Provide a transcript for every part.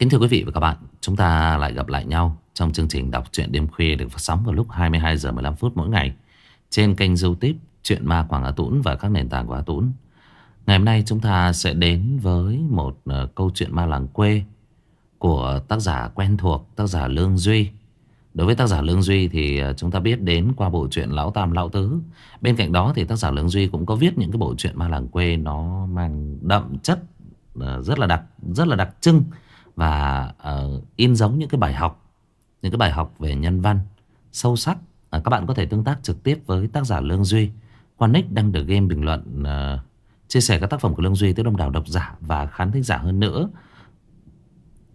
Kính thưa quý vị và các bạn, chúng ta lại gặp lại nhau trong chương trình đọc truyện đêm khuya được phát sóng vào lúc 22 giờ 15 phút mỗi ngày trên kênh YouTube Truyện Ma Quảng Á Tũng và các nền tảng của Á Tũng. Ngày hôm nay chúng ta sẽ đến với một ờ, câu chuyện ma làng quê của tác giả quen thuộc, tác giả Lương Duy. Đối với tác giả Lương Duy thì ờ, chúng ta biết đến qua bộ truyện Lão Tam Lão Tứ. Bên cạnh đó thì tác giả Lương Duy cũng có viết những cái bộ truyện ma làng quê nó mang đậm chất ờ, rất là đặc rất là đặc trưng và uh, in dấu những cái bài học những cái bài học về nhân văn sâu sắc à, các bạn có thể tương tác trực tiếp với tác giả Lương Duy. Qua nick đang được game bình luận uh, chia sẻ các tác phẩm của Lương Duy tới đông đảo độc giả và khán thính giả hơn nữa.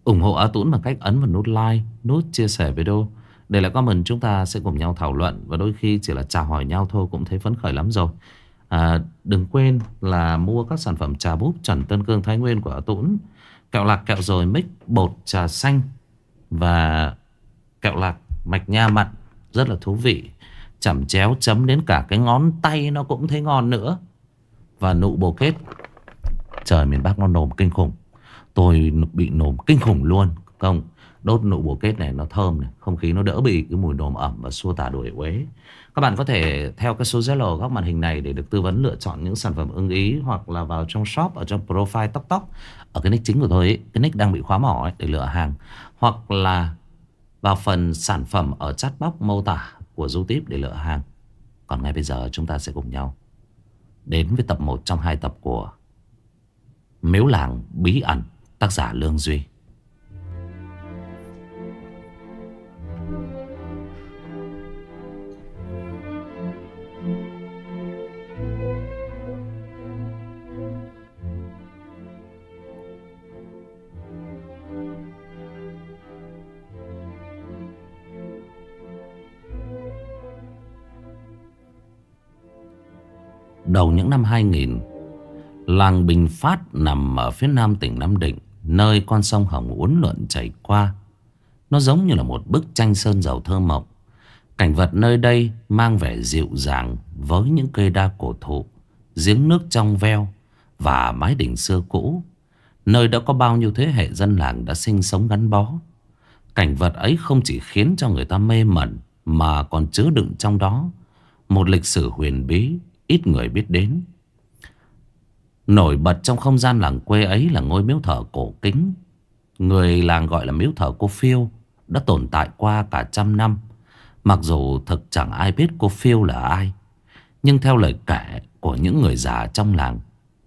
Ủng hộ A Tũng bằng cách ấn vào nút like nút chia sẻ video. Để lại comment chúng ta sẽ cùng nhau thảo luận và đôi khi chỉ là chào hỏi nhau thôi cũng thấy phấn khởi lắm rồi. À, đừng quên là mua các sản phẩm trà búp trần Tân Cương Thái Nguyên của A Tũng kẹo lạc, kẹo rồi mix bột, trà xanh và kẹo lạc, mạch nha mặn. Rất là thú vị. Chẩm chéo, chấm đến cả cái ngón tay nó cũng thấy ngon nữa. Và nụ bồ kết. Trời, miền Bắc nó nồm kinh khủng. Tôi bị nồm kinh khủng luôn. Không đốt nụ bồ kết này nó thơm này không khí nó đỡ bị cái mùi nồm ẩm và xua tả đuổi uế các bạn có thể theo cái số Zalo góc màn hình này để được tư vấn lựa chọn những sản phẩm ưng ý hoặc là vào trong shop ở trong profile tóc tóc ở cái nick chính của tôi ấy, cái nick đang bị khóa mỏ ấy, để lựa hàng hoặc là vào phần sản phẩm ở chat box mô tả của YouTube để lựa hàng. Còn ngay bây giờ chúng ta sẽ cùng nhau đến với tập 1 trong hai tập của Miếu làng bí ẩn tác giả Lương Duy. Đầu những năm 2000 Làng Bình Phát nằm ở phía nam tỉnh Nam Định, Nơi con sông Hồng uốn lượn chảy qua. Nó giống như là một bức tranh sơn dầu thơ mộng. Cảnh vật nơi đây mang vẻ dịu dàng Với những cây đa cổ thụ, Giếng nước trong veo Và mái đỉnh xưa cũ, Nơi đã có bao nhiêu thế hệ dân làng đã sinh sống gắn bó. Cảnh vật ấy không chỉ khiến cho người ta mê mẩn Mà còn chứa đựng trong đó Một lịch sử huyền bí ít người biết đến. Nổi bật trong không gian làng quê ấy là ngôi miếu thờ cổ kính. Người làng gọi là miếu thờ cô Phiêu đã tồn tại qua cả trăm năm. Mặc dù thực chẳng ai biết cô Phiêu là ai. Nhưng theo lời kể của những người già trong làng,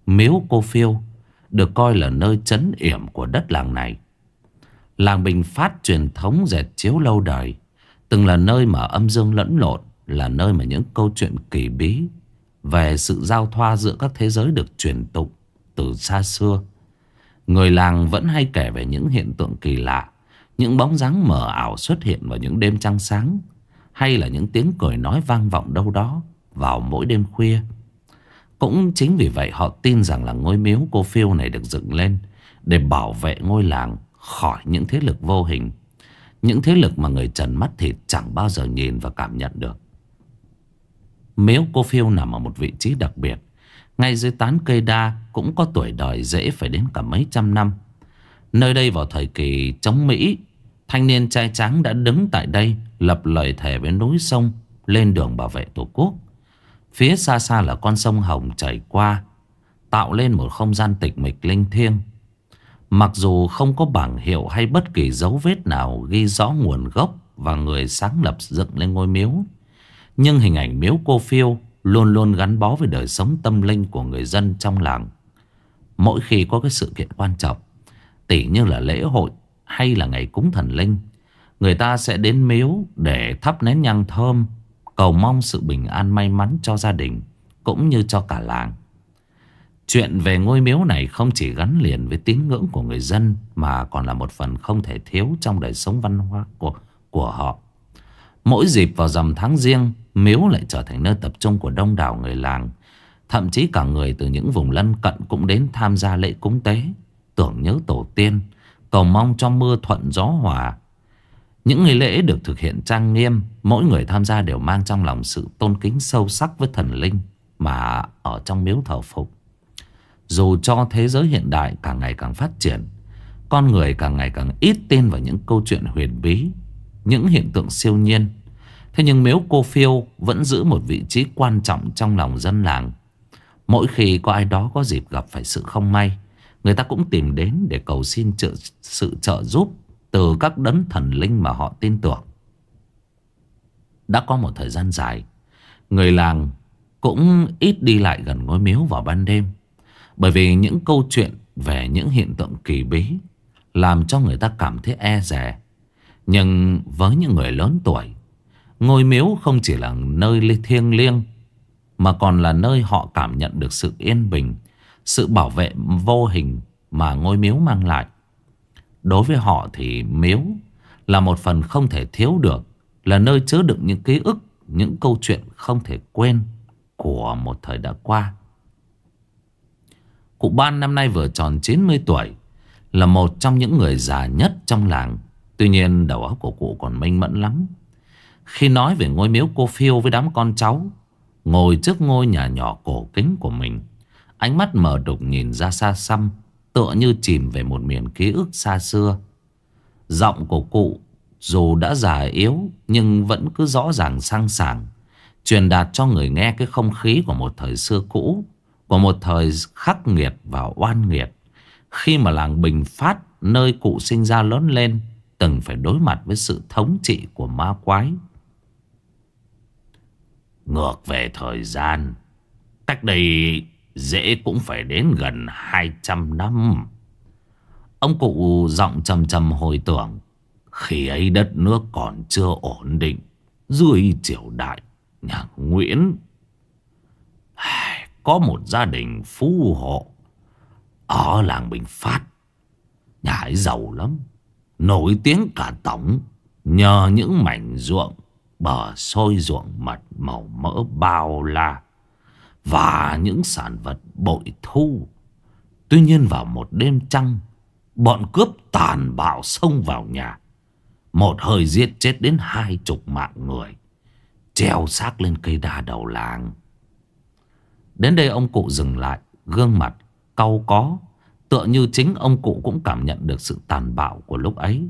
miếu cô Phiêu được coi là nơi chấn yểm của đất làng này. Làng Bình Phát truyền thống dệt chiếu lâu đời, từng là nơi mà âm dương lẫn lộn, là nơi mà những câu chuyện kỳ bí về sự giao thoa giữa các thế giới được truyền tục từ xa xưa. Người làng vẫn hay kể về những hiện tượng kỳ lạ, những bóng dáng mờ ảo xuất hiện vào những đêm trăng sáng, hay là những tiếng cười nói vang vọng đâu đó vào mỗi đêm khuya. Cũng chính vì vậy họ tin rằng là ngôi miếu cô phiêu này được dựng lên để bảo vệ ngôi làng khỏi những thế lực vô hình. Những thế lực mà người trần mắt thịt chẳng bao giờ nhìn và cảm nhận được. Miếu cô phiêu nằm ở một vị trí đặc biệt. Ngay dưới tán cây đa Cũng có tuổi đời dễ phải đến cả mấy trăm năm. Nơi đây vào thời kỳ chống Mỹ, Thanh niên trai trắng đã đứng tại đây, Lập lời thề với núi sông, Lên đường bảo vệ tổ quốc. Phía xa xa là con sông Hồng chảy qua, Tạo lên một không gian tịch mịch linh thiêng. Mặc dù không có bảng hiệu hay bất kỳ dấu vết nào ghi rõ nguồn gốc và người sáng lập dựng lên ngôi miếu nhưng hình ảnh miếu cô phiêu luôn luôn gắn bó với đời sống tâm linh của người dân trong làng. Mỗi khi có cái sự kiện quan trọng, tỉ như là lễ hội hay là ngày cúng thần linh, người ta sẽ đến miếu để thắp nén nhang thơm, cầu mong sự bình an may mắn cho gia đình, cũng như cho cả làng. Chuyện về ngôi miếu này không chỉ gắn liền với tín ngưỡng của người dân mà còn là một phần không thể thiếu trong đời sống văn hóa của, của họ. Mỗi dịp vào rằm tháng riêng, Miếu lại trở thành nơi tập trung của đông đảo người làng. Thậm chí cả người từ những vùng lân cận cũng đến tham gia lễ cúng tế, Tưởng nhớ tổ tiên, Cầu mong cho mưa thuận gió hòa. Những nghi lễ được thực hiện trang nghiêm, Mỗi người tham gia đều mang trong lòng sự tôn kính sâu sắc với thần linh Mà ở trong miếu thờ phục Dù cho thế giới hiện đại càng ngày càng phát triển, Con người càng ngày càng ít tin vào những câu chuyện huyền bí, Những hiện tượng siêu nhiên Thế nhưng miếu cô phiêu vẫn giữ một vị trí quan trọng trong lòng dân làng. Mỗi khi có ai đó có dịp gặp phải sự không may Người ta cũng tìm đến để cầu xin trợ, sự trợ giúp Từ các đấng thần linh mà họ tin tưởng. Đã có một thời gian dài Người làng cũng ít đi lại gần ngôi miếu vào ban đêm Bởi vì những câu chuyện về những hiện tượng kỳ bí Làm cho người ta cảm thấy e rè Nhưng với những người lớn tuổi Ngôi miếu không chỉ là nơi thiêng liêng, Mà còn là nơi họ cảm nhận được sự yên bình, Sự bảo vệ vô hình mà ngôi miếu mang lại. Đối với họ thì miếu là một phần không thể thiếu được, Là nơi chứa đựng những ký ức, Những câu chuyện không thể quên Của một thời đã qua. Cụ Ban năm nay vừa tròn 90 tuổi, Là một trong những người già nhất trong làng. Tuy nhiên, đầu óc của cụ còn minh mẫn lắm. Khi nói về ngôi miếu cô phiêu với đám con cháu, Ngồi trước ngôi nhà nhỏ cổ kính của mình, Ánh mắt mở đục nhìn ra xa xăm, Tựa như chìm về một miền ký ức xa xưa. Giọng của cụ dù đã già yếu Nhưng vẫn cứ rõ ràng sang sảng, Truyền đạt cho người nghe cái không khí của một thời xưa cũ, Của một thời khắc nghiệt và oan nghiệt. Khi mà làng Bình Phát, Nơi cụ sinh ra lớn lên, Từng phải đối mặt với sự thống trị của ma quái. Ngược về thời gian. Cách đây dễ cũng phải đến gần 200 năm. Ông cụ giọng trầm trầm hồi tưởng, Khi ấy đất nước còn chưa ổn định, Dưới triều đại, nhà Nguyễn. Có một gia đình phú hộ, Ở làng Bình Phát. Nhà ấy giàu lắm, Nổi tiếng cả tổng, Nhờ những mảnh ruộng Bờ sôi ruộng mật màu mỡ bao la Và những sản vật bội thu. Tuy nhiên vào một đêm trăng, Bọn cướp tàn bạo xông vào nhà. Một hơi giết chết đến hai chục mạng người, Treo xác lên cây đa đầu làng. Đến đây ông cụ dừng lại, Gương mặt cau có, Tựa như chính ông cụ cũng cảm nhận được sự tàn bạo của lúc ấy.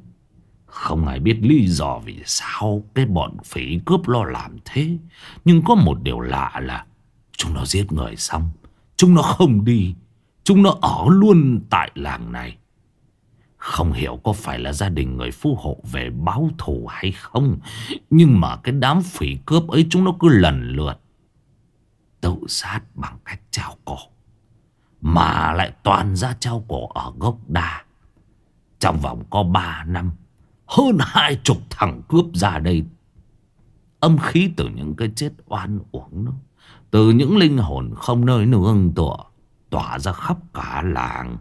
Không ai biết lý do vì sao cái bọn phỉ cướp lo làm thế. Nhưng có một điều lạ là Chúng nó giết người xong, Chúng nó không đi. Chúng nó ở luôn tại làng này. Không hiểu có phải là gia đình người phú hộ về báo thù hay không, Nhưng mà cái đám phỉ cướp ấy chúng nó cứ lần lượt Tự sát bằng cách treo cổ, Mà lại toàn ra treo cổ ở gốc đa. Trong vòng có 3 năm hơn hai chục thằng cướp ra đây. Âm khí từ những cái chết oan uổng đó, Từ những linh hồn không nơi nương tựa, Tỏa ra khắp cả làng.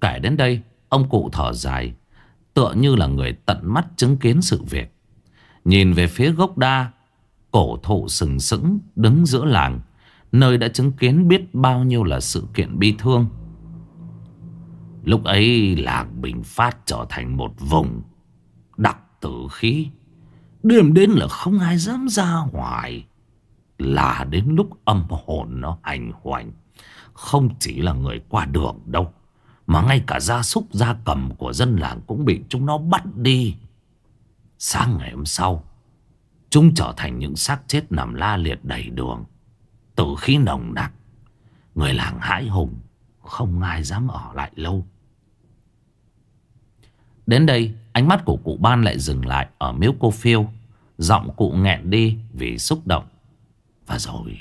Kể đến đây, Ông cụ thở dài, Tựa như là người tận mắt chứng kiến sự việc. Nhìn về phía gốc đa, Cổ thụ sừng sững Đứng giữa làng, Nơi đã chứng kiến biết bao nhiêu là sự kiện bi thương. Lúc ấy làng Bình Phát trở thành một vùng Đặc tử khí. Đêm đến là không ai dám ra ngoài, Là đến lúc âm hồn nó hành hoành. Không chỉ là người qua đường đâu, Mà ngay cả gia súc, gia cầm của dân làng cũng bị chúng nó bắt đi. Sáng ngày hôm sau, Chúng trở thành những xác chết nằm la liệt đầy đường. Tử khí nồng nặc, Người làng hãi hùng, Không ai dám ở lại lâu. Đến đây, Ánh mắt của cụ ban lại dừng lại Ở miếu cô phiêu. Giọng cụ nghẹn đi vì xúc động. Và rồi,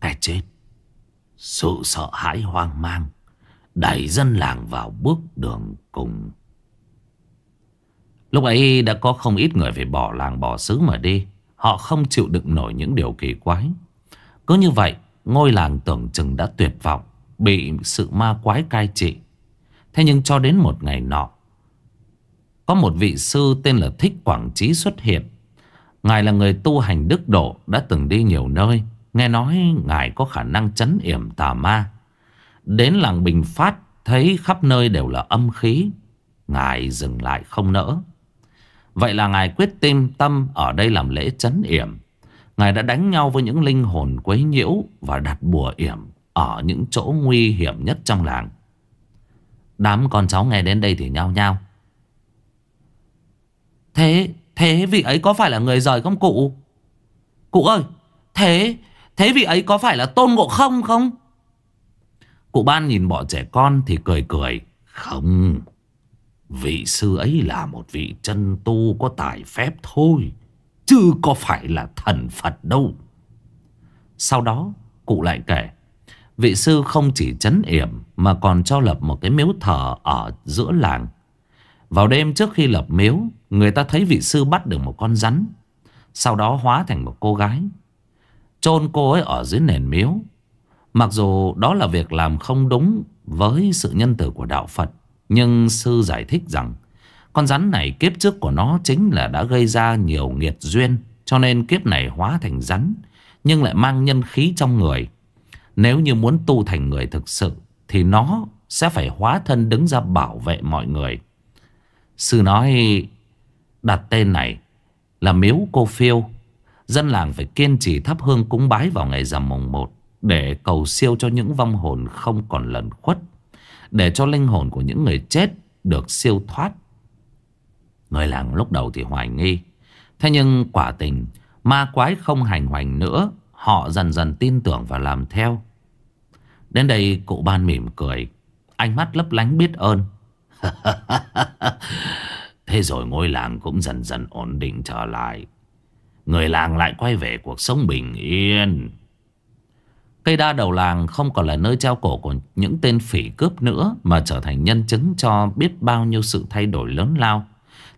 Cái chết. Sự sợ hãi hoang mang Đẩy dân làng vào bước đường cùng. Lúc ấy đã có không ít người phải bỏ làng bỏ xứ mà đi. Họ không chịu đựng nổi những điều kỳ quái. Cứ như vậy, Ngôi làng tưởng chừng đã tuyệt vọng, Bị sự ma quái cai trị. Thế nhưng cho đến một ngày nọ có một vị sư tên là Thích Quảng Trí xuất hiện. Ngài là người tu hành đức độ, Đã từng đi nhiều nơi. Nghe nói Ngài có khả năng chấn yểm tà ma. Đến làng Bình Phát, Thấy khắp nơi đều là âm khí. Ngài dừng lại không nỡ. Vậy là Ngài quyết tim tâm ở đây làm lễ chấn yểm. Ngài đã đánh nhau với những linh hồn quấy nhiễu Và đặt bùa yểm Ở những chỗ nguy hiểm nhất trong làng. Đám con cháu nghe đến đây thì nhao nhao. Thế Thế vị ấy có phải là người rời không cụ? Cụ ơi, Thế Thế vị ấy có phải là tôn ngộ không không? Cụ ban nhìn bọn trẻ con thì cười cười. Không, Vị sư ấy là một vị chân tu có tài phép thôi, Chứ có phải là thần Phật đâu. Sau đó, cụ lại kể, Vị sư không chỉ chấn yểm Mà còn cho lập một cái miếu thờ ở giữa làng. Vào đêm trước khi lập miếu Người ta thấy vị sư bắt được một con rắn, Sau đó hóa thành một cô gái. Chôn cô ấy ở dưới nền miếu. Mặc dù đó là việc làm không đúng Với sự nhân tử của đạo Phật, Nhưng sư giải thích rằng Con rắn này kiếp trước của nó Chính là đã gây ra nhiều nghiệt duyên, Cho nên kiếp này hóa thành rắn, Nhưng lại mang nhân khí trong người. Nếu như muốn tu thành người thực sự, Thì nó sẽ phải hóa thân đứng ra bảo vệ mọi người. Sư nói Đặt tên này là miếu cô phiêu. Dân làng phải kiên trì thắp hương cúng bái vào ngày rằm mùng 1 Để cầu siêu cho những vong hồn không còn lẩn khuất, Để cho linh hồn của những người chết được siêu thoát. Người làng lúc đầu thì hoài nghi. Thế nhưng quả tình, Ma quái không hành hoành nữa, Họ dần dần tin tưởng và làm theo. Đến đây cụ ban mỉm cười, Ánh mắt lấp lánh biết ơn. Thế rồi ngôi làng cũng dần dần ổn định trở lại. Người làng lại quay về cuộc sống bình yên. Cây đa đầu làng không còn là nơi treo cổ của những tên phỉ cướp nữa, Mà trở thành nhân chứng cho biết bao nhiêu sự thay đổi lớn lao.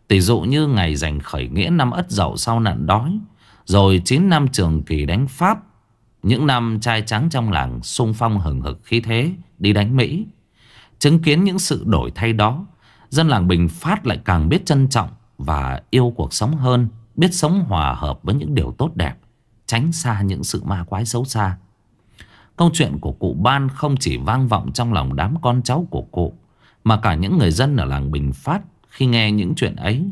Tỷ dụ như ngày giành khởi nghĩa năm Ất Dậu sau nạn đói, Rồi 9 năm trường kỳ đánh Pháp, Những năm trai trắng trong làng sung phong hừng hực khí thế, đi đánh Mỹ. Chứng kiến những sự đổi thay đó Dân làng Bình Phát lại càng biết trân trọng và yêu cuộc sống hơn, Biết sống hòa hợp với những điều tốt đẹp, Tránh xa những sự ma quái xấu xa. Câu chuyện của cụ Ban không chỉ vang vọng trong lòng đám con cháu của cụ, Mà cả những người dân ở làng Bình Phát Khi nghe những chuyện ấy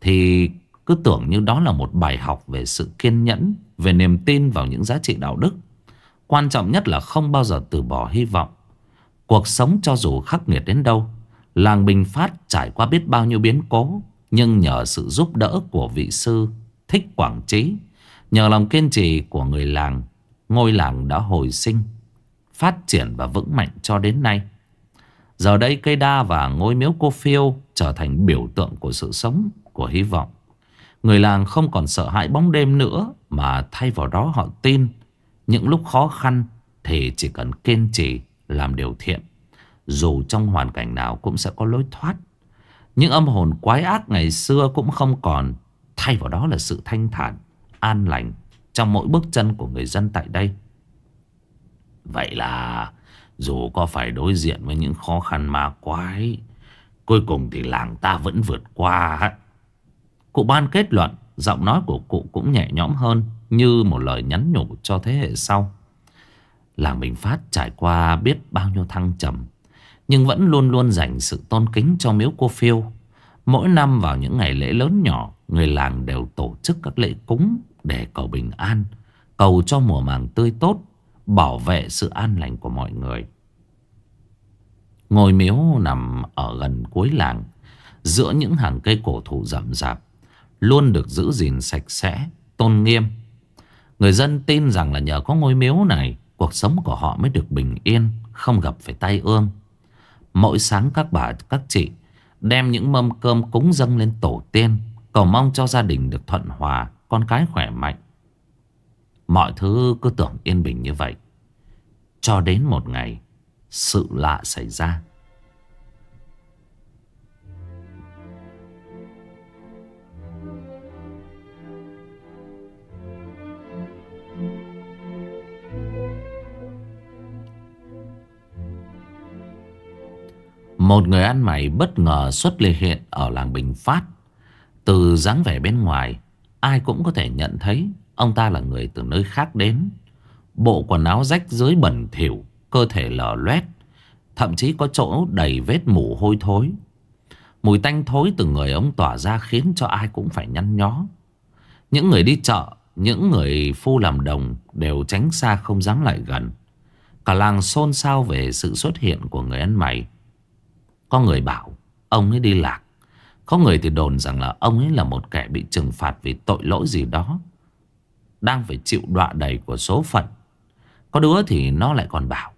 Thì cứ tưởng như đó là một bài học về sự kiên nhẫn, Về niềm tin vào những giá trị đạo đức. Quan trọng nhất là không bao giờ từ bỏ hy vọng. Cuộc sống cho dù khắc nghiệt đến đâu Làng Bình Phát trải qua biết bao nhiêu biến cố, Nhưng nhờ sự giúp đỡ của vị sư Thích Quảng Trí, Nhờ lòng kiên trì của người làng, Ngôi làng đã hồi sinh, Phát triển và vững mạnh cho đến nay. Giờ đây cây đa và ngôi miếu cô phiêu Trở thành biểu tượng của sự sống, Của hy vọng. Người làng không còn sợ hãi bóng đêm nữa Mà thay vào đó họ tin. Những lúc khó khăn Thì chỉ cần kiên trì Làm điều thiện dù trong hoàn cảnh nào cũng sẽ có lối thoát. Những âm hồn quái ác ngày xưa cũng không còn, Thay vào đó là sự thanh thản, An lành Trong mỗi bước chân của người dân tại đây. Vậy là, Dù có phải đối diện với những khó khăn ma quái, Cuối cùng thì làng ta vẫn vượt qua. Cụ ban kết luận, Giọng nói của cụ cũng nhẹ nhõm hơn Như một lời nhắn nhủ cho thế hệ sau. Làng Bình Phát trải qua biết bao nhiêu thăng trầm nhưng vẫn luôn luôn dành sự tôn kính cho miếu cô phiêu. Mỗi năm vào những ngày lễ lớn nhỏ, Người làng đều tổ chức các lễ cúng Để cầu bình an, Cầu cho mùa màng tươi tốt, Bảo vệ sự an lành của mọi người. Ngôi miếu nằm ở gần cuối làng, Giữa những hàng cây cổ thụ rậm rạp, Luôn được giữ gìn sạch sẽ, Tôn nghiêm. Người dân tin rằng là nhờ có ngôi miếu này, Cuộc sống của họ mới được bình yên, Không gặp phải tai ương. Mỗi sáng các bà, các chị Đem những mâm cơm cúng dâng lên tổ tiên, Cầu mong cho gia đình được thuận hòa, Con cái khỏe mạnh. Mọi thứ cứ tưởng yên bình như vậy. Cho đến một ngày, Sự lạ xảy ra. Một người ăn mày bất ngờ xuất lê hiện ở làng Bình Phát. Từ dáng vẻ bên ngoài, ai cũng có thể nhận thấy ông ta là người từ nơi khác đến. Bộ quần áo rách dưới bẩn thỉu, cơ thể lở loét, thậm chí có chỗ đầy vết mủ hôi thối. Mùi tanh thối từ người ông tỏa ra khiến cho ai cũng phải nhăn nhó. Những người đi chợ, những người phu làm đồng đều tránh xa không dám lại gần. Cả làng xôn xao về sự xuất hiện của người ăn mày. Có người bảo, ông ấy đi lạc. Có người thì đồn rằng là ông ấy là một kẻ bị trừng phạt vì tội lỗi gì đó, Đang phải chịu đọa đầy của số phận. Có đứa thì nó lại còn bảo,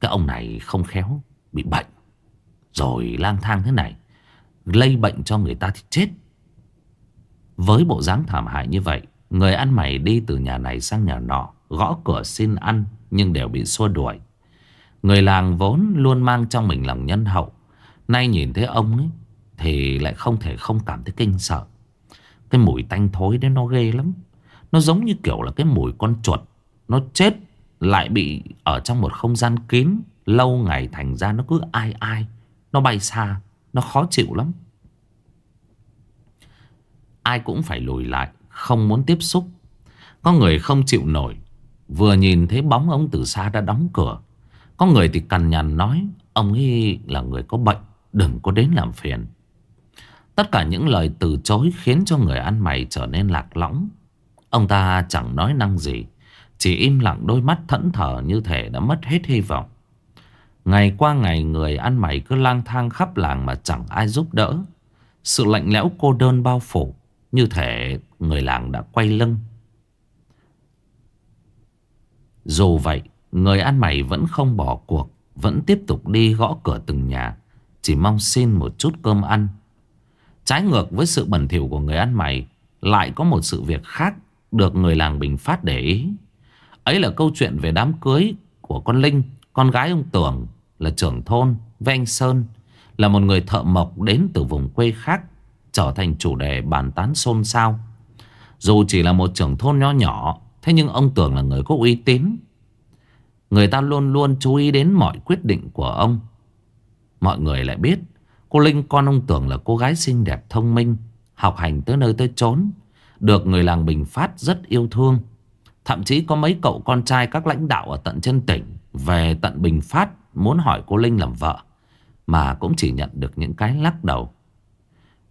Cái ông này không khéo, Bị bệnh. Rồi lang thang thế này, Lây bệnh cho người ta thì chết. Với bộ dáng thảm hại như vậy, Người ăn mày đi từ nhà này sang nhà nọ, Gõ cửa xin ăn Nhưng đều bị xua đuổi. Người làng vốn luôn mang trong mình lòng nhân hậu Nay nhìn thấy ông ấy Thì lại không thể không cảm thấy kinh sợ. Cái mùi tanh thối đấy nó ghê lắm. Nó giống như kiểu là cái mùi con chuột Nó chết Lại bị ở trong một không gian kín, Lâu ngày thành ra nó cứ ai ai, Nó bay xa, Nó khó chịu lắm. Ai cũng phải lùi lại, Không muốn tiếp xúc. Có người không chịu nổi, Vừa nhìn thấy bóng ông từ xa đã đóng cửa. Có người thì cằn nhằn nói, Ông ấy là người có bệnh. Đừng có đến làm phiền. Tất cả những lời từ chối Khiến cho người ăn mày trở nên lạc lõng. Ông ta chẳng nói năng gì, Chỉ im lặng đôi mắt thẫn thờ Như thể đã mất hết hy vọng. Ngày qua ngày, người ăn mày cứ lang thang khắp làng Mà chẳng ai giúp đỡ. Sự lạnh lẽo cô đơn bao phủ, Như thể người làng đã quay lưng. Dù vậy, Người ăn mày vẫn không bỏ cuộc, Vẫn tiếp tục đi gõ cửa từng nhà. Chỉ mong xin một chút cơm ăn. Trái ngược với sự bẩn thỉu của người ăn mày, Lại có một sự việc khác Được người làng Bình Phát để ý. Ấy là câu chuyện về đám cưới Của con Linh, Con gái ông Tưởng, Là trưởng thôn với anh Sơn, Là một người thợ mộc đến từ vùng quê khác, Trở thành chủ đề bàn tán xôn xao. Dù chỉ là một trưởng thôn nhỏ nhỏ, Thế nhưng ông Tưởng là người có uy tín. Người ta luôn luôn chú ý đến mọi quyết định của ông. Mọi người lại biết, Cô Linh con ông Tưởng là cô gái xinh đẹp thông minh, Học hành tới nơi tới chốn, Được người làng Bình Phát rất yêu thương. Thậm chí có mấy cậu con trai các lãnh đạo ở tận trên tỉnh Về tận Bình Phát muốn hỏi cô Linh làm vợ, Mà cũng chỉ nhận được những cái lắc đầu.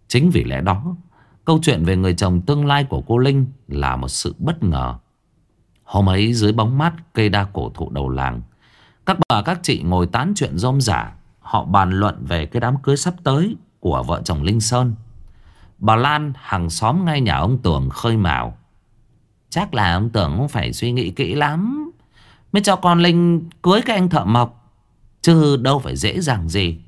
Chính vì lẽ đó, Câu chuyện về người chồng tương lai của cô Linh là một sự bất ngờ. Hôm ấy dưới bóng mát cây đa cổ thụ đầu làng, Các bà các chị ngồi tán chuyện rôm rả Họ bàn luận về cái đám cưới sắp tới Của vợ chồng Linh Sơn. Bà Lan, hàng xóm ngay nhà ông Tường khơi mào. Chắc là ông Tường cũng phải suy nghĩ kỹ lắm. Mới cho con Linh cưới cái anh thợ mộc, Chứ đâu phải dễ dàng gì.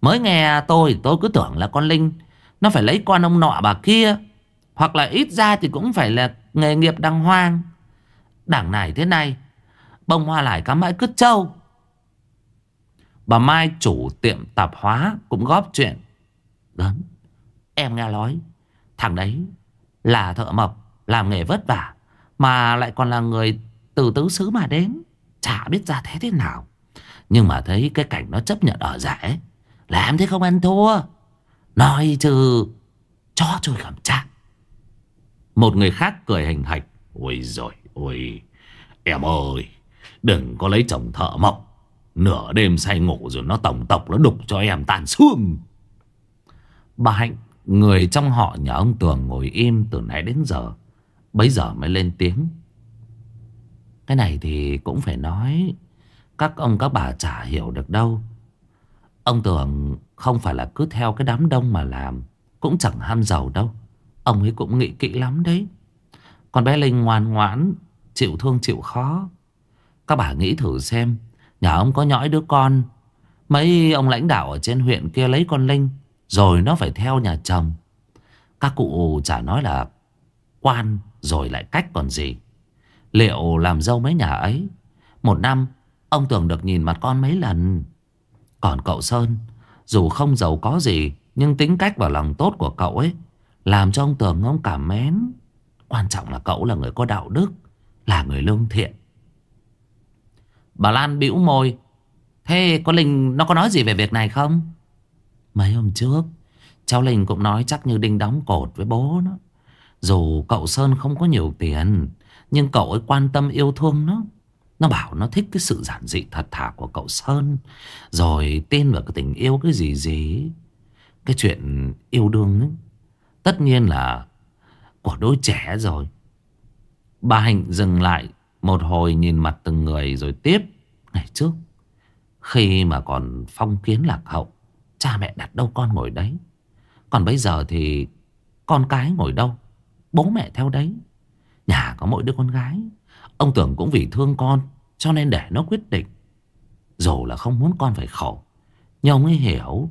Mới nghe tôi tôi cứ tưởng là con Linh, Nó phải lấy con ông nọ bà kia, Hoặc là ít ra thì cũng phải là nghề nghiệp đàng hoàng. Đảng này thế này, Bông hoa lại cắm mãi cứt trâu. Bà Mai chủ tiệm tạp hóa Cũng góp chuyện. Gớm, Em nghe nói Thằng đấy là thợ mộc Làm nghề vất vả Mà lại còn là người từ tứ xứ mà đến. Chả biết ra thế thế nào. Nhưng mà thấy cái cảnh nó chấp nhận ở rẻ Làm thế không ăn thua. Nói chứ Cho chui cảm trạng Một người khác cười hình hạch Ôi rồi Ôi Em ơi Đừng có lấy chồng thợ mộng Nửa đêm say ngủ rồi nó tổng tộc Nó đục cho em tàn xương. Bà Hạnh, Người trong họ nhà ông Tường ngồi im từ nãy đến giờ, Bấy giờ mới lên tiếng. Cái này thì cũng phải nói, Các ông các bà chả hiểu được đâu. Ông Tường không phải là cứ theo cái đám đông mà làm, Cũng chẳng ham giàu đâu. Ông ấy cũng nghĩ kỹ lắm đấy. Còn bé Linh ngoan ngoãn, Chịu thương chịu khó. Các bà nghĩ thử xem Nhà ông có nhõi đứa con. Mấy ông lãnh đạo ở trên huyện kia lấy con Linh, Rồi nó phải theo nhà chồng. Các cụ chả nói là Quan rồi lại cách còn gì. Liệu làm dâu mấy nhà ấy? Một năm, Ông tưởng được nhìn mặt con mấy lần. Còn cậu Sơn, Dù không giàu có gì, Nhưng tính cách và lòng tốt của cậu ấy Làm cho ông tưởng ông cảm mến. Quan trọng là cậu là người có đạo đức, Là người lương thiện. Bà Lan bĩu môi. Thế có Linh, nó có nói gì về việc này không? Mấy hôm trước, Cháu Linh cũng nói chắc như đinh đóng cột với bố nó. Dù cậu Sơn không có nhiều tiền, Nhưng cậu ấy quan tâm yêu thương nó. Nó bảo nó thích cái sự giản dị thật thà của cậu Sơn, Rồi tin vào cái tình yêu cái gì gì. Cái chuyện yêu đương ấy, Tất nhiên là Của đôi trẻ rồi. Bà Hạnh dừng lại một hồi nhìn mặt từng người rồi tiếp. Ngày trước, Khi mà còn phong kiến lạc hậu, Cha mẹ đặt đâu con ngồi đấy. Còn bây giờ thì Con cái ngồi đâu? Bố mẹ theo đấy. Nhà có mỗi đứa con gái. Ông tưởng cũng vì thương con, Cho nên để nó quyết định. Dù là không muốn con phải khổ, Nhưng ông ấy hiểu,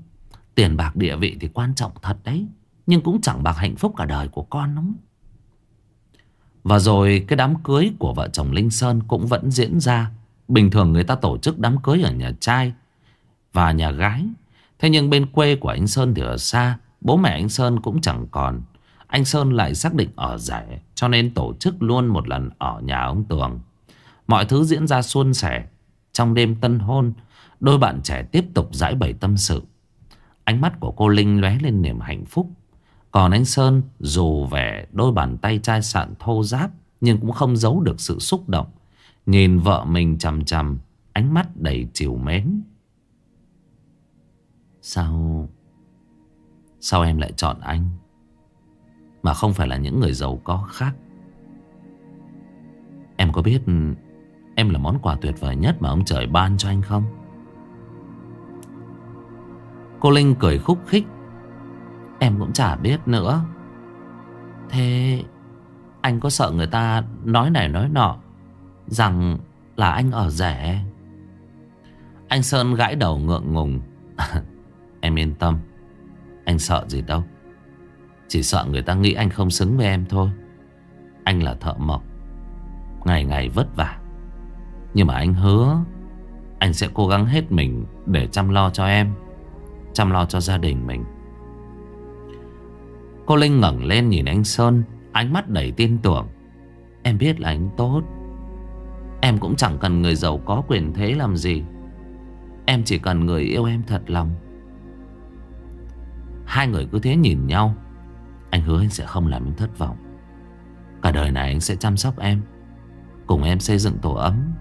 Tiền bạc địa vị thì quan trọng thật đấy. Nhưng cũng chẳng bằng hạnh phúc cả đời của con lắm. Và rồi cái đám cưới của vợ chồng Linh Sơn cũng vẫn diễn ra. Bình thường người ta tổ chức đám cưới ở nhà trai Và nhà gái. Thế nhưng bên quê của anh Sơn thì ở xa, Bố mẹ anh Sơn cũng chẳng còn. Anh Sơn lại xác định ở rẻ, Cho nên tổ chức luôn một lần ở nhà ông Tường. Mọi thứ diễn ra suôn sẻ. Trong đêm tân hôn, Đôi bạn trẻ tiếp tục giải bày tâm sự. Ánh mắt của cô Linh lóe lên niềm hạnh phúc. Còn anh Sơn dù vẻ đôi bàn tay chai sạn thô giáp Nhưng cũng không giấu được sự xúc động. Nhìn vợ mình chầm chầm Ánh mắt đầy chiều mến. Sao Sao em lại chọn anh? Mà không phải là những người giàu có khác. Em có biết Em là món quà tuyệt vời nhất mà ông trời ban cho anh không? Cô Linh cười khúc khích Em cũng chả biết nữa. Thế Anh có sợ người ta nói này nói nọ Rằng là anh ở rẻ Anh Sơn gãi đầu ngượng ngùng. Em yên tâm, Anh sợ gì đâu. Chỉ sợ người ta nghĩ anh không xứng với em thôi. Anh là thợ mộc, Ngày ngày vất vả. Nhưng mà anh hứa, Anh sẽ cố gắng hết mình Để chăm lo cho em, Chăm lo cho gia đình mình. Cô Linh ngẩng lên nhìn anh Sơn, Ánh mắt đầy tin tưởng. Em biết là anh tốt. Em cũng chẳng cần người giàu có quyền thế làm gì. Em chỉ cần người yêu em thật lòng. Hai người cứ thế nhìn nhau. Anh hứa anh sẽ không làm em thất vọng. Cả đời này anh sẽ chăm sóc em, Cùng em xây dựng tổ ấm.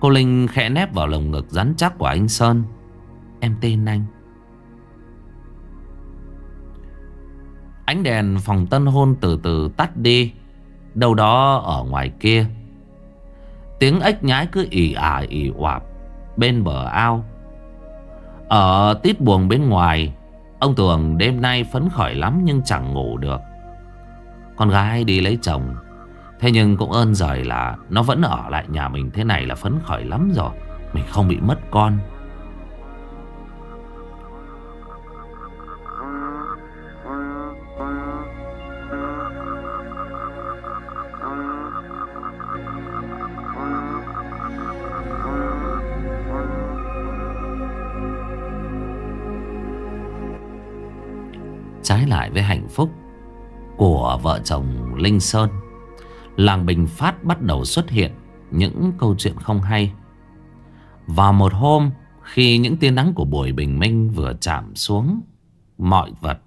Cô Linh khẽ nép vào lồng ngực rắn chắc của anh Sơn. Em tên anh. Ánh đèn phòng tân hôn từ từ tắt đi, Đâu đó ở ngoài kia. Tiếng ếch nhái cứ ỉ ả ỉ oạp Bên bờ ao. Ở tít buồng bên ngoài, Ông Tường đêm nay phấn khởi lắm Nhưng chẳng ngủ được. Con gái đi lấy chồng, Thế nhưng cũng ơn giời là Nó vẫn ở lại nhà mình thế này là phấn khởi lắm rồi. Mình không bị mất con. Lại với hạnh phúc Của vợ chồng Linh Sơn. Làng Bình Phát bắt đầu xuất hiện Những câu chuyện không hay. Và một hôm, Khi những tia nắng của buổi bình minh Vừa chạm xuống, Mọi vật,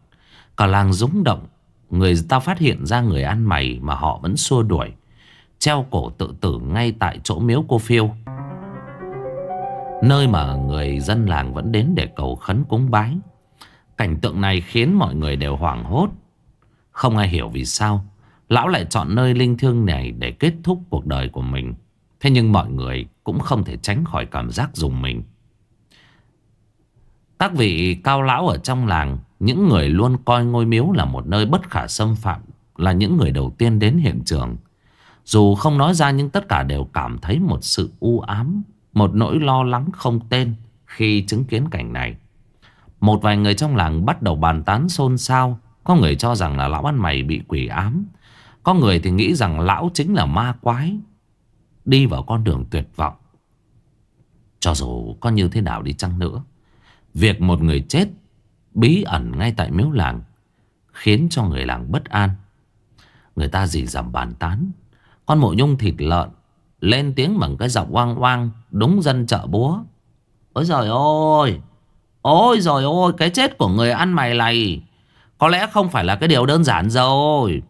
Cả làng rúng động. Người ta phát hiện ra người ăn mày Mà họ vẫn xua đuổi, Treo cổ tự tử ngay tại chỗ miếu cô phiêu. Nơi mà người dân làng vẫn đến để cầu khấn cúng bái. Cảnh tượng này khiến mọi người đều hoảng hốt. Không ai hiểu vì sao, Lão lại chọn nơi linh thiêng này để kết thúc cuộc đời của mình. Thế nhưng mọi người cũng không thể tránh khỏi cảm giác dùng mình. Các vị cao lão ở trong làng, Những người luôn coi ngôi miếu là một nơi bất khả xâm phạm, Là những người đầu tiên đến hiện trường. Dù không nói ra nhưng tất cả đều cảm thấy một sự u ám, Một nỗi lo lắng không tên khi chứng kiến cảnh này một vài người trong làng bắt đầu bàn tán xôn xao. Có người cho rằng là lão ăn mày bị quỷ ám. Có người thì nghĩ rằng lão chính là ma quái. Đi vào con đường tuyệt vọng. Cho dù có như thế nào đi chăng nữa. Việc một người chết bí ẩn ngay tại miếu làng khiến cho người làng bất an. Người ta dì dầm bàn tán. Con mộ nhung thịt lợn, lên tiếng bằng cái giọng oang oang, đúng dân chợ búa. Ôi trời ơi! Ôi rồi ôi, cái chết của người ăn mày này. Có lẽ không phải là cái điều đơn giản rồi.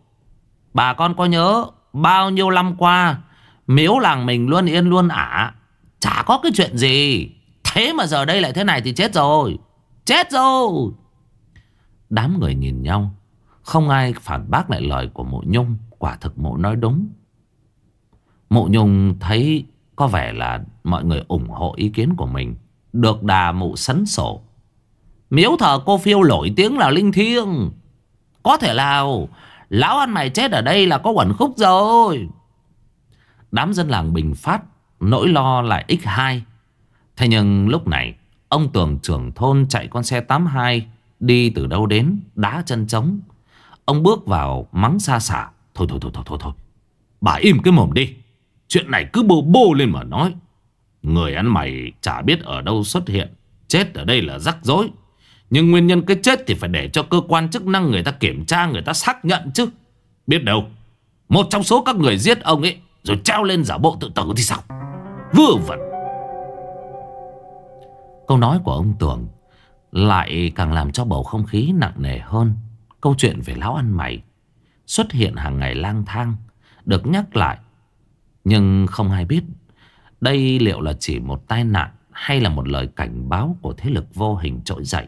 Bà con có nhớ Bao nhiêu năm qua, Miếu làng mình luôn yên luôn ả. Chả có cái chuyện gì. Thế mà giờ đây lại thế này thì chết rồi. Chết rồi. Đám người nhìn nhau. Không ai phản bác lại lời của mộ nhung. Quả thực mộ nói đúng. Mộ nhung thấy Có vẻ là mọi người ủng hộ ý kiến của mình được đà mụ sấn sổ. Miếu thờ cô phiêu nổi tiếng là linh thiêng. Có thể nào Lão ăn mày chết ở đây là có quẩn khúc rồi. Đám dân làng Bình Phát Nỗi lo lại x2 Thế nhưng lúc này, Ông tưởng trưởng thôn chạy con xe 82 Đi từ đâu đến, Đá chân trống. Ông bước vào mắng xa xả, Thôi thôi thôi thôi thôi thôi, Bà im cái mồm đi. Chuyện này cứ bô bô lên mà nói. Người ăn mày chả biết ở đâu xuất hiện. Chết ở đây là rắc rối. Nhưng nguyên nhân cái chết thì phải để cho cơ quan chức năng người ta kiểm tra, Người ta xác nhận chứ. Biết đâu, Một trong số các người giết ông ấy, Rồi treo lên giả bộ tự tử thì sao? Vừa vẩn. Câu nói của ông Tưởng Lại càng làm cho bầu không khí nặng nề hơn. Câu chuyện về lão ăn mày Xuất hiện hàng ngày lang thang, Được nhắc lại, Nhưng không ai biết đây liệu là chỉ một tai nạn Hay là một lời cảnh báo Của thế lực vô hình trỗi dậy?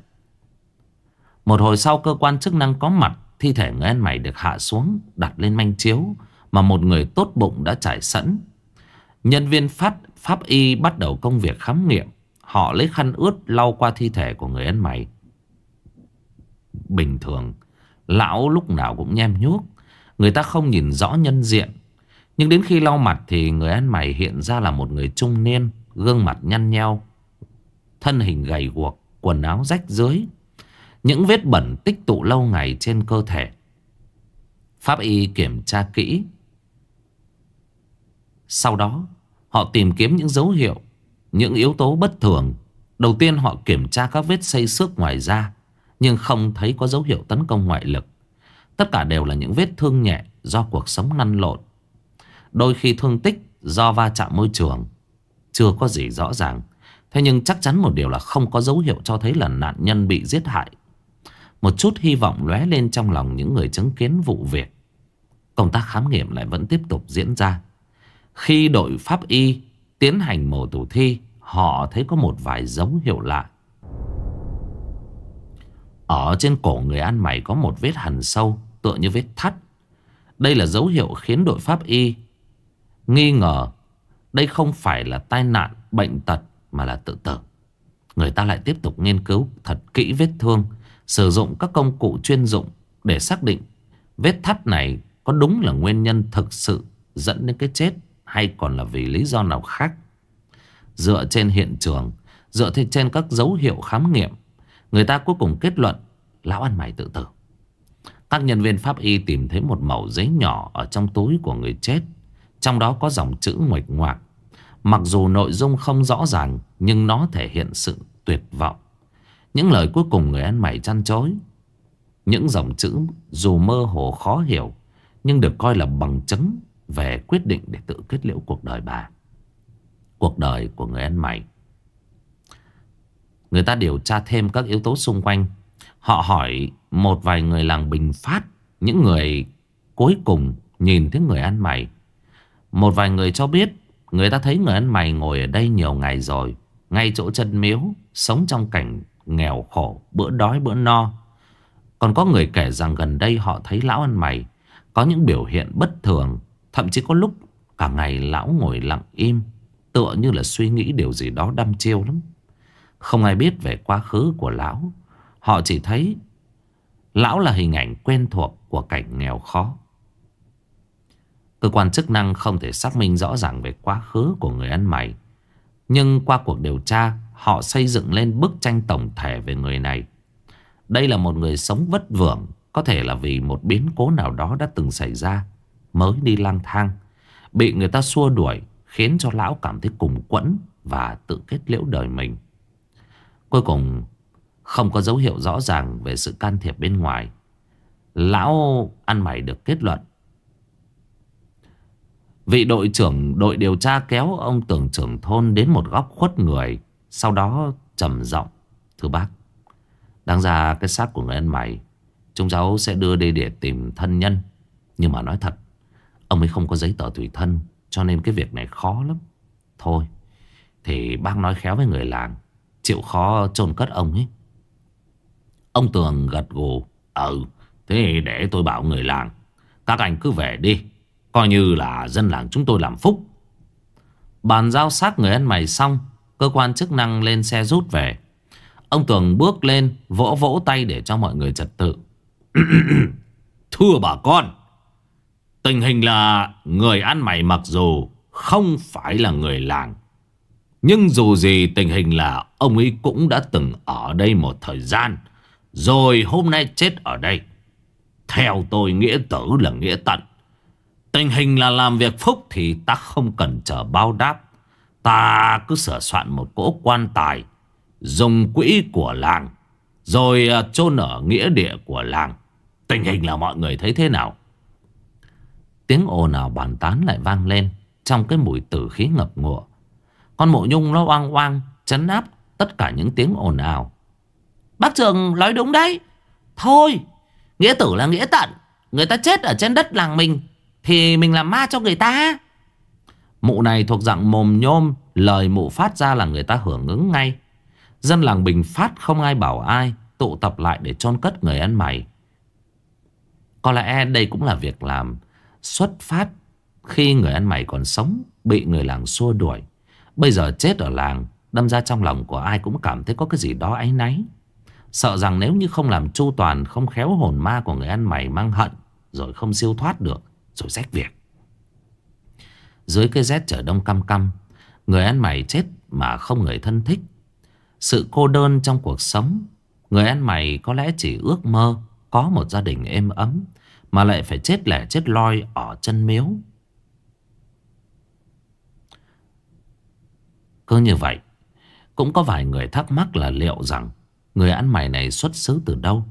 Một hồi sau, cơ quan chức năng có mặt, Thi thể người ăn mày được hạ xuống, Đặt lên manh chiếu Mà một người tốt bụng đã trải sẵn. Nhân viên phát, pháp y bắt đầu công việc khám nghiệm. Họ lấy khăn ướt lau qua thi thể của người ăn mày. Bình thường, Lão lúc nào cũng nhem nhuốc. Người ta không nhìn rõ nhân diện. Nhưng đến khi lau mặt thì người ăn mày hiện ra là một người trung niên, Gương mặt nhăn nheo, Thân hình gầy guộc, Quần áo rách dưới Những vết bẩn tích tụ lâu ngày trên cơ thể. Pháp y kiểm tra kỹ. Sau đó, Họ tìm kiếm những dấu hiệu, Những yếu tố bất thường. Đầu tiên họ kiểm tra các vết xây xước ngoài da, Nhưng không thấy có dấu hiệu tấn công ngoại lực. Tất cả đều là những vết thương nhẹ Do cuộc sống lăn lộn. Đôi khi thương tích do va chạm môi trường. Chưa có gì rõ ràng. Thế nhưng chắc chắn một điều là không có dấu hiệu cho thấy là nạn nhân bị giết hại. Một chút hy vọng lóe lên trong lòng những người chứng kiến vụ việc. Công tác khám nghiệm lại vẫn tiếp tục diễn ra. Khi đội pháp y tiến hành mổ tử thi, Họ thấy có một vài dấu hiệu lạ. Ở trên cổ người ăn mày có một vết hằn sâu, Tựa như vết thắt. Đây là dấu hiệu khiến đội pháp y Nghi ngờ, Đây không phải là tai nạn Bệnh tật mà là tự tử. Người ta lại tiếp tục nghiên cứu thật kỹ vết thương, Sử dụng các công cụ chuyên dụng Để xác định Vết thắt này có đúng là nguyên nhân thực sự Dẫn đến cái chết Hay còn là vì lý do nào khác. Dựa trên hiện trường, Dựa trên các dấu hiệu khám nghiệm, Người ta cuối cùng kết luận Lão ăn mày tự tử. Các nhân viên pháp y tìm thấy một mẩu giấy nhỏ Ở trong túi của người chết. Trong đó có dòng chữ nguệch ngoạc Mặc dù nội dung không rõ ràng Nhưng nó thể hiện sự tuyệt vọng Những lời cuối cùng người ăn mày chăn chối Những dòng chữ dù mơ hồ khó hiểu Nhưng được coi là bằng chứng Về quyết định để tự kết liễu cuộc đời bà cuộc đời của người ăn mày. Người ta điều tra thêm các yếu tố xung quanh. Họ hỏi một vài người làng Bình Phát, những người cuối cùng nhìn thấy người ăn mày. Một vài người cho biết người ta thấy người ăn mày ngồi ở đây nhiều ngày rồi, ngay chỗ chân miếu, sống trong cảnh nghèo khổ, bữa đói bữa no. Còn có người kể rằng gần đây họ thấy lão ăn mày có những biểu hiện bất thường, thậm chí có lúc cả ngày lão ngồi lặng im Tựa như là suy nghĩ điều gì đó đăm chiêu lắm. Không ai biết về quá khứ của lão. Họ chỉ thấy Lão là hình ảnh quen thuộc của cảnh nghèo khó. Cơ quan chức năng không thể xác minh rõ ràng về quá khứ của người ăn mày. Nhưng qua cuộc điều tra, Họ xây dựng lên bức tranh tổng thể về người này. Đây là một người sống vất vưởng, Có thể là vì một biến cố nào đó đã từng xảy ra, Mới đi lang thang, Bị người ta xua đuổi, Khiến cho lão cảm thấy cùng quẫn Và tự kết liễu đời mình. Cuối cùng, Không có dấu hiệu rõ ràng Về sự can thiệp bên ngoài. Lão ăn mày được kết luận Vị đội trưởng đội điều tra kéo ông tưởng trưởng thôn đến một góc khuất người, Sau đó trầm giọng, Thưa bác, Đáng ra cái xác của người ăn mày, Chúng cháu sẽ đưa đi để tìm thân nhân. Nhưng mà nói thật, Ông ấy không có giấy tờ tùy thân, cho nên cái việc này khó lắm. Thôi, Thì bác nói khéo với người làng, Chịu khó chôn cất ông ấy. Ông Tường gật gù Ừ Thế để tôi bảo người làng, Các anh cứ về đi. Coi như là dân làng chúng tôi làm phúc. Bàn giao xác người ăn mày xong, Cơ quan chức năng lên xe rút về. Ông Tường bước lên, Vỗ vỗ tay để cho mọi người trật tự. Thưa bà con, Tình hình là Người ăn mày mặc dù Không phải là người làng, Nhưng dù gì tình hình là Ông ấy cũng đã từng ở đây một thời gian, Rồi hôm nay chết ở đây. Theo tôi nghĩa tử là nghĩa tận. Tình hình là làm việc phúc Thì ta không cần chờ bao đáp. Ta cứ sửa soạn một cỗ quan tài, Dùng quỹ của làng, Rồi à, chôn ở nghĩa địa của làng. Tình hình là mọi người thấy thế nào? Tiếng ồn nào bàn tán lại vang lên Trong cái mùi tử khí ngập ngụa. Con mộ nhung nó oang oang, Chấn áp tất cả những tiếng ồn ào. Bác Trường nói đúng đấy. Thôi, Nghĩa tử là nghĩa tận. Người ta chết ở trên đất làng mình thì mình làm ma cho người ta. Mụ này thuộc dạng mồm nhôm, Lời mụ phát ra là người ta hưởng ứng ngay. Dân làng Bình Phát không ai bảo ai, Tụ tập lại để chôn cất người ăn mày. Có lẽ đây cũng là việc làm Xuất phát Khi người ăn mày còn sống, Bị người làng xua đuổi. Bây giờ chết ở làng, Đâm ra trong lòng của ai cũng cảm thấy có cái gì đó áy náy. Sợ rằng nếu như không làm chu toàn, Không khéo hồn ma của người ăn mày mang hận, Rồi không siêu thoát được rồi rách việc. Dưới cái rét trở đông căm căm, Người ăn mày chết mà không người thân thích. Sự cô đơn trong cuộc sống, Người ăn mày có lẽ chỉ ước mơ Có một gia đình êm ấm Mà lại phải chết lẻ chết loi Ở chân miếu. Cứ như vậy, Cũng có vài người thắc mắc là liệu rằng Người ăn mày này xuất xứ từ đâu?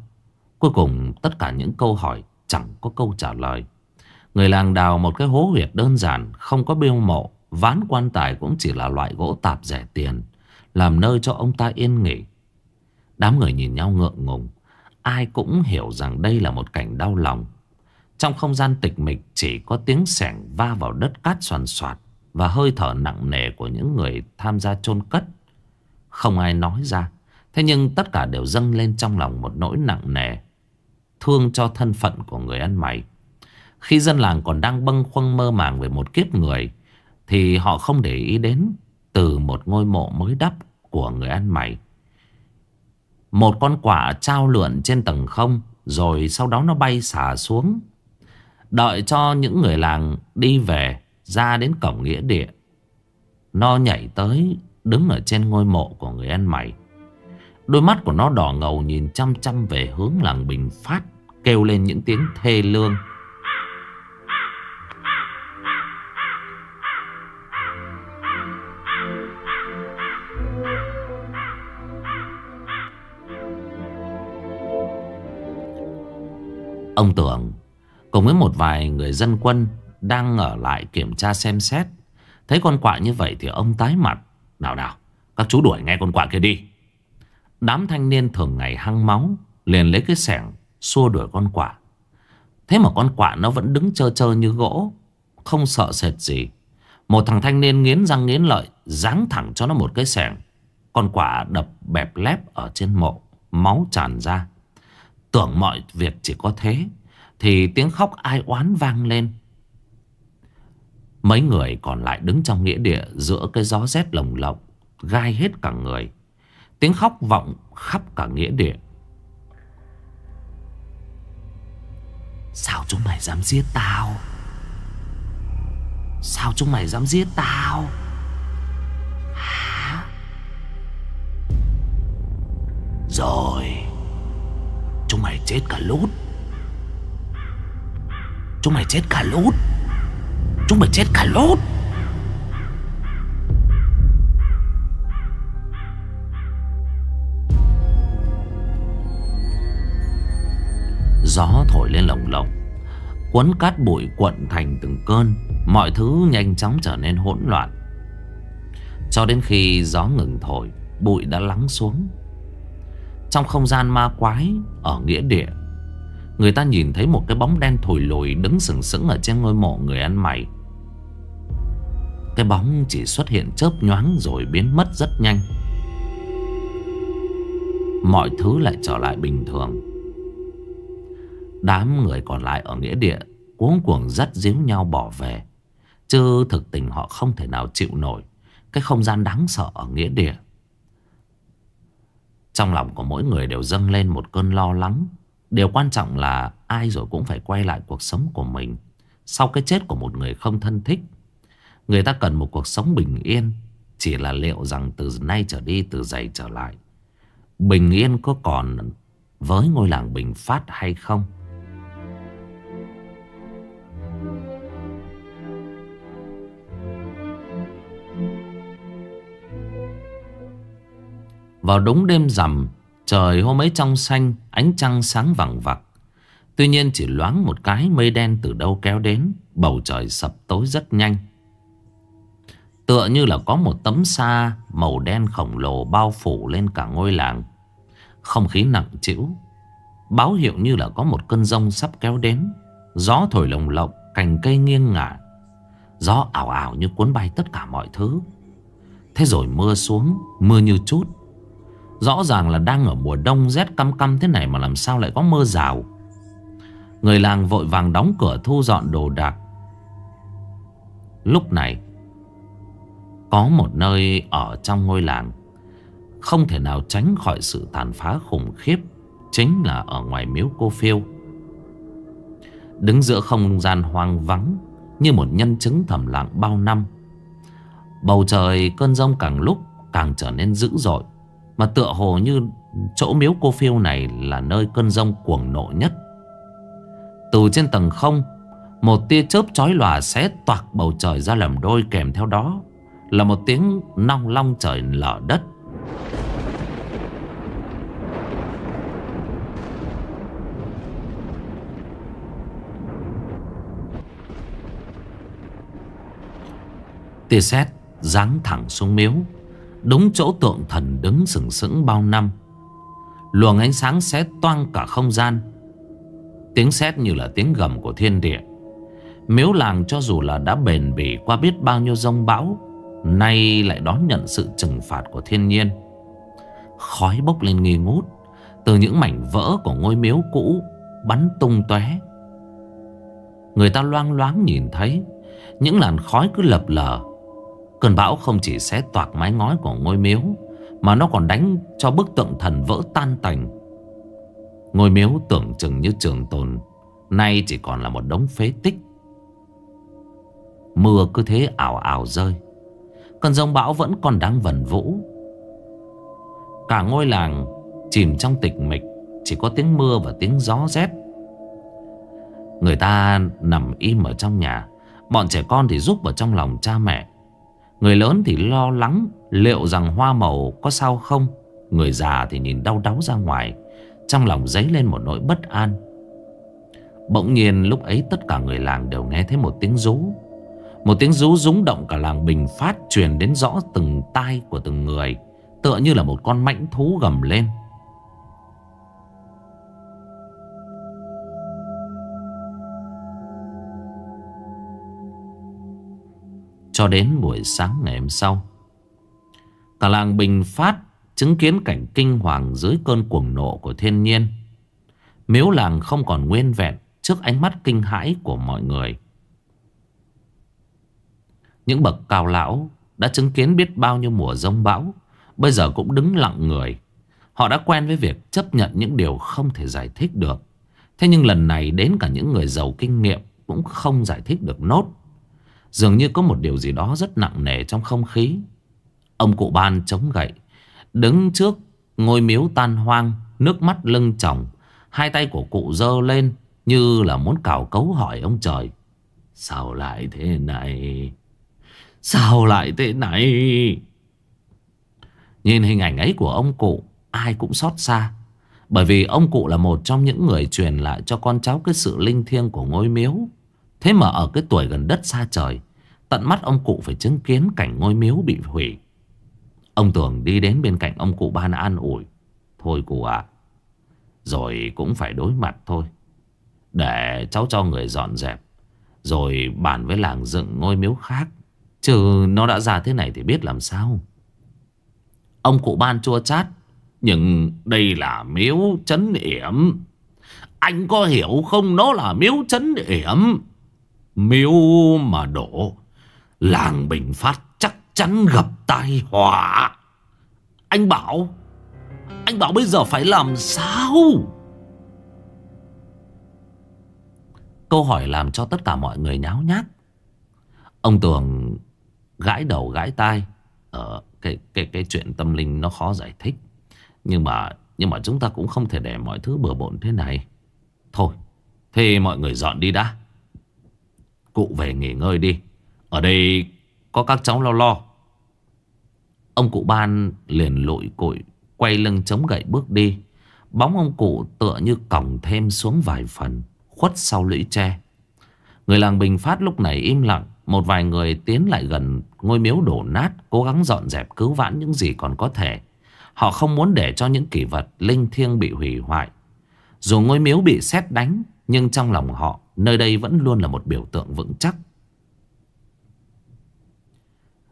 Cuối cùng tất cả những câu hỏi Chẳng có câu trả lời. Người làng đào một cái hố huyệt đơn giản, Không có biêu mộ, Ván quan tài cũng chỉ là loại gỗ tạp rẻ tiền, Làm nơi cho ông ta yên nghỉ. Đám người nhìn nhau ngượng ngùng, Ai cũng hiểu rằng đây là một cảnh đau lòng. Trong không gian tịch mịch Chỉ có tiếng sẻng va vào đất cát soàn soạt Và hơi thở nặng nề của những người tham gia chôn cất. Không ai nói ra, Thế nhưng tất cả đều dâng lên trong lòng một nỗi nặng nề. Thương cho thân phận của người ăn mày. Khi dân làng còn đang bâng khuâng mơ màng về một kiếp người, thì họ không để ý đến Từ một ngôi mộ mới đắp Của người ăn mày. Một con quả trao lượn trên tầng không, Rồi sau đó nó bay xả xuống. Đợi cho những người làng đi về, Ra đến cổng nghĩa địa. Nó nhảy tới, Đứng ở trên ngôi mộ của người ăn mày. Đôi mắt của nó đỏ ngầu nhìn chăm chăm về hướng làng Bình Phát, Kêu lên những tiếng thê lương. Ông tưởng cùng với một vài người dân quân đang ở lại kiểm tra xem xét. Thấy con quạ như vậy thì ông tái mặt. Nào nào, các chú đuổi ngay con quạ kia đi. Đám thanh niên thường ngày hăng máu liền lấy cái sẻng xua đuổi con quạ. Thế mà con quạ nó vẫn đứng chơ chơ như gỗ, không sợ sệt gì. Một thằng thanh niên nghiến răng nghiến lợi, giáng thẳng cho nó một cái sẻng. Con quạ đập bẹp lép ở trên mộ, máu tràn ra. Tưởng mọi việc chỉ có thế, Thì tiếng khóc ai oán vang lên. Mấy người còn lại đứng trong nghĩa địa Giữa cái gió rét lồng lộng, Gai hết cả người. Tiếng khóc vọng khắp cả nghĩa địa. Sao chúng mày dám giết tao? Sao chúng mày dám giết tao? Hả? Rồi. Chúng mày chết cả lút Chúng mày chết cả lút Chúng mày chết cả lút Gió thổi lên lồng lộng Quấn cát bụi quận thành từng cơn, Mọi thứ nhanh chóng trở nên hỗn loạn. Cho đến khi gió ngừng thổi, Bụi đã lắng xuống trong không gian ma quái Ở nghĩa địa. Người ta nhìn thấy một cái bóng đen thổi lùi Đứng sừng sững ở trên ngôi mộ người ăn mày. Cái bóng chỉ xuất hiện chớp nhoáng Rồi biến mất rất nhanh. Mọi thứ lại trở lại bình thường. Đám người còn lại ở nghĩa địa Cuống cuồng dắt díu nhau bỏ về. Chứ thực tình họ không thể nào chịu nổi. Cái không gian đáng sợ ở nghĩa địa. Trong lòng của mỗi người đều dâng lên một cơn lo lắng. Điều quan trọng là ai rồi cũng phải quay lại cuộc sống của mình. Sau cái chết của một người không thân thích, Người ta cần một cuộc sống bình yên. Chỉ là liệu rằng từ nay trở đi, từ giày trở lại, Bình yên có còn với ngôi làng Bình Phát hay không? Vào đúng đêm rằm, Trời hôm ấy trong xanh, Ánh trăng sáng vẳng vặc. Tuy nhiên chỉ loáng một cái mây đen từ đâu kéo đến, Bầu trời sập tối rất nhanh. Tựa như là có một tấm sa Màu đen khổng lồ bao phủ lên cả ngôi làng. Không khí nặng trĩu, Báo hiệu như là có một cơn rông sắp kéo đến. Gió thổi lồng lộng, Cành cây nghiêng ngả. Gió ảo ảo như cuốn bay tất cả mọi thứ. Thế rồi mưa xuống, Mưa như chút. Rõ ràng là đang ở mùa đông rét căm căm thế này mà làm sao lại có mưa rào. Người làng vội vàng đóng cửa thu dọn đồ đạc. Lúc này, có một nơi ở trong ngôi làng không thể nào tránh khỏi sự tàn phá khủng khiếp. Chính là ở ngoài miếu cô phiêu. Đứng giữa không gian hoang vắng như một nhân chứng thầm lặng bao năm. Bầu trời cơn rông càng lúc càng trở nên dữ dội. Mà tựa hồ như chỗ miếu cô phiêu này là nơi cơn rông cuồng nộ nhất. Từ trên tầng không, một tia chớp chói lòa xé toạc bầu trời ra làm đôi kèm theo đó là một tiếng nong long trời lở đất. Tia sét giáng thẳng xuống miếu Đúng chỗ tượng thần đứng sừng sững bao năm. Luồng ánh sáng xé toang cả không gian. Tiếng sét như là tiếng gầm của thiên địa. Miếu làng cho dù là đã bền bỉ qua biết bao nhiêu rông bão, Nay lại đón nhận sự trừng phạt của thiên nhiên. Khói bốc lên nghi ngút, Từ những mảnh vỡ của ngôi miếu cũ Bắn tung tóe. Người ta loang loáng nhìn thấy, Những làn khói cứ lập lờ Cơn bão không chỉ xé toạc mái ngói của ngôi miếu, Mà nó còn đánh cho bức tượng thần vỡ tan tành. Ngôi miếu tưởng chừng như trường tồn, Nay chỉ còn là một đống phế tích. Mưa cứ thế ảo ảo rơi, Cơn giông bão vẫn còn đang vần vũ. Cả ngôi làng chìm trong tịch mịch, Chỉ có tiếng mưa và tiếng gió rét. Người ta nằm im ở trong nhà, Bọn trẻ con thì giúp ở trong lòng cha mẹ. Người lớn thì lo lắng liệu rằng hoa màu có sao không. Người già thì nhìn đau đáu ra ngoài. Trong lòng dấy lên một nỗi bất an. Bỗng nhiên lúc ấy tất cả người làng đều nghe thấy một tiếng rú. Một tiếng rú rúng động cả làng Bình Phát truyền đến rõ từng tai của từng người. Tựa như là một con mãnh thú gầm lên. Cho đến buổi sáng ngày hôm sau. Cả làng Bình Phát Chứng kiến cảnh kinh hoàng dưới cơn cuồng nộ của thiên nhiên. Miếu làng không còn nguyên vẹn Trước ánh mắt kinh hãi của mọi người. Những bậc cao lão Đã chứng kiến biết bao nhiêu mùa rông bão, Bây giờ cũng đứng lặng người. Họ đã quen với việc chấp nhận những điều không thể giải thích được. Thế nhưng lần này đến cả những người giàu kinh nghiệm Cũng không giải thích được nốt. Dường như có một điều gì đó rất nặng nề trong không khí. Ông cụ ban chống gậy, Đứng trước ngôi miếu tan hoang, Nước mắt lưng tròng Hai tay của cụ dơ lên Như là muốn cào cấu hỏi ông trời. Sao lại thế này? Sao lại thế này? Nhìn hình ảnh ấy của ông cụ, Ai cũng xót xa. Bởi vì ông cụ là một trong những người truyền lại cho con cháu cái sự linh thiêng của ngôi miếu. Thế mà ở cái tuổi gần đất xa trời, Tận mắt ông cụ phải chứng kiến cảnh ngôi miếu bị hủy. Ông Tường đi đến bên cạnh ông cụ ban an ủi, Thôi cụ ạ, Rồi cũng phải đối mặt thôi. Để cháu cho người dọn dẹp, Rồi bàn với làng dựng ngôi miếu khác, Chứ nó đã ra thế này thì biết làm sao. Ông cụ ban chua chát, Nhưng đây là miếu chấn yểm. Anh có hiểu không? Nó là miếu chấn yểm. Miếu mà đổ Làng Bình Phát chắc chắn gặp tai họa Anh bảo Anh bảo bây giờ phải làm sao Câu hỏi làm cho tất cả mọi người nháo nhác Ông Tường gãi đầu gãi tai ở cái cái cái chuyện tâm linh nó khó giải thích. Nhưng mà nhưng mà chúng ta cũng không thể để mọi thứ bừa bộn thế này. Thôi, thì mọi người dọn đi đã. Cụ về nghỉ ngơi đi. Ở đây có các cháu lo lo. Ông cụ ban liền lội cội quay lưng chống gậy bước đi. Bóng ông cụ tựa như còng thêm xuống vài phần, khuất sau lũy tre. Người làng Bình Phát lúc này im lặng, một vài người tiến lại gần ngôi miếu đổ nát, cố gắng dọn dẹp cứu vãn những gì còn có thể. Họ không muốn để cho những kỷ vật linh thiêng bị hủy hoại. Dù ngôi miếu bị xét đánh, nhưng trong lòng họ, nơi đây vẫn luôn là một biểu tượng vững chắc.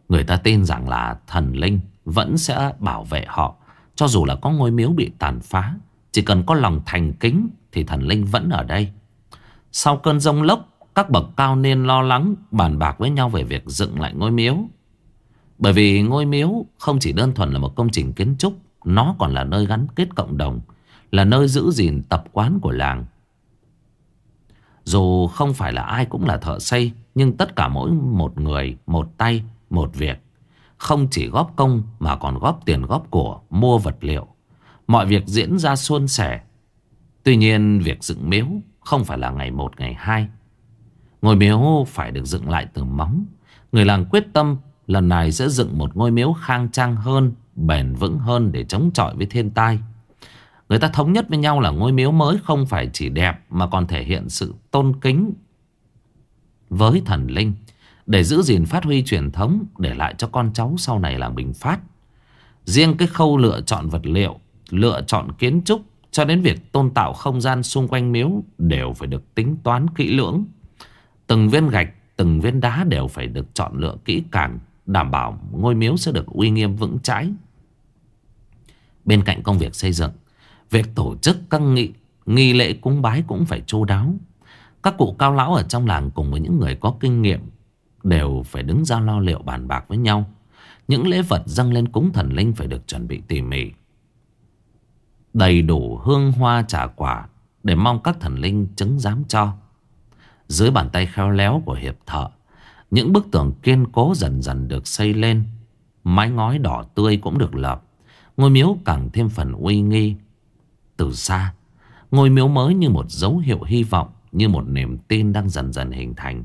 Người ta tin rằng là thần linh vẫn sẽ bảo vệ họ, cho dù là có ngôi miếu bị tàn phá. Chỉ cần có lòng thành kính thì thần linh vẫn ở đây. Sau cơn rông lốc, các bậc cao nên lo lắng bàn bạc với nhau về việc dựng lại ngôi miếu. Bởi vì ngôi miếu không chỉ đơn thuần là một công trình kiến trúc, nó còn là nơi gắn kết cộng đồng, là nơi giữ gìn tập quán của làng. Dù không phải là ai cũng là thợ xây, nhưng tất cả mỗi một người, một tay, một việc. Không chỉ góp công mà còn góp tiền góp của, mua vật liệu. Mọi việc diễn ra suôn sẻ. Tuy nhiên việc dựng miếu không phải là ngày một ngày hai Ngôi miếu phải được dựng lại từ móng Người làng quyết tâm lần này sẽ dựng một ngôi miếu khang trang hơn Bền vững hơn để chống chọi với thiên tai Người ta thống nhất với nhau là ngôi miếu mới không phải chỉ đẹp Mà còn thể hiện sự tôn kính với thần linh. Để giữ gìn phát huy truyền thống Để lại cho con cháu sau này làng Bình Phát. Riêng cái khâu lựa chọn vật liệu Lựa chọn kiến trúc Cho đến việc tôn tạo không gian xung quanh miếu Đều phải được tính toán kỹ lưỡng. Từng viên gạch, từng viên đá đều phải được chọn lựa kỹ càng, đảm bảo ngôi miếu sẽ được uy nghiêm vững chãi. Bên cạnh công việc xây dựng, việc tổ chức các nghị, nghi lễ cúng bái cũng phải chu đáo. Các cụ cao lão ở trong làng cùng với những người có kinh nghiệm đều phải đứng ra lo liệu bàn bạc với nhau. Những lễ vật dâng lên cúng thần linh phải được chuẩn bị tỉ mỉ. Đầy đủ hương hoa trà quả để mong các thần linh chứng giám cho. Dưới bàn tay khéo léo của hiệp thợ Những bức tường kiên cố dần dần được xây lên Mái ngói đỏ tươi cũng được lập Ngôi miếu càng thêm phần uy nghi từ xa Ngôi miếu mới như một dấu hiệu hy vọng Như một niềm tin đang dần dần hình thành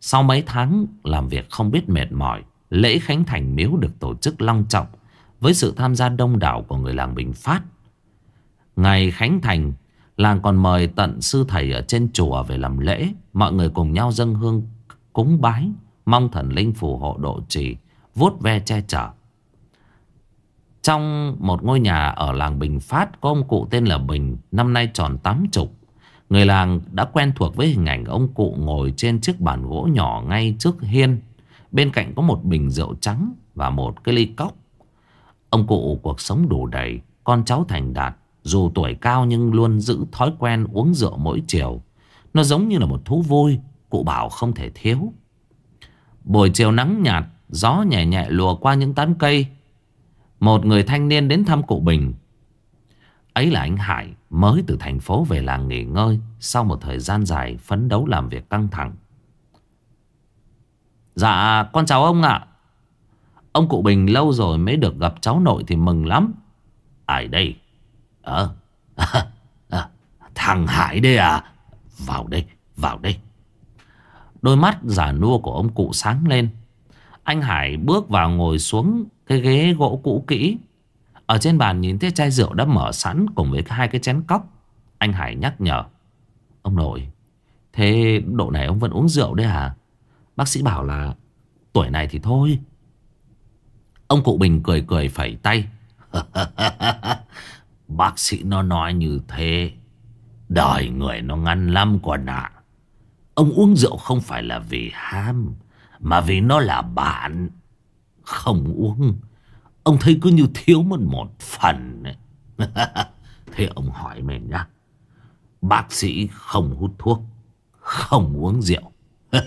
Sau mấy tháng làm việc không biết mệt mỏi Lễ Khánh Thành miếu được tổ chức long trọng Với sự tham gia đông đảo của người làng Bình Phát Ngày Khánh Thành Làng còn mời tận sư thầy ở trên chùa về làm lễ. Mọi người cùng nhau dâng hương cúng bái. Mong thần linh phù hộ độ trì, vuốt ve che chở. Trong một ngôi nhà ở làng Bình Phát có ông cụ tên là Bình, năm nay tròn tám chục. Người làng đã quen thuộc với hình ảnh ông cụ ngồi trên chiếc bàn gỗ nhỏ ngay trước hiên. Bên cạnh có một bình rượu trắng và một cái ly cốc. Ông cụ cuộc sống đủ đầy, con cháu thành đạt. Dù tuổi cao nhưng luôn giữ thói quen uống rượu mỗi chiều. Nó giống như là một thú vui, cụ bảo không thể thiếu. Buổi chiều nắng nhạt, gió nhẹ nhẹ lùa qua những tán cây. Một người thanh niên đến thăm cụ Bình. Ấy là anh Hải mới từ thành phố về làng nghỉ ngơi sau một thời gian dài phấn đấu làm việc căng thẳng. Dạ, con chào ông ạ. Ông cụ Bình lâu rồi mới được gặp cháu nội thì mừng lắm. Ai đây? Ờ à, Thằng Hải đây à Vào đây vào đây Đôi mắt giả nua của ông cụ sáng lên Anh Hải bước vào ngồi xuống cái ghế gỗ cũ kỹ. Ở trên bàn nhìn thấy chai rượu đã mở sẵn Cùng với hai cái chén cốc Anh Hải nhắc nhở. Ông nội, Thế độ này ông vẫn uống rượu đấy hả? Bác sĩ bảo là Tuổi này thì thôi. Ông cụ Bình cười cười phẩy tay. Bác sĩ nó nói như thế. Đời người nó ngăn lắm còn ạ. Ông uống rượu không phải là vì ham, Mà vì nó là bạn. Không uống. Ông thấy cứ như thiếu mất một phần. Thế ông hỏi mình nhá. Bác sĩ không hút thuốc, Không uống rượu.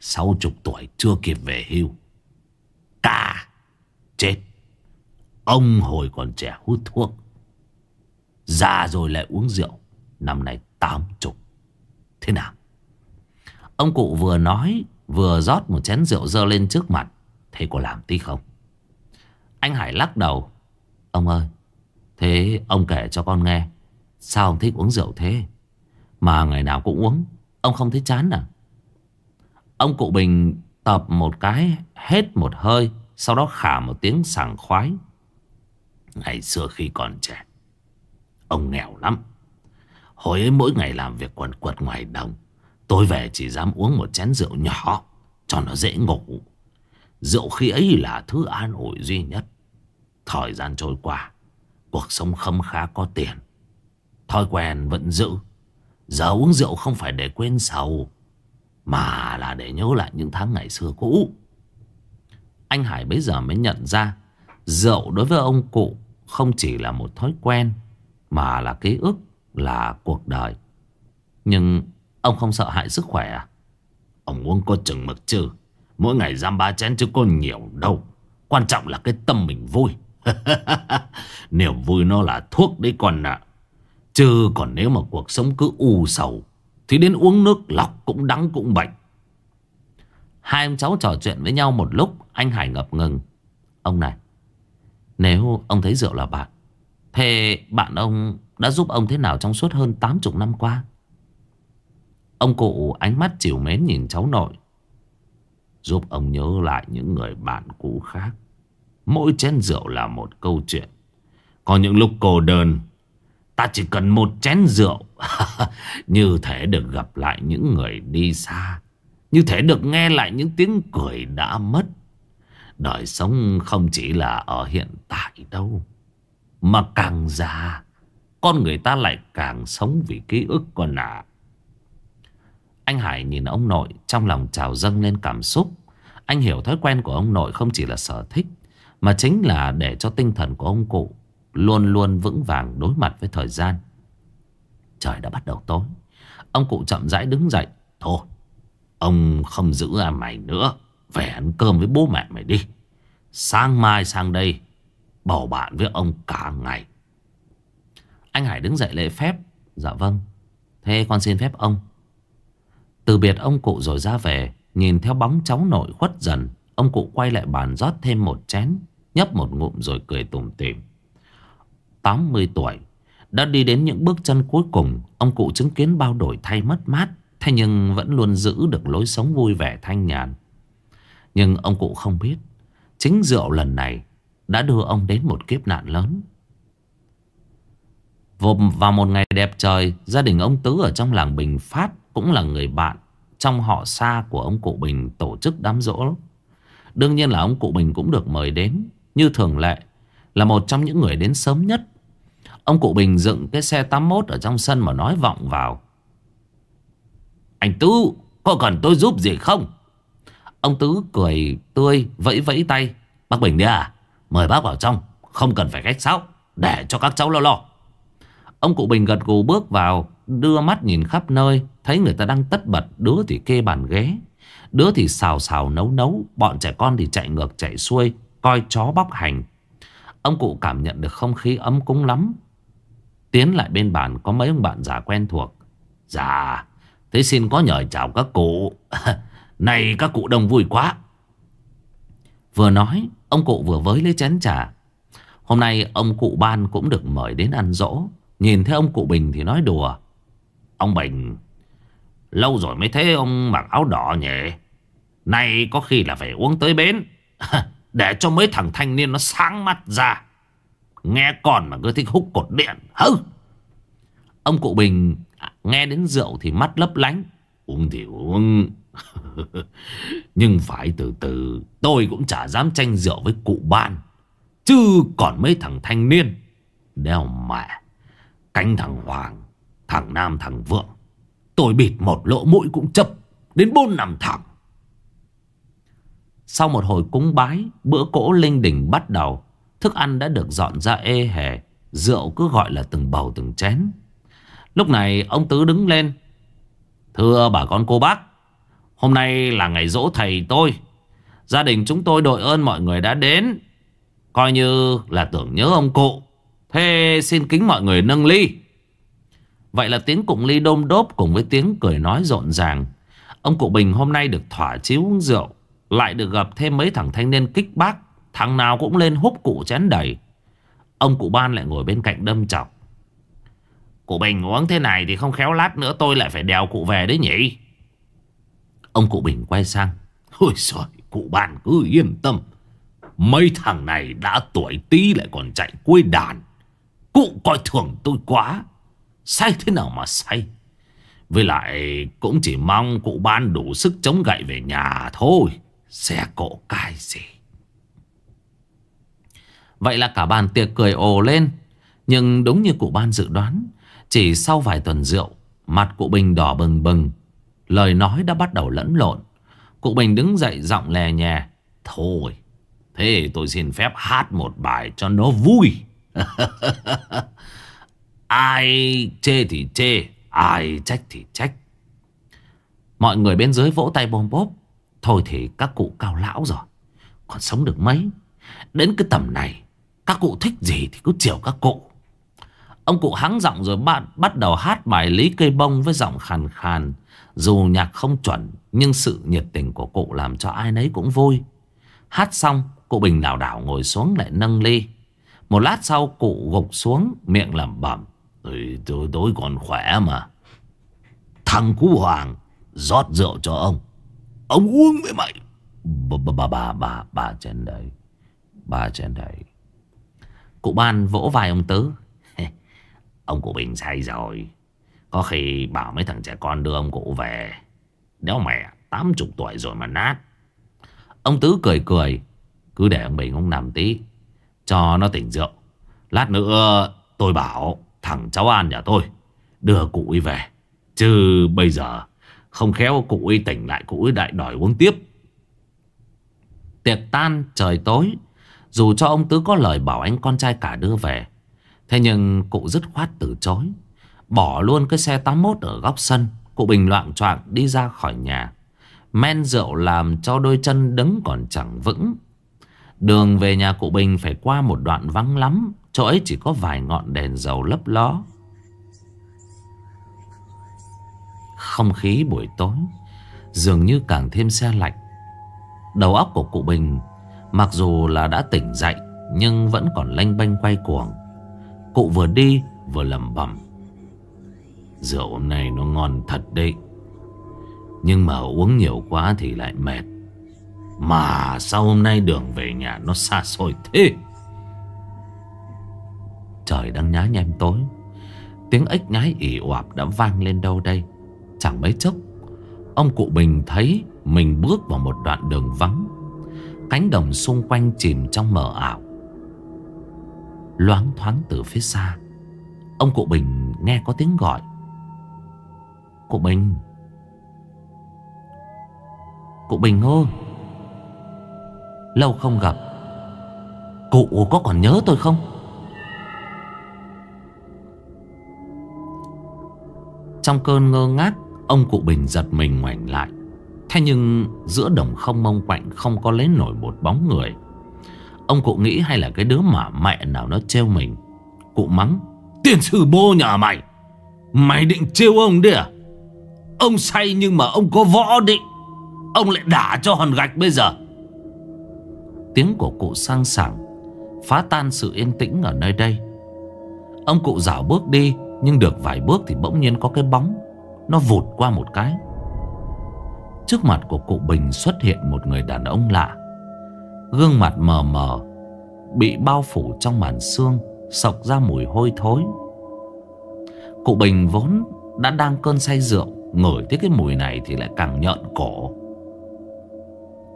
Sáu chục tuổi chưa kịp về hưu. Cả Chết. Ông hồi còn trẻ hút thuốc. Già rồi lại uống rượu. Năm nay tám chục. Thế nào? Ông cụ vừa nói, Vừa rót một chén rượu dơ lên trước mặt. Thế có làm tí không? Anh Hải lắc đầu. Ông ơi, Thế ông kể cho con nghe, Sao ông thích uống rượu thế? Mà ngày nào cũng uống, Ông không thấy chán à? Ông cụ Bình tập một cái Hết một hơi, Sau đó khả một tiếng sảng khoái. Ngày xưa khi còn trẻ, Ông nghèo lắm. Hồi ấy mỗi ngày làm việc quần quật ngoài đồng Tôi về chỉ dám uống một chén rượu nhỏ Cho nó dễ ngủ. Rượu khi ấy là thứ an ủi duy nhất. Thời gian trôi qua, Cuộc sống khâm khá có tiền. Thói quen vẫn giữ. Giờ uống rượu không phải để quên sầu, Mà là để nhớ lại những tháng ngày xưa cũ. Anh Hải bây giờ mới nhận ra, Rượu đối với ông cụ Không chỉ là một thói quen, Mà là ký ức, Là cuộc đời. Nhưng ông không sợ hại sức khỏe à? Ông uống có chừng mực chứ? Mỗi ngày giam ba chén chứ có nhiều đâu. Quan trọng là cái tâm mình vui. Niềm vui nó là thuốc đấy con ạ. Chứ còn nếu mà cuộc sống cứ u sầu, Thì đến uống nước lọc cũng đắng cũng bệnh. Hai ông cháu trò chuyện với nhau một lúc, Anh Hải ngập ngừng. Ông này, Nếu ông thấy rượu là bạn, Thế bạn ông đã giúp ông thế nào trong suốt hơn 80 năm qua? Ông cụ ánh mắt chiều mến nhìn cháu nội. Giúp ông nhớ lại những người bạn cũ khác. Mỗi chén rượu là một câu chuyện. Có những lúc cô đơn, Ta chỉ cần một chén rượu. Như thể được gặp lại những người đi xa. Như thể được nghe lại những tiếng cười đã mất. Đời sống không chỉ là ở hiện tại đâu, Mà càng già, Con người ta lại càng sống vì ký ức con à. Anh Hải nhìn ông nội, Trong lòng trào dâng lên cảm xúc. Anh hiểu thói quen của ông nội không chỉ là sở thích, Mà chính là để cho tinh thần của ông cụ Luôn luôn vững vàng đối mặt với thời gian. Trời đã bắt đầu tối. Ông cụ chậm rãi đứng dậy. Thôi, Ông không giữ à mày nữa. Về ăn cơm với bố mẹ mày đi. Sang mai sang đây, Bầu bạn với ông cả ngày. Anh Hải đứng dậy lễ phép. Dạ vâng. Thế con xin phép ông. Từ biệt ông cụ rồi ra về, Nhìn theo bóng cháu nội khuất dần, Ông cụ quay lại bàn rót thêm một chén, Nhấp một ngụm rồi cười tủm tỉm. 80 tuổi, Đã đi đến những bước chân cuối cùng, Ông cụ chứng kiến bao đổi thay mất mát, Thế nhưng vẫn luôn giữ được lối sống vui vẻ thanh nhàn. Nhưng ông cụ không biết, Chính rượu lần này Đã đưa ông đến một kiếp nạn lớn. Vào một ngày đẹp trời, Gia đình ông Tứ ở trong làng Bình Phát cũng là người bạn Trong họ xa của ông cụ Bình tổ chức đám rỗ Đương nhiên là ông cụ Bình cũng được mời đến Như thường lệ Là một trong những người đến sớm nhất Ông cụ Bình dựng cái xe 81 ở trong sân mà nói vọng vào. Anh Tứ, có cần tôi giúp gì không? Ông Tứ cười tươi, vẫy vẫy tay. Bác Bình đi à? Mời bác vào trong, không cần phải khách sáo, để cho các cháu lo lo. Ông cụ Bình gật gù bước vào, đưa mắt nhìn khắp nơi, thấy người ta đang tất bật, đứa thì kê bàn ghế. Đứa thì xào xào nấu nấu, bọn trẻ con thì chạy ngược chạy xuôi, coi chó bóc hành. Ông cụ cảm nhận được không khí ấm cúng lắm Tiến lại bên bàn có mấy ông bạn già quen thuộc. Dạ, thế xin có nhờ chào các cụ. Này các cụ đông vui quá. Vừa nói, ông cụ vừa với lấy chén trà. Hôm nay ông cụ ban cũng được mời đến ăn dỗ. Nhìn thấy ông cụ Bình thì nói đùa. Ông Bình, lâu rồi mới thấy ông mặc áo đỏ nhỉ. Nay có khi là phải uống tới bến. Để cho mấy thằng thanh niên nó sáng mắt ra. Nghe còn mà cứ thích hút cột điện Hứ Ông cụ Bình à, nghe đến rượu thì mắt lấp lánh Uống thì uống Nhưng phải từ từ Tôi cũng chả dám tranh rượu với cụ ban Chứ còn mấy thằng thanh niên Đeo mẹ Cánh thằng Hoàng Thằng Nam, thằng Vượng. Tôi bịt một lỗ mũi cũng chấp Đến bốn năm thẳng. Sau một hồi cúng bái, Bữa cỗ linh đình bắt đầu, Thức ăn đã được dọn ra ê hề, Rượu cứ gọi là từng bầu từng chén. Lúc này ông Tứ đứng lên. Thưa bà con cô bác, Hôm nay là ngày dỗ thầy tôi. Gia đình chúng tôi đội ơn mọi người đã đến. Coi như là tưởng nhớ ông cụ. Thế xin kính mọi người nâng ly. Vậy là tiếng cụng ly đôm đốp Cùng với tiếng cười nói rộn ràng. Ông cụ Bình hôm nay được thỏa chiếu uống rượu, Lại được gặp thêm mấy thằng thanh niên kích bác, Thằng nào cũng lên húp cụ chén đầy. Ông cụ ban lại ngồi bên cạnh đâm chọc. Cụ Bình uống thế này thì không khéo lát nữa tôi lại phải đèo cụ về đấy nhỉ? Ông cụ Bình quay sang. Ôi trời cụ ban cứ yên tâm. Mấy thằng này đã tuổi tí lại còn chạy quê đàn. Cụ coi thường tôi quá. Say thế nào mà say Với lại cũng chỉ mong cụ ban đủ sức chống gậy về nhà thôi. Xe cộ cái gì? Vậy là cả bàn tiệc cười ồ lên. Nhưng đúng như cụ ban dự đoán, Chỉ sau vài tuần rượu, Mặt cụ Bình đỏ bừng bừng. Lời nói đã bắt đầu lẫn lộn. Cụ Bình đứng dậy giọng lè nhẹ Thôi, Thế tôi xin phép hát một bài cho nó vui. Ai chê thì chê Ai trách thì trách. Mọi người bên dưới vỗ tay bôm bốp. Thôi thì các cụ cao lão rồi Còn sống được mấy? Đến cái tầm này Các cụ thích gì thì cứ chiều các cụ. Ông cụ hắng giọng rồi bắt, bắt đầu hát bài Lý Cây Bông với giọng khàn khàn. Dù nhạc không chuẩn Nhưng sự nhiệt tình của cụ làm cho ai nấy cũng vui. Hát xong Cụ Bình đảo đảo ngồi xuống lại nâng ly. Một lát sau cụ gục xuống Miệng lẩm bẩm tôi, tôi, tôi còn khỏe mà. Thằng Cú Hoàng rót rượu cho ông. Ông uống với mày. Bà bà bà bà bà trên đây Bà trên đây Cụ ban vỗ vai ông Tứ. Ông cụ Bình say rồi. Có khi bảo mấy thằng trẻ con đưa ông cụ về. Đéo mẹ tám chục tuổi rồi mà nát. Ông Tứ cười cười. Cứ để ông Bình ông nằm tí. Cho nó tỉnh rượu. Lát nữa tôi bảo thằng cháu An nhà tôi, Đưa cụ ấy về. Chứ bây giờ, Không khéo cụ ấy tỉnh lại, cụ ấy đại đòi uống tiếp. Tiệc tan trời tối, Dù cho ông Tứ có lời bảo anh con trai cả đưa về, Thế nhưng cụ dứt khoát từ chối, Bỏ luôn cái xe 81 ở góc sân. Cụ Bình loạn choạng đi ra khỏi nhà, Men rượu làm cho đôi chân đứng còn chẳng vững. Đường về nhà cụ Bình phải qua một đoạn vắng lắm, Chỗ ấy chỉ có vài ngọn đèn dầu lấp ló. Không khí buổi tối, Dường như càng thêm xe lạnh. Đầu óc của cụ Bình, Mặc dù là đã tỉnh dậy, Nhưng vẫn còn lanh banh quay cuồng. Cụ vừa đi, vừa lẩm bẩm. Rượu này nó ngon thật đấy, Nhưng mà uống nhiều quá thì lại mệt. Mà sao hôm nay đường về nhà nó xa xôi thế? Trời đang nhá nhem tối. Tiếng ếch nhái ỉ oạp đã vang lên đâu đây? Chẳng mấy chốc, Ông cụ Bình thấy mình bước vào một đoạn đường vắng. Cánh đồng xung quanh chìm trong mờ ảo. Loáng thoáng từ phía xa, Ông cụ Bình nghe có tiếng gọi. Cụ Bình! Cụ Bình ơi! Lâu không gặp. Cụ có còn nhớ tôi không? Trong cơn ngơ ngác, Ông cụ Bình giật mình ngoảnh lại. Thế nhưng giữa đồng không mông quạnh Không có lấy nổi một bóng người. Ông cụ nghĩ hay là cái đứa mà mẹ nào nó trêu mình? Cụ mắng, Tiền sư bô nhà mày! Mày định trêu ông đi à? Ông say nhưng mà ông có võ định. Ông lại đả cho hòn gạch bây giờ. Tiếng của cụ sang sảng, Phá tan sự yên tĩnh ở nơi đây. Ông cụ dạo bước đi, Nhưng được vài bước thì bỗng nhiên có cái bóng, Nó vụt qua một cái. Trước mặt của cụ Bình xuất hiện một người đàn ông lạ, Gương mặt mờ mờ, Bị bao phủ trong màn xương Sọc ra mùi hôi thối. Cụ Bình vốn đã đang cơn say rượu, Ngửi thấy cái mùi này thì lại càng nhợn cổ.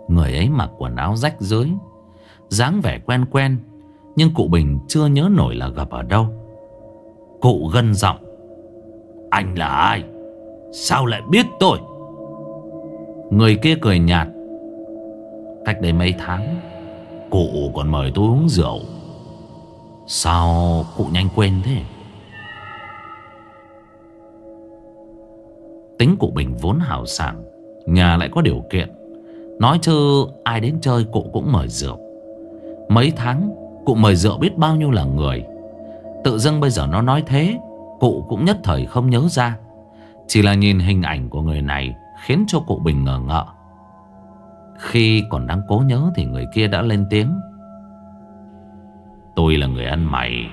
Người ấy mặc quần áo rách rưới dáng vẻ quen quen, Nhưng cụ Bình chưa nhớ nổi là gặp ở đâu. Cụ gân giọng, Anh là ai? Sao lại biết tôi? Người kia cười nhạt. Cách đây mấy tháng, Cụ còn mời tôi uống rượu. Sao cụ nhanh quên thế? Tính cụ Bình vốn hào sảng, Nhà lại có điều kiện, Nói chứ ai đến chơi cụ cũng mời rượu. Mấy tháng, Cụ mời rượu biết bao nhiêu là người. Tự dưng bây giờ nó nói thế, Cụ cũng nhất thời không nhớ ra. Chỉ là nhìn hình ảnh của người này Khiến cho cụ Bình ngờ ngợ. Khi còn đang cố nhớ Thì người kia đã lên tiếng. Tôi là người ăn mày.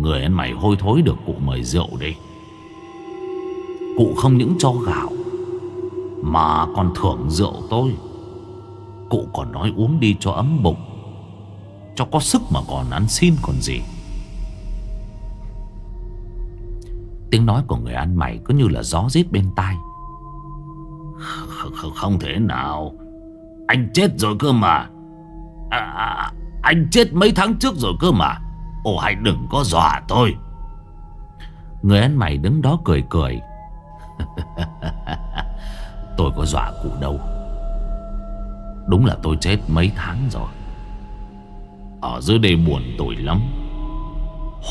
Người ăn mày hôi thối được cụ mời rượu đi. Cụ không những cho gạo, Mà còn thưởng rượu tôi. Cụ còn nói uống đi cho ấm bụng. Cho có sức mà còn ăn xin còn gì? Tiếng nói của người ăn mày cứ như là gió rít bên tai. Không thể nào. Anh chết rồi cơ mà. À, à, Anh chết mấy tháng trước rồi cơ mà. Ồ hãy đừng có dọa tôi. Người ăn mày đứng đó cười cười. Tôi có dọa cụ đâu Đúng là tôi chết mấy tháng rồi. Ở dưới đây buồn tội lắm.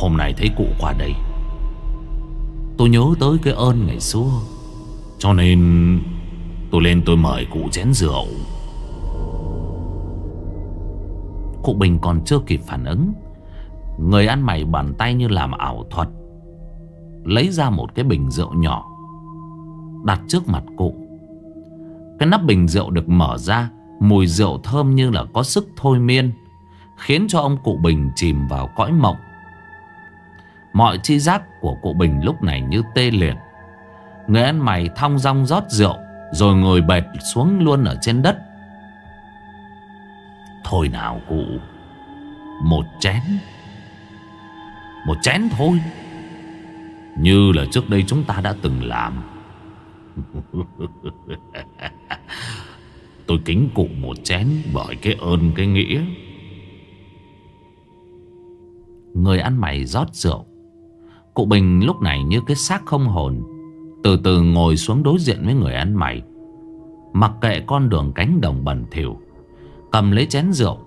Hôm nay thấy cụ qua đây. Tôi nhớ tới cái ơn ngày xưa. Cho nên Tôi lên tôi mời cụ chén rượu. Cụ Bình còn chưa kịp phản ứng. Người ăn mày bàn tay như làm ảo thuật. Lấy ra một cái bình rượu nhỏ. Đặt trước mặt cụ. Cái nắp bình rượu được mở ra. Mùi rượu thơm như là có sức thôi miên, Khiến cho ông cụ Bình chìm vào cõi mộng. Mọi chi giác của cụ Bình lúc này như tê liệt. Người ăn mày thong dong rót rượu, Rồi ngồi bệt xuống luôn ở trên đất. Thôi nào cụ, Một chén. Một chén thôi. Như là trước đây chúng ta đã từng làm. Tôi kính cụ một chén Bởi cái ơn cái nghĩa. Người ăn mày rót rượu. Cụ Bình lúc này như cái xác không hồn, Từ từ ngồi xuống đối diện với người ăn mày. Mặc kệ con đường cánh đồng bẩn thỉu, Cầm lấy chén rượu.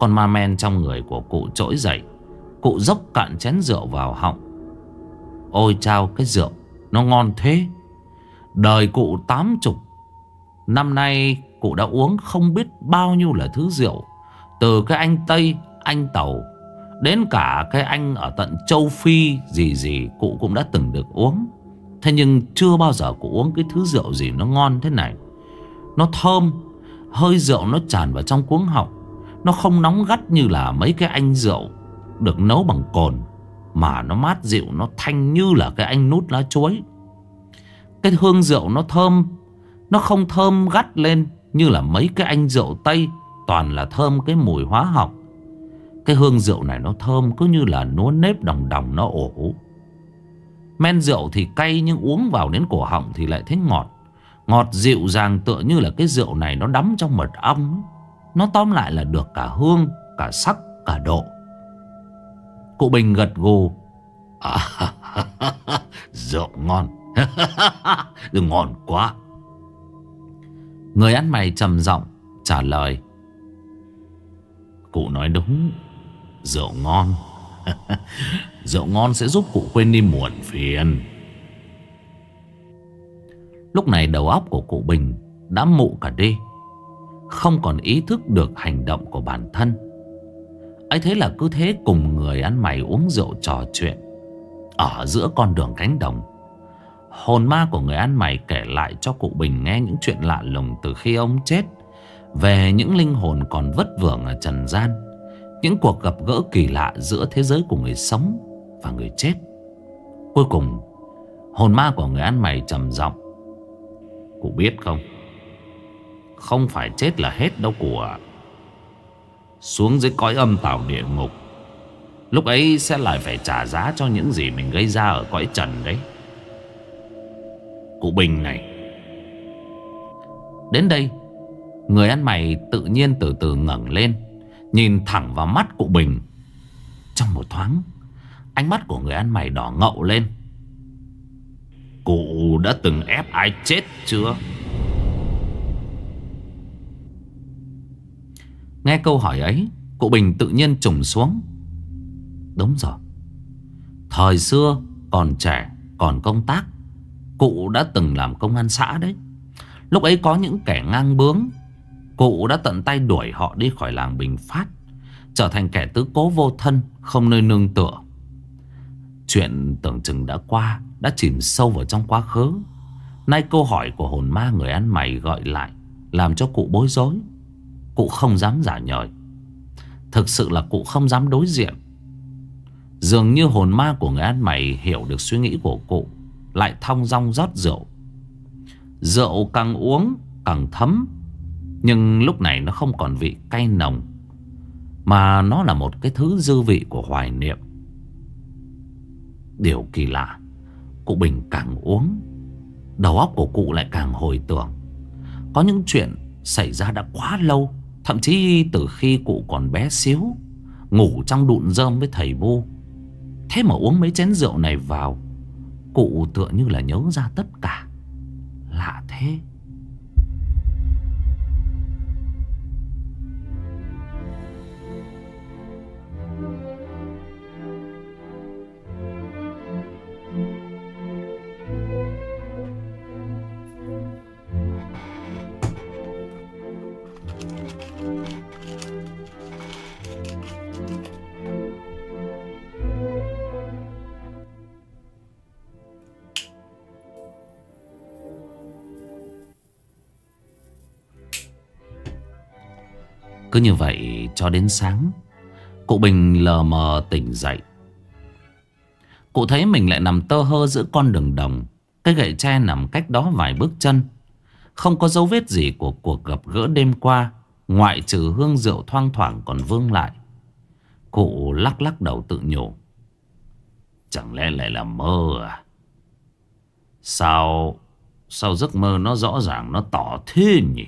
Con ma men trong người của cụ trỗi dậy, Cụ dốc cạn chén rượu vào họng. Ôi chao, cái rượu, Nó ngon thế. Đời cụ tám chục Năm nay cụ đã uống không biết bao nhiêu là thứ rượu Từ cái anh Tây, anh Tàu Đến cả cái anh ở tận châu Phi gì gì cụ cũng đã từng được uống. Thế nhưng chưa bao giờ cụ uống cái thứ rượu gì nó ngon thế này. Nó thơm Hơi rượu nó tràn vào trong cuống họng. Nó không nóng gắt như là mấy cái anh rượu Được nấu bằng cồn Mà nó mát dịu Nó thanh như là cái anh nút lá chuối. Cái hương rượu nó thơm nó không thơm gắt lên Như là mấy cái anh rượu Tây Toàn là thơm cái mùi hóa học cái hương rượu này nó thơm cứ như là núa nếp đồng đồng nó ổ. Men rượu thì cay nhưng uống vào đến cổ họng thì lại thấy ngọt. Ngọt dịu dàng tựa như là cái rượu này nó đắm trong mật ong. Nó tóm lại là được cả hương, cả sắc, cả độ. Cụ Bình gật gù. À, rượu ngon. ngon quá. Người ăn mày trầm giọng trả lời. Cụ nói đúng, Rượu ngon. Rượu ngon sẽ giúp cụ quên đi muộn phiền. Lúc này đầu óc của cụ Bình Đã mụ cả đi, Không còn ý thức được hành động của bản thân. Ấy thế là cứ thế cùng người ăn mày uống rượu trò chuyện Ở giữa con đường cánh đồng. Hồn ma của người ăn mày kể lại cho cụ Bình nghe những chuyện lạ lùng từ khi ông chết. Về những linh hồn còn vất vưởng ở trần gian, những cuộc gặp gỡ kỳ lạ giữa thế giới của người sống và người chết. Cuối cùng, Hồn ma của người ăn mày trầm giọng, Cụ biết không? Không phải chết là hết đâu cụ ạ. Xuống dưới cõi âm tảo địa ngục, Lúc ấy sẽ lại phải trả giá cho những gì mình gây ra ở cõi trần đấy. Cụ Bình này. Đến đây, Người ăn mày tự nhiên từ từ ngẩng lên, Nhìn thẳng vào mắt cụ Bình. Trong một thoáng, Ánh mắt của người ăn mày đỏ ngậu lên. Cụ đã từng ép ai chết chưa? Nghe câu hỏi ấy, Cụ Bình tự nhiên trùng xuống. Đúng rồi. Thời xưa còn trẻ, Còn công tác Cụ đã từng làm công an xã đấy. Lúc ấy có những kẻ ngang bướng. Cụ đã tận tay đuổi họ đi khỏi làng Bình Phát, Trở thành kẻ tứ cố vô thân, Không nơi nương tựa. Chuyện tưởng chừng đã qua, Đã chìm sâu vào trong quá khứ. Nay câu hỏi của hồn ma người ăn mày gọi lại, Làm cho cụ bối rối. Cụ không dám giả nhời Thực sự là cụ không dám đối diện. Dường như hồn ma của người ăn mày Hiểu được suy nghĩ của cụ. Lại thong dong rót rượu. Rượu càng uống càng thấm, Nhưng lúc này nó không còn vị cay nồng, Mà nó là một cái thứ dư vị của hoài niệm. Điều kỳ lạ, Cụ Bình càng uống, Đầu óc của cụ lại càng hồi tưởng. Có những chuyện xảy ra đã quá lâu, Thậm chí từ khi cụ còn bé xíu, Ngủ trong đụn rơm với thầy bu. Thế mà uống mấy chén rượu này vào Cụ tựa như là nhớ ra tất cả. Lạ thế. Cứ như vậy cho đến sáng. Cụ Bình lờ mờ tỉnh dậy. Cụ thấy mình lại nằm tơ hơ giữa con đường đồng, Cái gậy tre nằm cách đó vài bước chân. Không có dấu vết gì của cuộc gặp gỡ đêm qua, Ngoại trừ hương rượu thoang thoảng còn vương lại. Cụ lắc lắc đầu tự nhủ. Chẳng lẽ lại là mơ à? Sao Sao giấc mơ nó rõ ràng, nó tỏ thế nhỉ?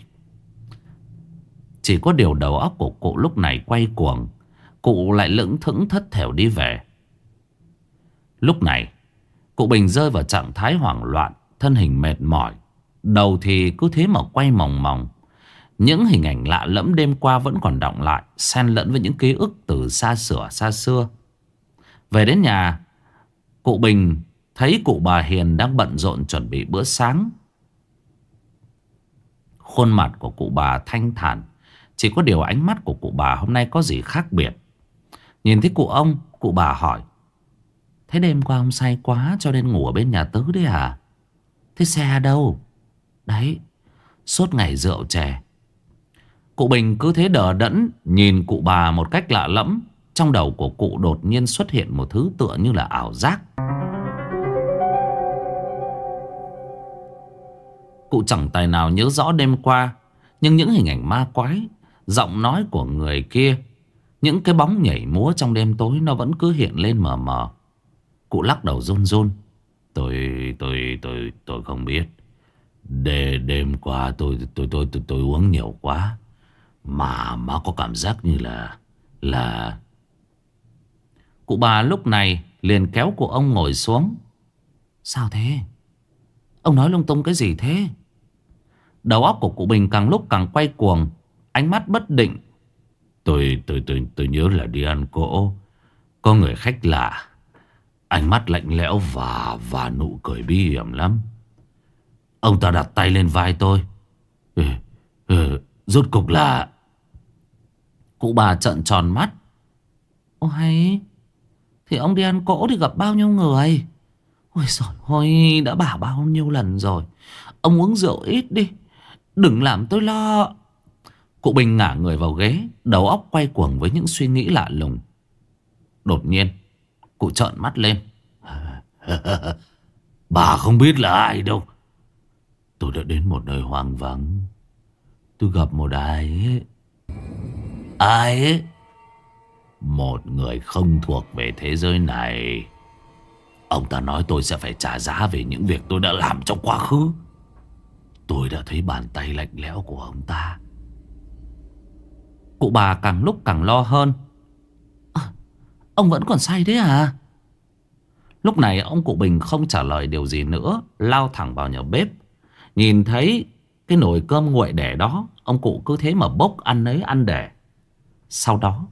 Chỉ có điều đầu óc của cụ lúc này quay cuồng. Cụ lại lững thững thất thểu đi về. Lúc này, Cụ Bình rơi vào trạng thái hoảng loạn, Thân hình mệt mỏi. Đầu thì cứ thế mà quay mòng mòng. Những hình ảnh lạ lẫm đêm qua vẫn còn động lại, Xen lẫn với những ký ức từ xa xửa, xa xưa. Về đến nhà, Cụ Bình thấy cụ bà Hiền đang bận rộn chuẩn bị bữa sáng. Khuôn mặt của cụ bà thanh thản chỉ có điều ánh mắt của cụ bà hôm nay có gì khác biệt? Nhìn thấy cụ ông, Cụ bà hỏi. Thế đêm qua ông say quá cho nên ngủ ở bên nhà tứ đấy à? Thế xe đâu? Đấy, Suốt ngày rượu chè. Cụ Bình cứ thế đờ đẫn Nhìn cụ bà một cách lạ lẫm. Trong đầu của cụ đột nhiên xuất hiện một thứ tựa như là ảo giác. Cụ chẳng tài nào nhớ rõ đêm qua, Nhưng những hình ảnh ma quái Giọng nói của người kia. Những cái bóng nhảy múa trong đêm tối Nó vẫn cứ hiện lên mờ mờ. Cụ lắc đầu run run. Tôi tôi tôi tôi không biết. Đê, Đêm qua tôi tôi, tôi tôi tôi uống nhiều quá. Mà mà có cảm giác như là Là Cụ bà lúc này liền kéo cụ ông ngồi xuống. Sao thế? Ông nói lung tung cái gì thế? Đầu óc của cụ Bình càng lúc càng quay cuồng Ánh mắt bất định. Tôi tôi tôi tôi nhớ là đi ăn cỗ. Có người khách lạ. Ánh mắt lạnh lẽo và và nụ cười bí hiểm lắm. Ông ta đặt tay lên vai tôi. Ừ, ừ, Rốt cục là Cụ bà trợn tròn mắt. Ô hay Thì ông đi ăn cỗ thì gặp bao nhiêu người? Ôi trời ơi Đã bảo bao nhiêu lần rồi. Ông uống rượu ít đi. Đừng làm tôi lo. Cụ Bình ngả người vào ghế, Đầu óc quay cuồng với những suy nghĩ lạ lùng. Đột nhiên, Cụ trợn mắt lên. Bà không biết là ai đâu. Tôi đã đến một nơi hoang vắng. Tôi gặp một ai ấy. Ai ấy? Một người không thuộc về thế giới này. Ông ta nói tôi sẽ phải trả giá về những việc tôi đã làm trong quá khứ. Tôi đã thấy bàn tay lạnh lẽo của ông ta. Cụ bà càng lúc càng lo hơn. À, Ông vẫn còn say đấy à? Lúc này ông cụ Bình không trả lời điều gì nữa Lao thẳng vào nhà bếp. Nhìn thấy cái nồi cơm nguội đẻ đó Ông cụ cứ thế mà bốc ăn ấy ăn đẻ. Sau đó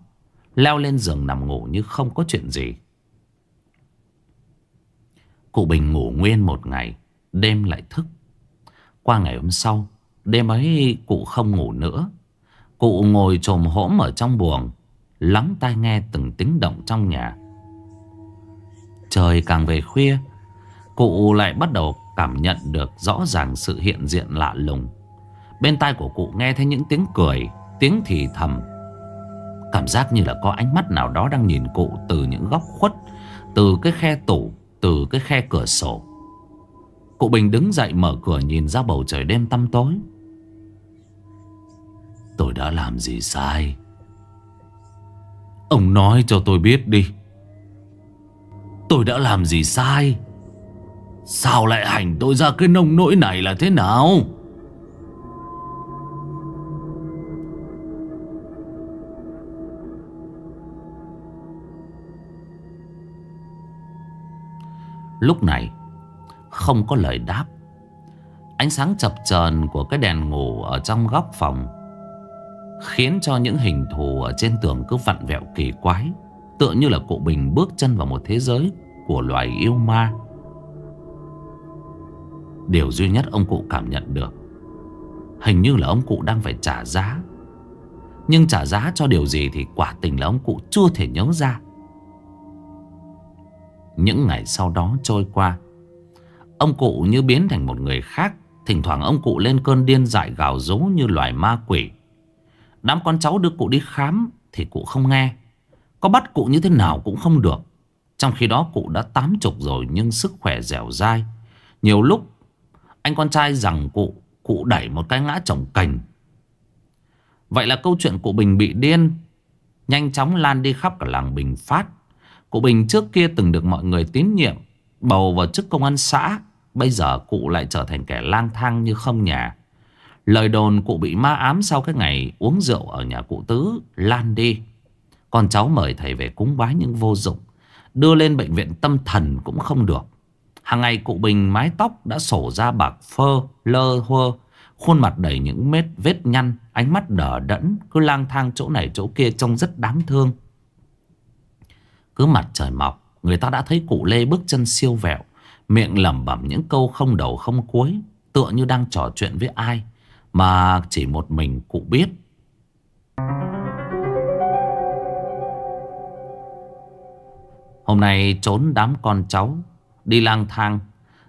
Leo lên giường nằm ngủ như không có chuyện gì. Cụ Bình ngủ nguyên một ngày Đêm lại thức. Qua ngày hôm sau Đêm ấy cụ không ngủ nữa Cụ ngồi trồm hỗm ở trong buồng, Lắng tai nghe từng tiếng động trong nhà. Trời càng về khuya, Cụ lại bắt đầu cảm nhận được rõ ràng sự hiện diện lạ lùng. Bên tai của cụ nghe thấy những tiếng cười, Tiếng thì thầm. Cảm giác như là có ánh mắt nào đó đang nhìn cụ từ những góc khuất, Từ cái khe tủ, Từ cái khe cửa sổ. Cụ Bình đứng dậy mở cửa nhìn ra bầu trời đêm tăm tối. Tôi đã làm gì sai? Ông nói cho tôi biết đi. Tôi đã làm gì sai? Sao lại hành tôi ra cái nông nỗi này là thế nào? Lúc này, Không có lời đáp. Ánh sáng chập chờn của cái đèn ngủ Ở trong góc phòng Khiến cho những hình thù Ở trên tường cứ vặn vẹo kỳ quái, Tựa như là cụ Bình bước chân vào một thế giới Của loài yêu ma. Điều duy nhất ông cụ cảm nhận được, Hình như là ông cụ đang phải trả giá. Nhưng trả giá cho điều gì thì quả tình là ông cụ chưa thể nhớ ra. Những ngày sau đó trôi qua, Ông cụ như biến thành một người khác. Thỉnh thoảng ông cụ lên cơn điên dại gào rú như loài ma quỷ. Đám con cháu đưa cụ đi khám Thì cụ không nghe. Có bắt cụ như thế nào cũng không được. Trong khi đó cụ đã tám chục rồi Nhưng sức khỏe dẻo dai. Nhiều lúc, Anh con trai rằng cụ Cụ đẩy một cái ngã chồng cành. Vậy là câu chuyện cụ Bình bị điên. Nhanh chóng lan đi khắp cả làng Bình Phát. Cụ Bình trước kia từng được mọi người tín nhiệm, Bầu vào chức công an xã. Bây giờ cụ lại trở thành kẻ lang thang như không nhà. Lời đồn cụ bị ma ám sau cái ngày uống rượu ở nhà cụ Tứ lan đi Con cháu mời thầy về cúng bái những vô dụng Đưa lên bệnh viện tâm thần cũng không được. Hàng ngày cụ Bình mái tóc đã sổ ra bạc phơ, lơ hơ Khuôn mặt đầy những vết vết nhăn Ánh mắt đờ đẫn Cứ lang thang chỗ này chỗ kia trông rất đáng thương. Cứ mặt trời mọc Người ta đã thấy cụ Lê bước chân siêu vẹo Miệng lẩm bẩm những câu không đầu không cuối Tựa như đang trò chuyện với ai. Mà chỉ một mình cụ biết Hôm nay trốn đám con cháu, Đi lang thang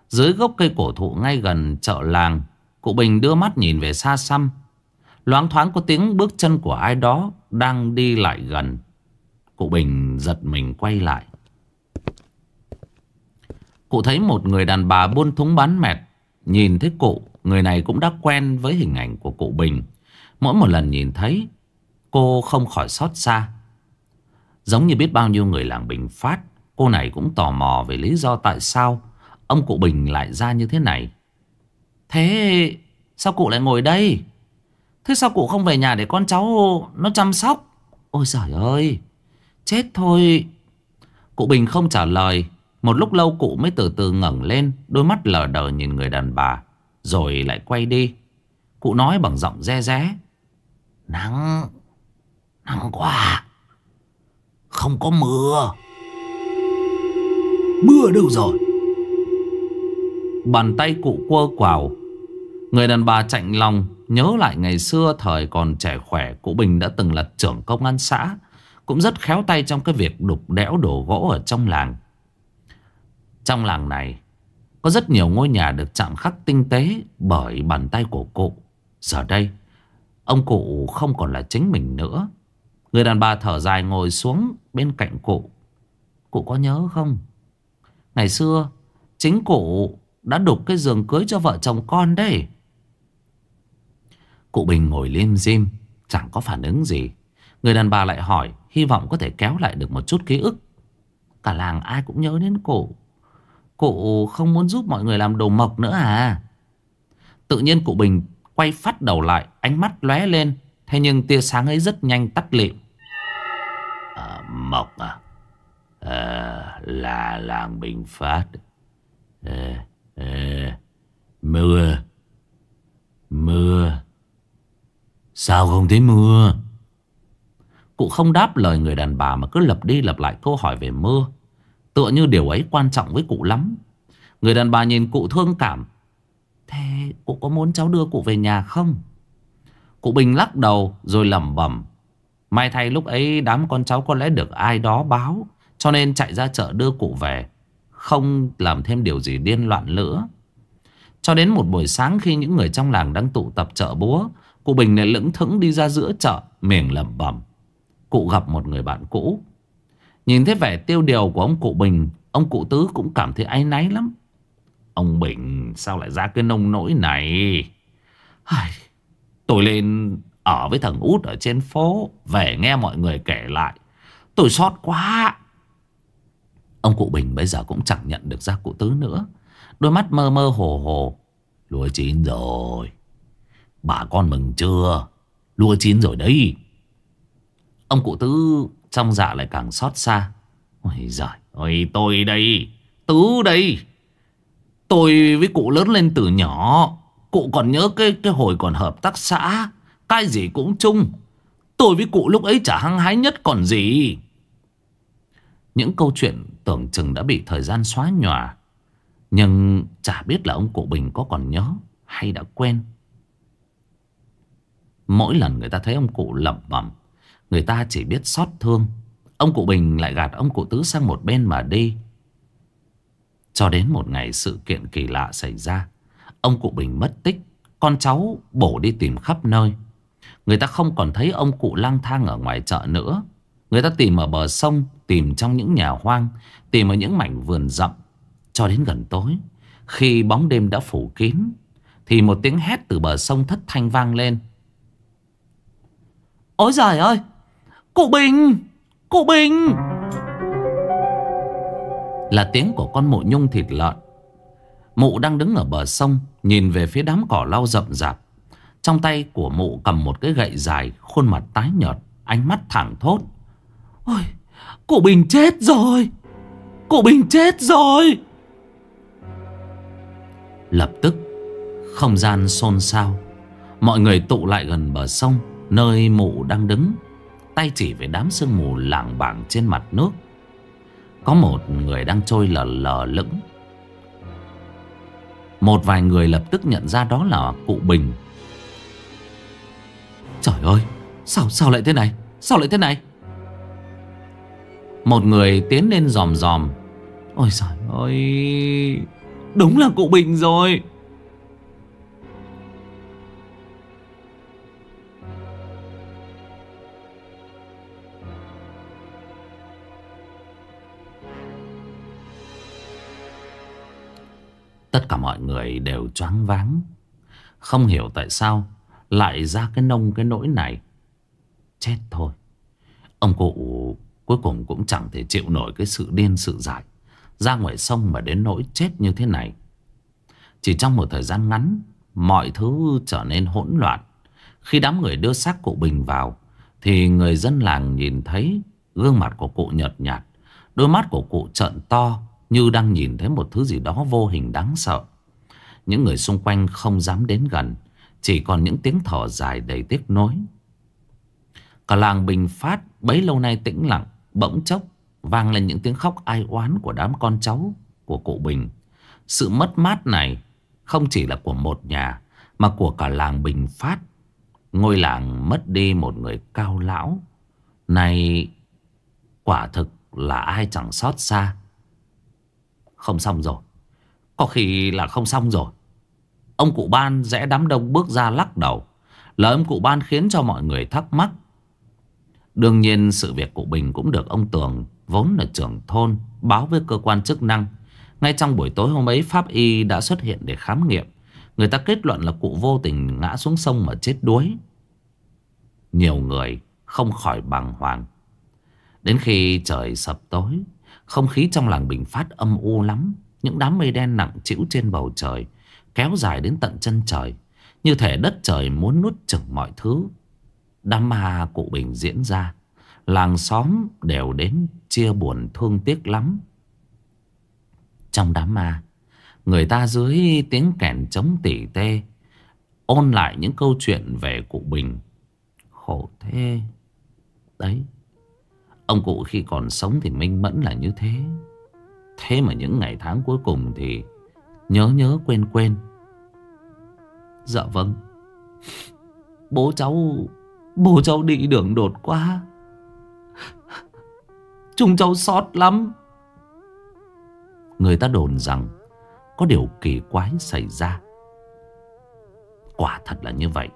Dưới gốc cây cổ thụ ngay gần chợ làng, Cụ Bình đưa mắt nhìn về xa xăm Loáng thoáng có tiếng bước chân của ai đó Đang đi lại gần Cụ Bình giật mình quay lại. Cụ thấy một người đàn bà buôn thúng bán mẹt. Nhìn thấy cụ, người này cũng đã quen với hình ảnh của cụ Bình. Mỗi một lần nhìn thấy, cô không khỏi xót xa. Giống như biết bao nhiêu người làng Bình Phát, cô này cũng tò mò về lý do tại sao ông cụ Bình lại ra như thế này. Thế sao cụ lại ngồi đây? Thế sao cụ không về nhà để con cháu nó chăm sóc? Ôi trời ơi! Chết thôi Cụ Bình không trả lời một lúc lâu cụ mới từ từ ngẩng lên, Đôi mắt lờ đờ nhìn người đàn bà, Rồi lại quay đi. Cụ nói bằng giọng re ré. Nắng Nắng quá à? Không có mưa. Mưa đâu rồi? Bàn tay cụ quơ quào. Người đàn bà chạnh lòng, Nhớ lại ngày xưa thời còn trẻ khỏe, Cụ Bình đã từng là trưởng công an xã, cũng rất khéo tay trong cái việc đục đẽo đổ gỗ ở trong làng. Trong làng này có rất nhiều ngôi nhà được chạm khắc tinh tế bởi bàn tay của cụ. Giờ đây, ông cụ không còn là chính mình nữa. Người đàn bà thở dài ngồi xuống bên cạnh cụ. Cụ có nhớ không? Ngày xưa, chính cụ đã đục cái giường cưới cho vợ chồng con đấy. Cụ Bình ngồi lim dim, chẳng có phản ứng gì. Người đàn bà lại hỏi Hy vọng có thể kéo lại được một chút ký ức Cả làng ai cũng nhớ đến cụ Cụ không muốn giúp mọi người làm đồ mộc nữa à? Tự nhiên cụ Bình quay phát đầu lại Ánh mắt lóe lên Thế nhưng tia sáng ấy rất nhanh tắt lịm. À, Mộc à? à Là làng Bình Phát. À, à, Mưa. Mưa. Sao không thấy mưa? Cụ không đáp lời người đàn bà mà cứ lặp đi lặp lại câu hỏi về mưa. Tựa như điều ấy quan trọng với cụ lắm. Người đàn bà nhìn cụ thương cảm. Thế cụ có muốn cháu đưa cụ về nhà không? Cụ Bình lắc đầu rồi lẩm bẩm. May thay lúc ấy đám con cháu có lẽ được ai đó báo, Cho nên chạy ra chợ đưa cụ về Không làm thêm điều gì điên loạn nữa Cho đến một buổi sáng khi những người trong làng đang tụ tập chợ búa, Cụ Bình lại lững thững đi ra giữa chợ, Miệng lẩm bẩm Cụ gặp một người bạn cũ Nhìn thấy vẻ tiêu điều của ông cụ Bình Ông cụ Tứ cũng cảm thấy áy náy lắm. Ông Bình sao lại ra cái nông nỗi này? Ai, Tôi lên ở với thằng út ở trên phố Về nghe mọi người kể lại. Tôi xót quá. Ông cụ Bình bây giờ cũng chẳng nhận được ra cụ Tứ nữa. Đôi mắt mơ mơ hồ hồ. Lúa chín rồi. Bà con mừng chưa? Lúa chín rồi đấy. Ông cụ Tứ trong dạ lại càng xót xa. Ôi giời ơi tôi đây, Tứ đây. Tôi với cụ lớn lên từ nhỏ, Cụ còn nhớ cái cái hồi còn hợp tác xã, Cái gì cũng chung. Tôi với cụ lúc ấy chả hăng hái nhất còn gì. Những câu chuyện tưởng chừng đã bị thời gian xóa nhòa, Nhưng chả biết là ông cụ Bình có còn nhớ Hay đã quen. Mỗi lần người ta thấy ông cụ lẩm bẩm Người ta chỉ biết xót thương. Ông cụ Bình lại gạt ông cụ Tứ sang một bên mà đi. Cho đến một ngày sự kiện kỳ lạ xảy ra, Ông cụ Bình mất tích, Con cháu bổ đi tìm khắp nơi. Người ta không còn thấy ông cụ lang thang ở ngoài chợ nữa. Người ta tìm ở bờ sông, Tìm trong những nhà hoang, Tìm ở những mảnh vườn rậm. Cho đến gần tối, Khi bóng đêm đã phủ kín, Thì một tiếng hét từ bờ sông thất thanh vang lên. Ôi giời ơi! Cụ Bình! Cụ Bình! Là tiếng của con mụ nhung thịt lợn. Mụ đang đứng ở bờ sông Nhìn về phía đám cỏ lau rậm rạp. Trong tay của mụ cầm một cái gậy dài Khuôn mặt tái nhợt Ánh mắt thẳng thốt. Ôi Cụ Bình chết rồi! Cụ Bình chết rồi! Lập tức Không gian xôn xao. Mọi người tụ lại gần bờ sông Nơi mụ đang đứng Tay chỉ về đám sương mù lảng bảng trên mặt nước. Có một người đang trôi lờ lờ lững. Một vài người lập tức nhận ra đó là cụ Bình. Trời ơi, Sao sao lại thế này? Sao lại thế này? Một người tiến lên dòm dòm Ôi trời ơi, Đúng là cụ Bình rồi. Tất cả mọi người đều choáng váng. Không hiểu tại sao Lại ra cái nông cái nỗi này. Chết thôi. Ông cụ cuối cùng cũng chẳng thể chịu nổi Cái sự điên sự dại, Ra ngoài sông mà đến nỗi chết như thế này. Chỉ trong một thời gian ngắn, Mọi thứ trở nên hỗn loạn. Khi đám người đưa xác cụ Bình vào, Thì người dân làng nhìn thấy Gương mặt của cụ nhợt nhạt, Đôi mắt của cụ trợn to như đang nhìn thấy một thứ gì đó vô hình đáng sợ. Những người xung quanh không dám đến gần, Chỉ còn những tiếng thở dài đầy tiếc nối Cả làng Bình Phát bấy lâu nay tĩnh lặng, Bỗng chốc vang lên những tiếng khóc ai oán của đám con cháu của cụ Bình. Sự mất mát này không chỉ là của một nhà, Mà của cả làng Bình Phát. Ngôi làng mất đi một người cao lão. Này, quả thực là ai chẳng xót xa không xong rồi. Có khi là không xong rồi. Ông cụ ban rẽ đám đông bước ra lắc đầu. Lời ông cụ ban khiến cho mọi người thắc mắc. Đương nhiên sự việc cụ Bình cũng được ông Tường, Vốn là trưởng thôn, Báo với cơ quan chức năng. Ngay trong buổi tối hôm ấy, Pháp Y đã xuất hiện để khám nghiệm. Người ta kết luận là cụ vô tình ngã xuống sông mà chết đuối. Nhiều người không khỏi bàng hoàng. Đến khi trời sập tối không khí trong làng Bình Phát âm u lắm. Những đám mây đen nặng trĩu trên bầu trời, Kéo dài đến tận chân trời. Như thể đất trời muốn nuốt chửng mọi thứ. Đám ma cụ Bình diễn ra. Làng xóm đều đến chia buồn thương tiếc lắm. Trong đám ma, Người ta dưới tiếng kèn chống tỉ tê, Ôn lại những câu chuyện về cụ Bình. Khổ thế. Đấy. Ông cụ khi còn sống thì minh mẫn là như thế. Thế mà những ngày tháng cuối cùng thì Nhớ nhớ quên quên Dạ vâng. Bố cháu Bố cháu đi đường đột quá. Chúng cháu sót lắm. Người ta đồn rằng Có điều kỳ quái xảy ra. Quả thật là như vậy.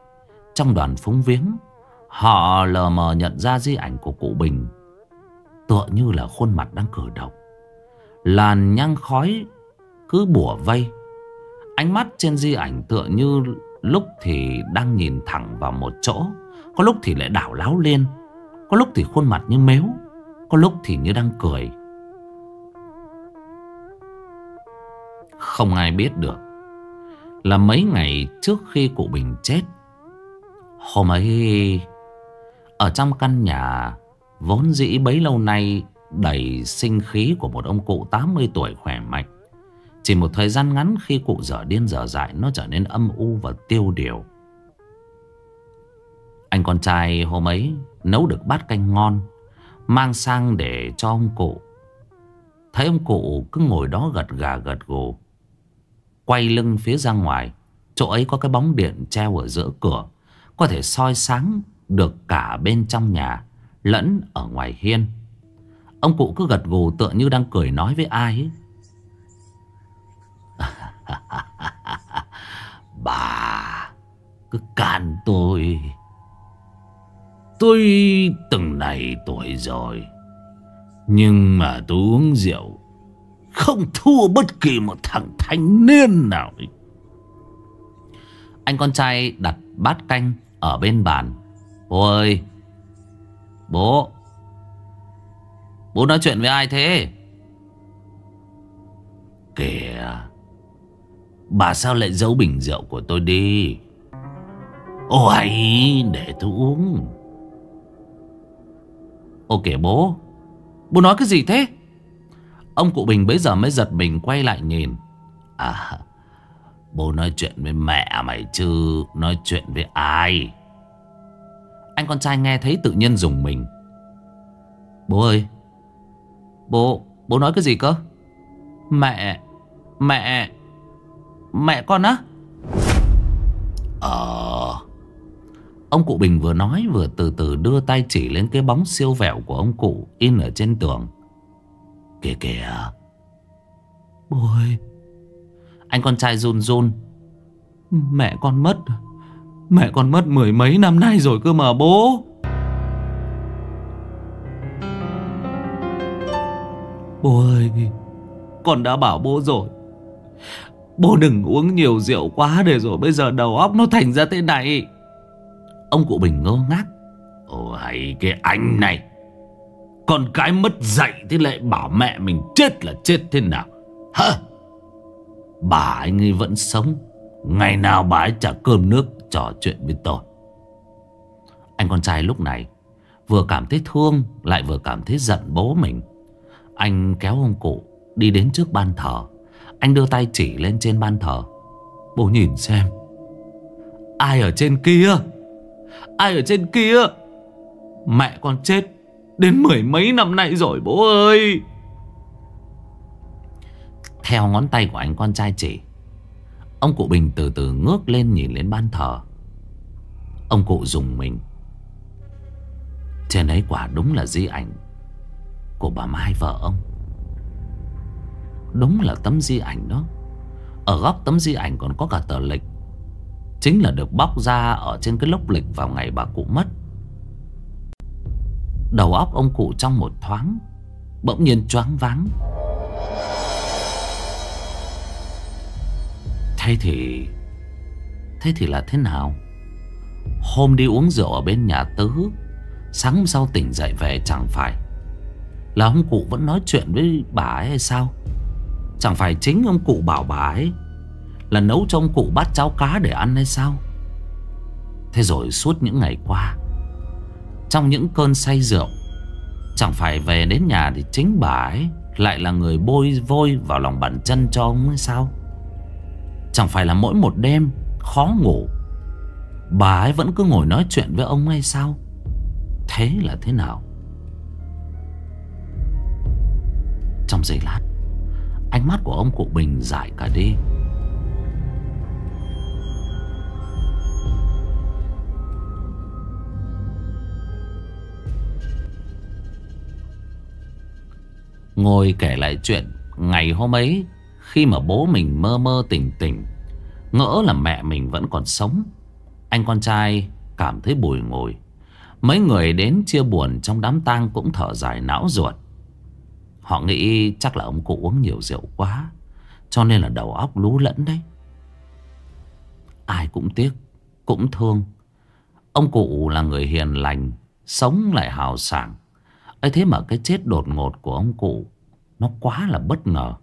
Trong đoàn phúng viếng, Họ lờ mờ nhận ra di ảnh của cụ Bình. Tựa như là khuôn mặt đang cử động. Làn nhang khói cứ bủa vây. Ánh mắt trên di ảnh tựa như lúc thì đang nhìn thẳng vào một chỗ. Có lúc thì lại đảo láo lên. Có lúc thì khuôn mặt như mếu. Có lúc thì như đang cười. Không ai biết được Là mấy ngày trước khi cụ Bình chết, Hôm ấy, Ở trong căn nhà Vốn dĩ bấy lâu nay Đầy sinh khí của một ông cụ 80 tuổi khỏe mạnh. Chỉ một thời gian ngắn khi cụ dở điên dở dại, Nó trở nên âm u và tiêu điều. Anh con trai hôm ấy Nấu được bát canh ngon, Mang sang để cho ông cụ. Thấy ông cụ cứ ngồi đó gật gà gật gù, Quay lưng phía ra ngoài, Chỗ ấy có cái bóng điện treo ở giữa cửa, Có thể soi sáng được cả bên trong nhà. Lẫn ở ngoài hiên Ông cụ cứ gật gù tựa như đang cười nói với ai ấy. Bà, cứ can tôi Tôi từng này tuổi rồi, Nhưng mà tôi uống rượu Không thua bất kỳ một thằng thanh niên nào ấy. Anh con trai đặt bát canh ở bên bàn ôi. Bố. Bố nói chuyện với ai thế? Kìa. Bà sao lại giấu bình rượu của tôi đi? Ôi để tôi uống. Ok bố. Bố nói cái gì thế? Ông cụ Bình bấy giờ mới giật mình quay lại nhìn. À Bố nói chuyện với mẹ mày chứ, Nói chuyện với ai? Anh con trai nghe thấy tự nhiên dùng mình Bố ơi Bố, bố nói cái gì cơ? Mẹ, mẹ, mẹ con á? Ờ... Ông cụ Bình vừa nói vừa từ từ đưa tay chỉ lên cái bóng siêu vẹo của ông cụ in ở trên tường. Kìa kìa. Bố ơi. Anh con trai run run. Mẹ con mất. Mẹ con mất mười mấy năm nay rồi cơ mà, bố. Bố ơi, Con đã bảo bố rồi. Bố đừng uống nhiều rượu quá Để rồi bây giờ đầu óc nó thành ra thế này. Ông cụ Bình ngơ ngác. Ôi cái anh này. Con cái mất dạy Thế lại bảo mẹ mình chết là chết thế nào? Hả? Bà anh ấy vẫn sống. Ngày nào bà ấy trả cơm nước Trò chuyện với tôi. Anh con trai lúc này Vừa cảm thấy thương, Lại vừa cảm thấy giận bố mình. Anh kéo ông cụ đi đến trước ban thờ. Anh đưa tay chỉ lên trên ban thờ. Bố nhìn xem, Ai ở trên kia? Ai ở trên kia? Mẹ con chết Đến mười mấy năm nay rồi bố ơi. Theo ngón tay của anh con trai chỉ Ông cụ Bình từ từ ngước lên nhìn lên ban thờ. Ông cụ dùng mình. Trên ấy quả đúng là di ảnh của bà Mai vợ ông. Đúng là tấm di ảnh đó. Ở góc tấm di ảnh còn có cả tờ lịch. Chính là được bóc ra Ở trên cái lốc lịch vào ngày bà cụ mất. Đầu óc ông cụ trong một thoáng, Bỗng nhiên choáng váng. Thế thì Thế thì là thế nào? Hôm đi uống rượu ở bên nhà tứ, Sáng hôm sau tỉnh dậy về chẳng phải là ông cụ vẫn nói chuyện với bà ấy hay sao? Chẳng phải chính ông cụ bảo bà ấy Là nấu cho ông cụ bát cháo cá để ăn hay sao? Thế rồi suốt những ngày qua, Trong những cơn say rượu, Chẳng phải về đến nhà thì chính bà ấy Lại là người bôi vôi vào lòng bàn chân cho ông hay sao? Chẳng phải là mỗi một đêm khó ngủ, Bà ấy vẫn cứ ngồi nói chuyện với ông ngay sao? Thế là thế nào? Trong giây lát, Ánh mắt của ông cụ Bình dại cả đi. Ngồi kể lại chuyện Ngày hôm ấy khi mà bố mình mơ mơ tỉnh tỉnh, Ngỡ là mẹ mình vẫn còn sống. Anh con trai cảm thấy bùi ngồi. Mấy người đến chia buồn trong đám tang cũng thở dài não ruột. Họ nghĩ chắc là ông cụ uống nhiều rượu quá, Cho nên là đầu óc lú lẫn đấy. Ai cũng tiếc, Cũng thương. Ông cụ là người hiền lành, Sống lại hào sảng. Ấy thế mà cái chết đột ngột của ông cụ, Nó quá là bất ngờ.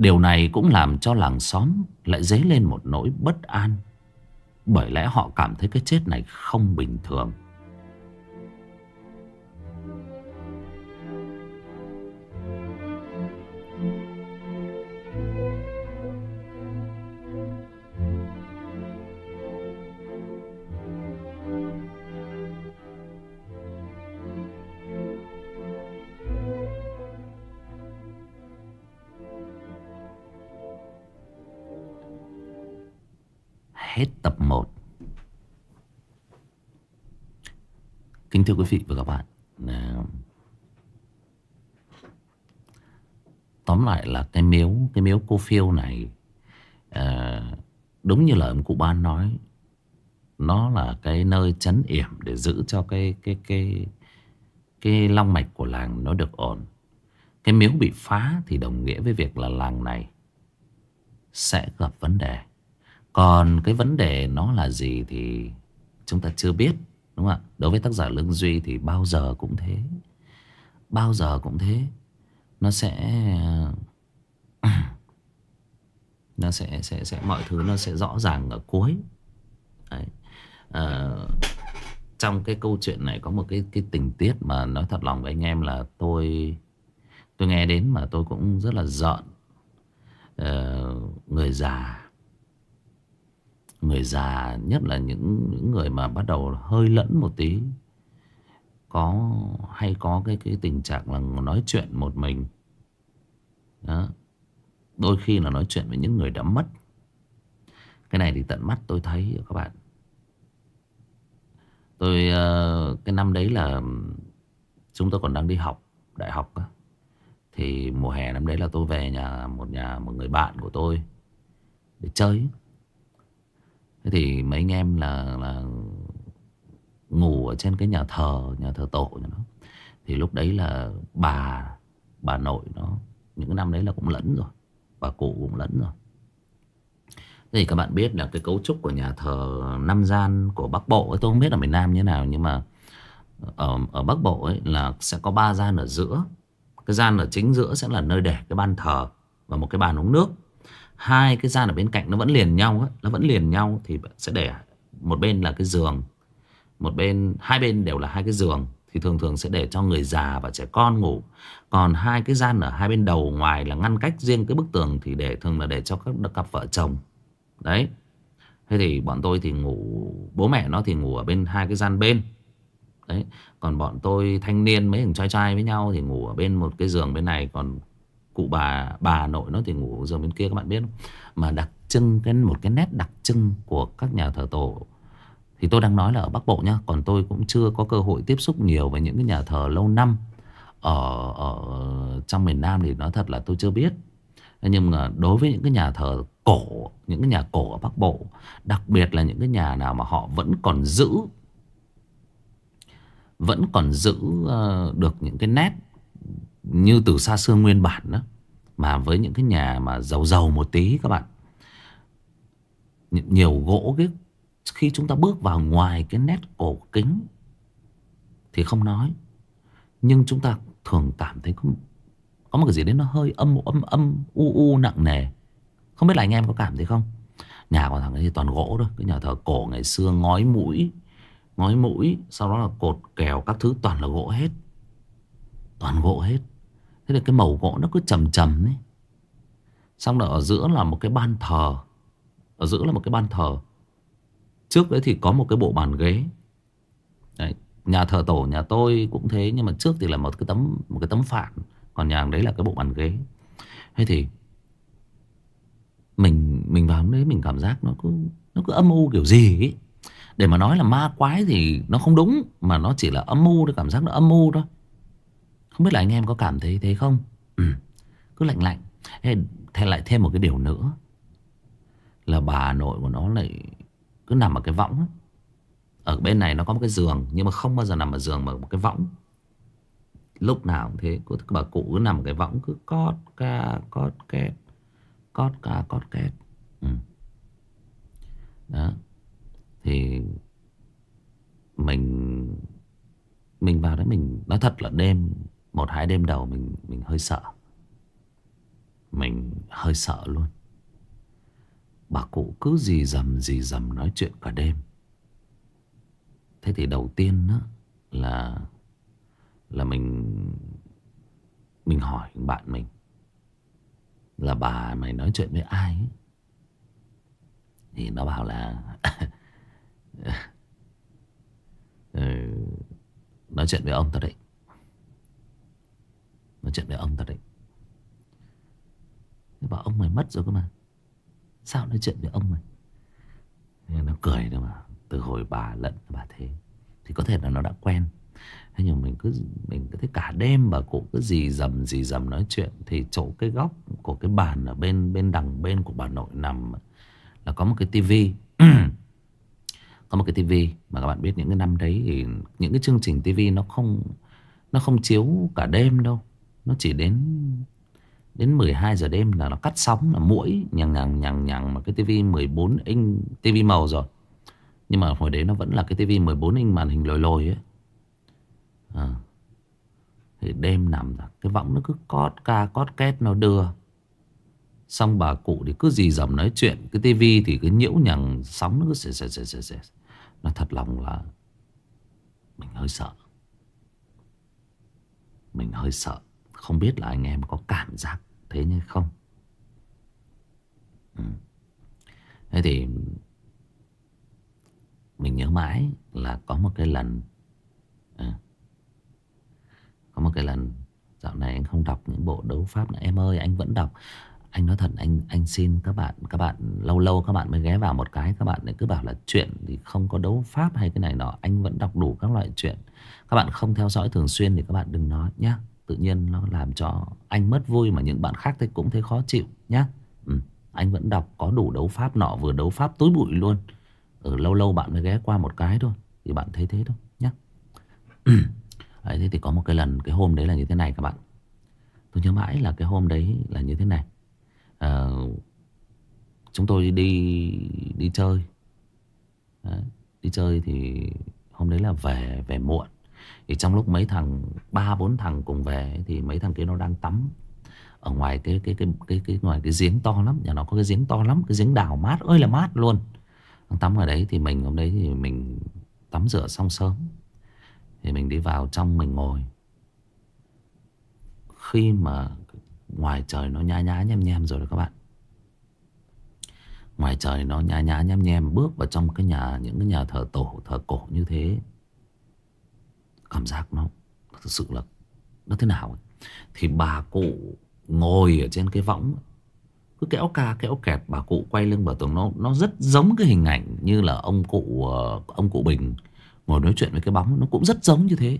Điều này cũng làm cho làng xóm Lại dấy lên một nỗi bất an. Bởi lẽ họ cảm thấy cái chết này không bình thường. Hết tập 1 Kính thưa quý vị và các bạn à, Tóm lại là cái miếu Cái miếu cô phiêu này à, Đúng như lời ông cụ ban nói Nó là cái nơi chấn yểm Để giữ cho cái Cái cái cái long mạch của làng nó được ổn. Cái miếu bị phá Thì đồng nghĩa với việc là làng này Sẽ gặp vấn đề còn cái vấn đề nó là gì thì chúng ta chưa biết Đúng không ạ? Đối với tác giả Lương Duy thì bao giờ cũng thế. Bao giờ cũng thế. Nó sẽ Nó sẽ, sẽ, sẽ Mọi thứ nó sẽ rõ ràng ở cuối. Đấy. À, Trong cái câu chuyện này có một cái, cái tình tiết mà nói thật lòng với anh em là tôi Tôi nghe đến mà tôi cũng rất là giận. À, Người già. Người già nhất là những, những người mà bắt đầu hơi lẫn một tí Có hay có cái cái tình trạng là nói chuyện một mình. Đó. Đôi khi là nói chuyện với những người đã mất. Cái này thì tận mắt tôi thấy các bạn. Tôi ờ, cái năm đấy là chúng tôi còn đang đi học đại học thì mùa hè năm đấy là tôi về nhà một nhà một người bạn của tôi để chơi. Thế thì mấy anh em là, là ngủ ở trên cái nhà thờ, nhà thờ tổ cho nó. Thì lúc đấy là bà, bà nội nó, những cái năm đấy là cũng lẫn rồi. Bà cụ cũng lẫn rồi. Thế thì các bạn biết là cái cấu trúc của nhà thờ năm gian của Bắc Bộ ấy, tôi không biết ở miền Nam như thế nào nhưng mà ở, ở Bắc Bộ ấy là sẽ có ba gian ở giữa. Cái gian ở chính giữa sẽ là nơi để cái ban thờ và một cái bàn uống nước hai cái gian ở bên cạnh nó vẫn liền nhau ấy, nó vẫn liền nhau thì sẽ để một bên là cái giường một bên hai bên đều là hai cái giường thì thường thường sẽ để cho người già và trẻ con ngủ. Còn hai cái gian ở hai bên đầu ngoài là ngăn cách riêng cái bức tường thì để thường là để cho các cặp vợ chồng. Đấy. Thế thì bọn tôi thì ngủ bố mẹ nó thì ngủ ở bên hai cái gian bên. Đấy. Còn bọn tôi thanh niên mấy thằng trai trai với nhau thì ngủ ở bên một cái giường bên này còn cụ bà bà nội nó thì ngủ giường bên kia các bạn biết không? Mà đặc trưng cái một cái nét đặc trưng của các nhà thờ tổ thì tôi đang nói là ở Bắc Bộ nhá, còn tôi cũng chưa có cơ hội tiếp xúc nhiều với những cái nhà thờ lâu năm ở ở trong miền Nam thì nói thật là tôi chưa biết. Nhưng mà đối với những cái nhà thờ cổ, những cái nhà cổ ở Bắc Bộ, đặc biệt là những cái nhà nào mà họ vẫn còn giữ vẫn còn giữ ờ, được những cái nét như từ xa xưa nguyên bản đó mà với những cái nhà mà giàu giàu một tí các bạn. Nhiều gỗ cái khi chúng ta bước vào ngoài cái nét cổ kính thì không nói. Nhưng chúng ta thường cảm thấy có, có một cái gì đấy nó hơi âm âm âm u u nặng nề. Không biết là anh em có cảm thấy không? Nhà của thằng ấy thì toàn gỗ thôi cái nhà thờ cổ ngày xưa ngói mũi ngói mũi sau đó là cột kèo các thứ toàn là gỗ hết. Toàn gỗ hết. Thế là cái màu gỗ nó cứ trầm trầm ấy. Xong rồi ở giữa là một cái ban thờ. Ở giữa là một cái ban thờ. Trước đấy thì có một cái bộ bàn ghế. Đấy. Nhà thờ tổ nhà tôi cũng thế, Nhưng mà trước thì là một cái tấm, một cái tấm phản. Còn nhà đấy là cái bộ bàn ghế. Thế thì Mình mình vào đấy mình cảm giác nó cứ Nó cứ âm u kiểu gì ấy. Để mà nói là ma quái thì nó không đúng, Mà nó chỉ là âm u Cảm giác nó âm u thôi. Không biết là anh em có cảm thấy thế không? Ừ. Cứ lạnh lạnh. Thế lại thêm một cái điều nữa. Là bà nội của nó lại Cứ nằm ở cái võng Ở bên này nó có một cái giường, Nhưng mà không bao giờ nằm ở giường mà một cái võng. Lúc nào cũng thế, cứ bà cụ cứ nằm ở cái võng, Cứ cót ca, cót két, Cót ca, cót két. Ừ. Đó. Thì Mình Mình vào đấy mình Nói thật là đêm. Một hai đêm đầu mình mình hơi sợ. Mình hơi sợ luôn. Bà cụ cứ gì dầm gì dầm nói chuyện cả đêm. Thế thì đầu tiên đó là là mình mình hỏi bạn mình là bà mày nói chuyện với ai ấy? thì nó bảo là ừ, nói chuyện với ông ta đấy nói chuyện với ông ta đấy. Thế bảo ông mày mất rồi cơ mà. Sao nói chuyện với ông mày? Nó cười thôi mà. Từ hồi bà lận bà thế. Thì có thể là nó đã quen. Thế nhưng mình cứ mình cứ thấy cả đêm bà cụ cứ gì dầm gì dầm nói chuyện. Thì chỗ cái góc của cái bàn ở bên bên đằng bên của bà nội nằm là có một cái tivi. Có một cái tivi mà các bạn biết những cái năm đấy thì những cái chương trình tivi nó không nó không chiếu cả đêm đâu nó chỉ đến đến 12 giờ đêm là nó cắt sóng, là mũi nhằng nhằng nhằng nhằng mà cái tivi 14 inch, tivi màu rồi. Nhưng mà hồi đấy nó vẫn là cái tivi 14 inch màn hình lồi lồi ấy. À. Thì đêm nằm ra, Cái võng nó cứ cót ca, cót két nó đưa. Xong bà cụ thì cứ gì dầm nói chuyện, Cái tivi thì cứ nhiễu nhằng, Sóng nó cứ xè xè xè xè xè. Nó thật lòng là Mình hơi sợ. Mình hơi sợ. Không biết là anh em có cảm giác thế như không? Ừ. Thế thì Mình nhớ mãi là có một cái lần à, có một cái lần Dạo này anh không đọc những bộ đấu pháp nữa. Em ơi anh vẫn đọc. Anh nói thật anh anh xin các bạn Các bạn lâu lâu các bạn mới ghé vào một cái Các bạn lại cứ bảo là chuyện thì không có đấu pháp hay cái này nọ. Anh vẫn đọc đủ các loại chuyện. Các bạn không theo dõi thường xuyên thì các bạn đừng nói nhé. Tự nhiên nó làm cho anh mất vui Mà những bạn khác thì cũng thấy khó chịu nhá. Ừ. Anh vẫn đọc có đủ đấu pháp nọ Vừa đấu pháp túi bụi luôn. Ở ừ, lâu lâu bạn mới ghé qua một cái thôi Thì bạn thấy thế thôi nhá. Đấy, thế thì có một cái lần cái hôm đấy là như thế này các bạn. Tôi nhớ mãi là cái hôm đấy là như thế này. À, Chúng tôi đi đi chơi. Đấy, Đi chơi thì hôm đấy là về về muộn. Thì trong lúc mấy thằng, ba, bốn thằng cùng về Thì mấy thằng kia nó đang tắm Ở ngoài cái cái cái cái cái, ngoài cái giếng to lắm. Nhà nó có cái giếng to lắm, Cái giếng đào mát, ơi là mát luôn. Tắm ở đấy thì mình, hôm đấy thì mình tắm rửa xong sớm. Thì mình đi vào trong mình ngồi. Khi mà Ngoài trời nó nhá nhá nhem nhem rồi đó các bạn. Ngoài trời nó nhá nhá nhem nhem, Bước vào trong cái nhà, Những cái nhà thờ tổ, thờ cổ như thế. Cảm giác nó Thực sự là Nó thế nào Thì bà cụ ngồi ở trên cái võng, cứ kéo ca, kéo kẹt, bà cụ quay lưng vào tường nó nó rất giống cái hình ảnh như là ông cụ ờ, ông cụ Bình Ngồi nói chuyện với cái bóng, Nó cũng rất giống như thế.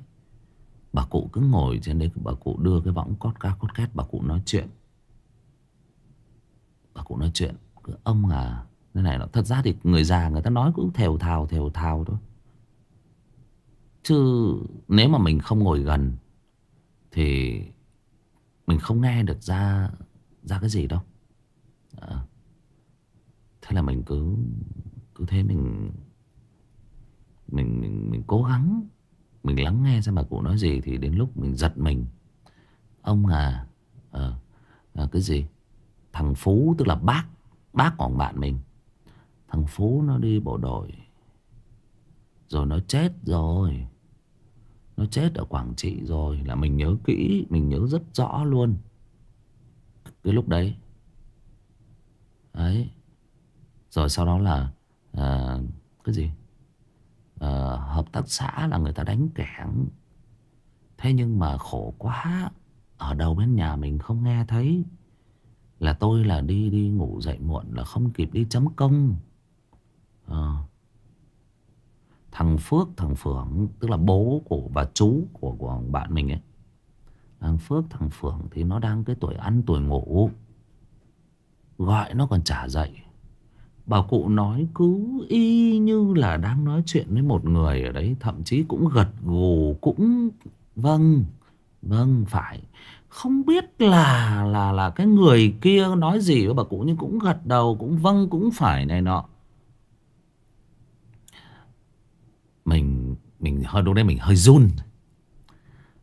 Bà cụ cứ ngồi trên đấy, Bà cụ đưa cái võng cót ca, cót két, Bà cụ nói chuyện. Bà cụ nói chuyện, cứ Ông à Thế này nó, Thật ra thì người già người ta nói cũng thèo thào thèo thào thôi. Chứ nếu mà mình không ngồi gần Thì Mình không nghe được ra Ra cái gì đâu. À, Thế là mình cứ Cứ thế mình mình, mình, mình cố gắng Mình lắng nghe xem bà cụ nói gì Thì đến lúc mình giật mình. Ông à, à, à Cái gì? Thằng Phú tức là bác Bác của bạn mình. Thằng Phú nó đi bộ đội. Rồi nó chết rồi chết ở Quảng Trị rồi Là mình nhớ kỹ Mình nhớ rất rõ luôn. Cái lúc đấy. Đấy. Rồi sau đó là à, Cái gì? À, hợp tác xã là người ta đánh kẻng. Thế nhưng mà khổ quá ở đầu bên nhà mình không nghe thấy. Là tôi là đi đi ngủ dậy muộn là không kịp đi chấm công. À thằng Phước, thằng Phượng, tức là bố của và chú của của bạn mình ấy. Thằng Phước, thằng Phượng thì nó đang cái tuổi ăn, tuổi ngủ. Gọi nó còn trả dậy. Bà cụ nói cứ y như là đang nói chuyện với một người ở đấy, Thậm chí cũng gật gù, cũng Vâng Vâng phải. Không biết là là là cái người kia nói gì với bà cụ, Nhưng cũng gật đầu, cũng vâng cũng phải này nọ. Mình Mình hơi, lúc đấy mình hơi run.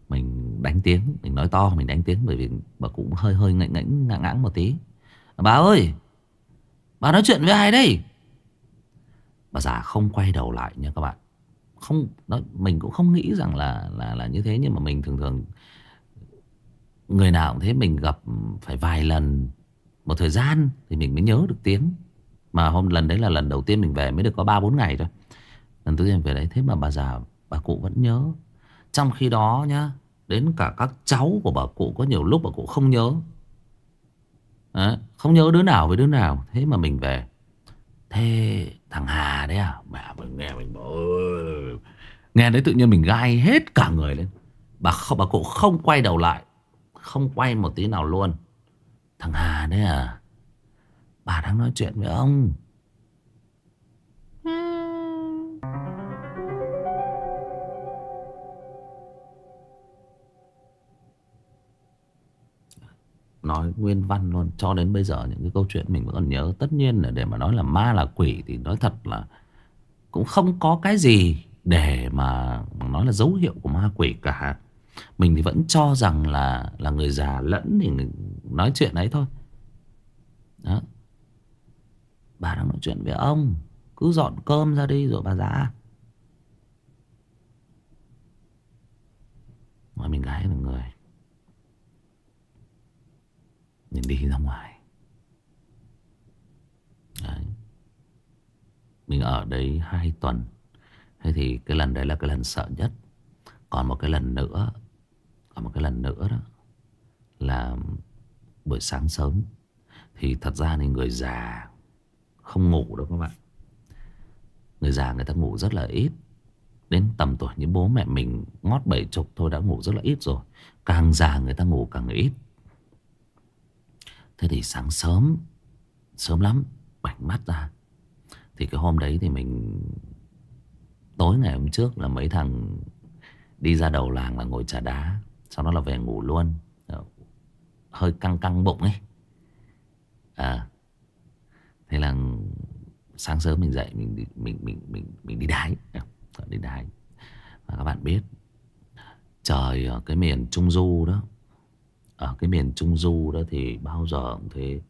Mình đánh tiếng, Mình nói to, mình đánh tiếng Bởi vì bà cũng hơi hơi ngạnh ngạnh ngã ngãng một tí. Bà ơi, Bà nói chuyện với ai đây? Bà già không quay đầu lại nha các bạn. Không, nói, Mình cũng không nghĩ rằng là là là như thế Nhưng mà mình thường thường Người nào cũng thế, mình gặp Phải vài lần, Một thời gian thì mình mới nhớ được tiếng. Mà hôm, lần đấy là lần đầu tiên mình về Mới được có 3-4 ngày thôi. Lần thứ tiên về đấy Thế mà bà già bà cụ vẫn nhớ. Trong khi đó nhá Đến cả các cháu của bà cụ Có nhiều lúc bà cụ không nhớ. À, Không nhớ đứa nào với đứa nào Thế mà mình về. Thế thằng Hà đấy à bà mình nghe mình bảo Nghe đấy tự nhiên mình gai hết cả người lên. Bà, bà cụ không quay đầu lại Không quay một tí nào luôn. Thằng Hà đấy à Bà đang nói chuyện với ông. Nói nguyên văn luôn. Cho đến bây giờ những cái câu chuyện mình vẫn còn nhớ, tất nhiên là để mà nói là ma là quỷ thì nói thật là cũng không có cái gì để mà nói là dấu hiệu của ma quỷ cả. Mình thì vẫn cho rằng là là người già lẫn thì nói chuyện ấy thôi. Đó. Bà đang nói chuyện với ông. Cứ dọn cơm ra đi rồi bà già. Mà mình gái là người nhìn đi ra ngoài. Đấy. Mình ở đấy hai tuần. Thế thì cái lần đấy là cái lần sợ nhất. Còn một cái lần nữa, Còn một cái lần nữa đó, Là buổi sáng sớm. Thì thật ra thì người già Không ngủ đâu các bạn. Người già người ta ngủ rất là ít. Đến tầm tuổi như bố mẹ mình, Ngót bảy chục thôi đã ngủ rất là ít rồi. Càng già người ta ngủ càng ít. Thế thì sáng sớm Sớm lắm Bảnh mắt ra. Thì cái hôm đấy thì mình Tối ngày hôm trước là mấy thằng Đi ra đầu làng là ngồi trà đá Sau đó là về ngủ luôn. Ờ, hơi căng căng bụng ấy. À Thế là Sáng sớm mình dậy mình mình, mình, mình, mình đi đái. Ờ, đi đái. Và các bạn biết Trời ở cái miền Trung Du đó ở cái miền Trung Du đó thì bao giờ cũng thế.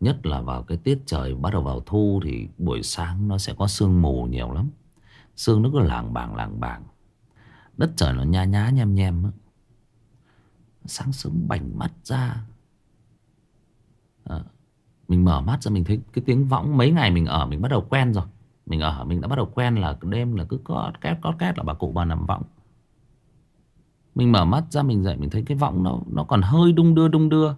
Nhất là vào cái tiết trời bắt đầu vào thu Thì buổi sáng nó sẽ có sương mù nhiều lắm. Sương nó cứ làng bảng làng bảng. Đất trời nó nhá nhá nhem nhem á. Sáng sớm bảnh mắt ra. À, Mình mở mắt ra mình thấy cái tiếng võng Mấy ngày mình ở mình bắt đầu quen rồi. Mình ở mình đã bắt đầu quen là đêm là cứ có két có két là bà cụ bà nằm võng mình mở mắt ra mình dậy, mình thấy cái vọng nó nó còn hơi đung đưa đung đưa.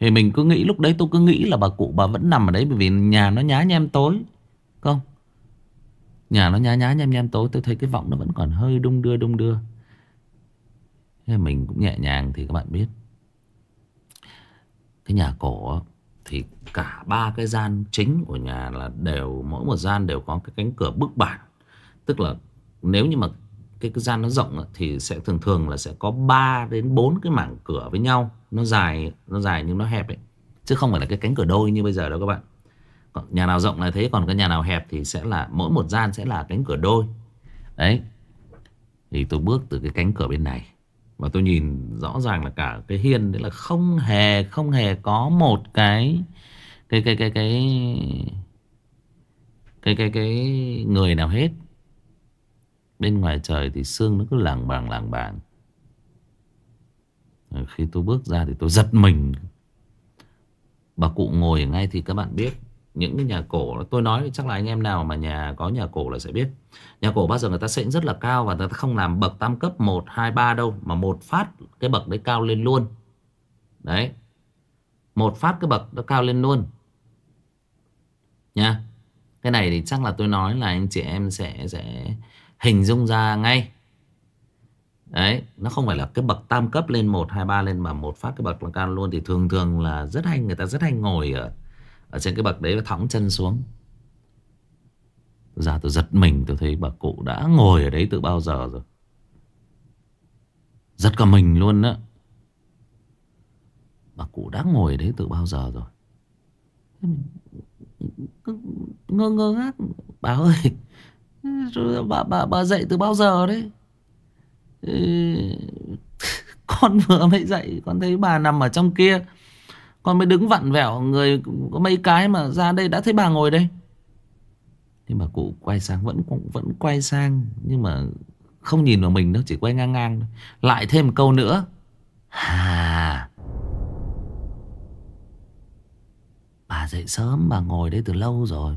Thì mình cứ nghĩ, lúc đấy tôi cứ nghĩ là bà cụ bà vẫn nằm ở đấy, bởi vì nhà nó nhá nhem tối. Không? Nhà nó nhá nhá nhem nhem tối, tôi thấy cái vọng nó vẫn còn hơi đung đưa đung đưa. Thế mình cũng nhẹ nhàng thì các bạn biết. Cái nhà cổ thì cả ba cái gian chính của nhà là đều, mỗi một gian đều có cái cánh cửa bức bản. Tức là nếu như mà cái, cái gian nó rộng thì sẽ thường thường là sẽ có 3 đến 4 cái mảng cửa với nhau. Nó dài nó dài nhưng nó hẹp ấy. Chứ không phải là cái cánh cửa đôi như bây giờ đâu các bạn. Còn nhà nào rộng là thế còn cái nhà nào hẹp thì sẽ là mỗi một gian sẽ là cánh cửa đôi. Đấy. Thì tôi bước từ cái cánh cửa bên này và tôi nhìn rõ ràng là cả cái hiên đấy là không hề không hề có một cái cái cái cái cái cái cái cái người nào hết. Bên ngoài trời thì sương nó cứ làng bàng làng bàng. Khi tôi bước ra thì tôi giật mình. Bà cụ ngồi ở ngay thì các bạn biết Những cái nhà cổ Tôi nói chắc là anh em nào mà nhà có nhà cổ là sẽ biết. Nhà cổ bao giờ người ta sẽ rất là cao Và người ta không làm bậc tam cấp 1, 2, 3 đâu Mà một phát cái bậc đấy cao lên luôn. Đấy. Một phát cái bậc nó cao lên luôn. Nha. Cái này thì chắc là tôi nói là anh chị em sẽ sẽ hình dung ra ngay. Đấy Nó không phải là cái bậc tam cấp lên 1, 2, 3 lên Mà một phát cái bậc là can luôn. Thì thường thường là rất hay Người ta rất hay ngồi ở Ở trên cái bậc đấy và thõng chân xuống. Ra tôi giật mình Tôi thấy bà cụ đã ngồi ở đấy từ bao giờ rồi. Giật cả mình luôn á. Bà cụ đã ngồi ở đấy từ bao giờ rồi? Ngơ ngơ ngác. Bà ơi bà, bà, bà dậy từ bao giờ đấy? Ừ, con vừa mới dậy Con thấy bà nằm ở trong kia. Con mới đứng vặn vẹo Người có mấy cái mà ra đây đã thấy bà ngồi đây. Nhưng mà cụ quay sang Vẫn vẫn quay sang Nhưng mà không nhìn vào mình đâu Chỉ quay ngang ngang Lại thêm một câu nữa. Hà. Bà dậy sớm Bà ngồi đây từ lâu rồi.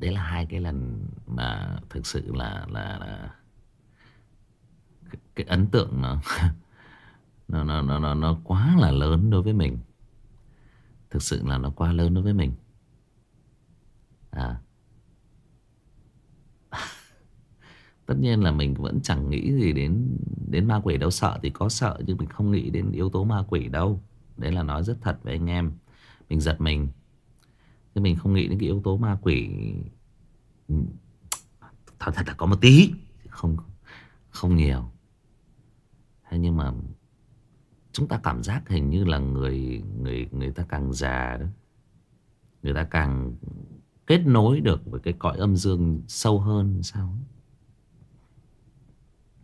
Đấy là hai cái lần mà thực sự là là, là cái, cái ấn tượng nó, nó nó nó nó nó quá là lớn đối với mình. Thực sự là nó quá lớn đối với mình. À. Tất nhiên là mình vẫn chẳng nghĩ gì đến đến ma quỷ đâu. Sợ thì có sợ nhưng mình không nghĩ đến yếu tố ma quỷ đâu. Đấy là nói rất thật với anh em. Mình giật mình. Thế mình không nghĩ đến cái yếu tố ma quỷ. Thật thật là có một tí. Không không nhiều. Thế nhưng mà Chúng ta cảm giác hình như là người người người ta càng già đó, Người ta càng kết nối được với cái cõi âm dương sâu hơn sao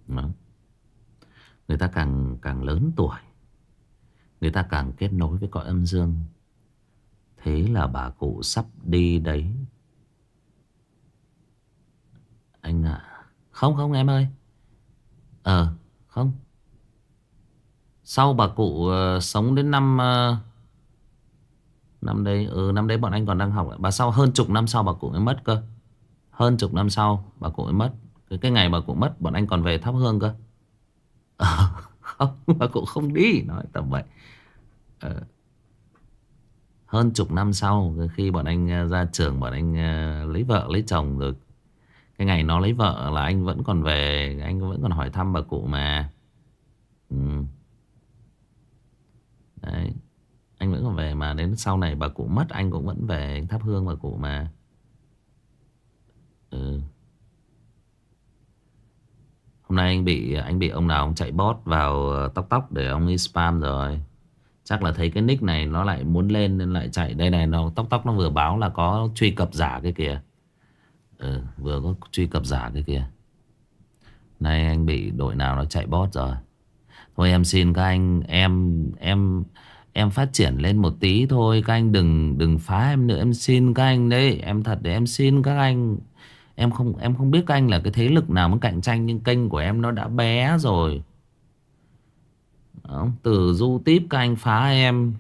đó. Người ta càng càng lớn tuổi, Người ta càng kết nối với cõi âm dương. Thế là bà cụ sắp đi đấy. Anh ạ. À. Không không em ơi. Ờ không. Sau bà cụ uh, sống đến năm uh, Năm đấy Ừ năm đấy bọn anh còn đang học Bà sau hơn chục năm sau bà cụ mới mất cơ. Hơn chục năm sau bà cụ mới mất. Cái, cái ngày bà cụ mất bọn anh còn về thắp hương cơ. Ờ không Bà cụ không đi. Nói tầm vậy. Ờ hơn chục năm sau khi bọn anh à, ra trường, bọn anh à, lấy vợ, lấy chồng rồi. Cái ngày nó lấy vợ là anh vẫn còn về, anh vẫn còn hỏi thăm bà cụ mà. Ừ. đấy. Anh vẫn còn về mà, đến sau này bà cụ mất, anh cũng vẫn về thắp hương bà cụ mà. Ừ. hôm nay anh bị anh bị ông nào, ông chạy bot vào ờ, tóc tóc để ông ấy spam rồi. Chắc là thấy cái nick này nó lại muốn lên nên lại chạy. Đây này, nó, tóc tóc nó vừa báo là có truy cập giả cái kìa. Ừ vừa có truy cập giả cái kìa. Nay anh bị đội nào nó chạy bot rồi. Thôi em xin các anh, Em em em phát triển lên một tí thôi. Các anh đừng đừng phá em nữa. Em xin các anh đấy, Em thật để em xin các anh. Em không em không biết các anh là cái thế lực nào muốn cạnh tranh, Nhưng kênh của em nó đã bé rồi từ du tiếp các anh phá em.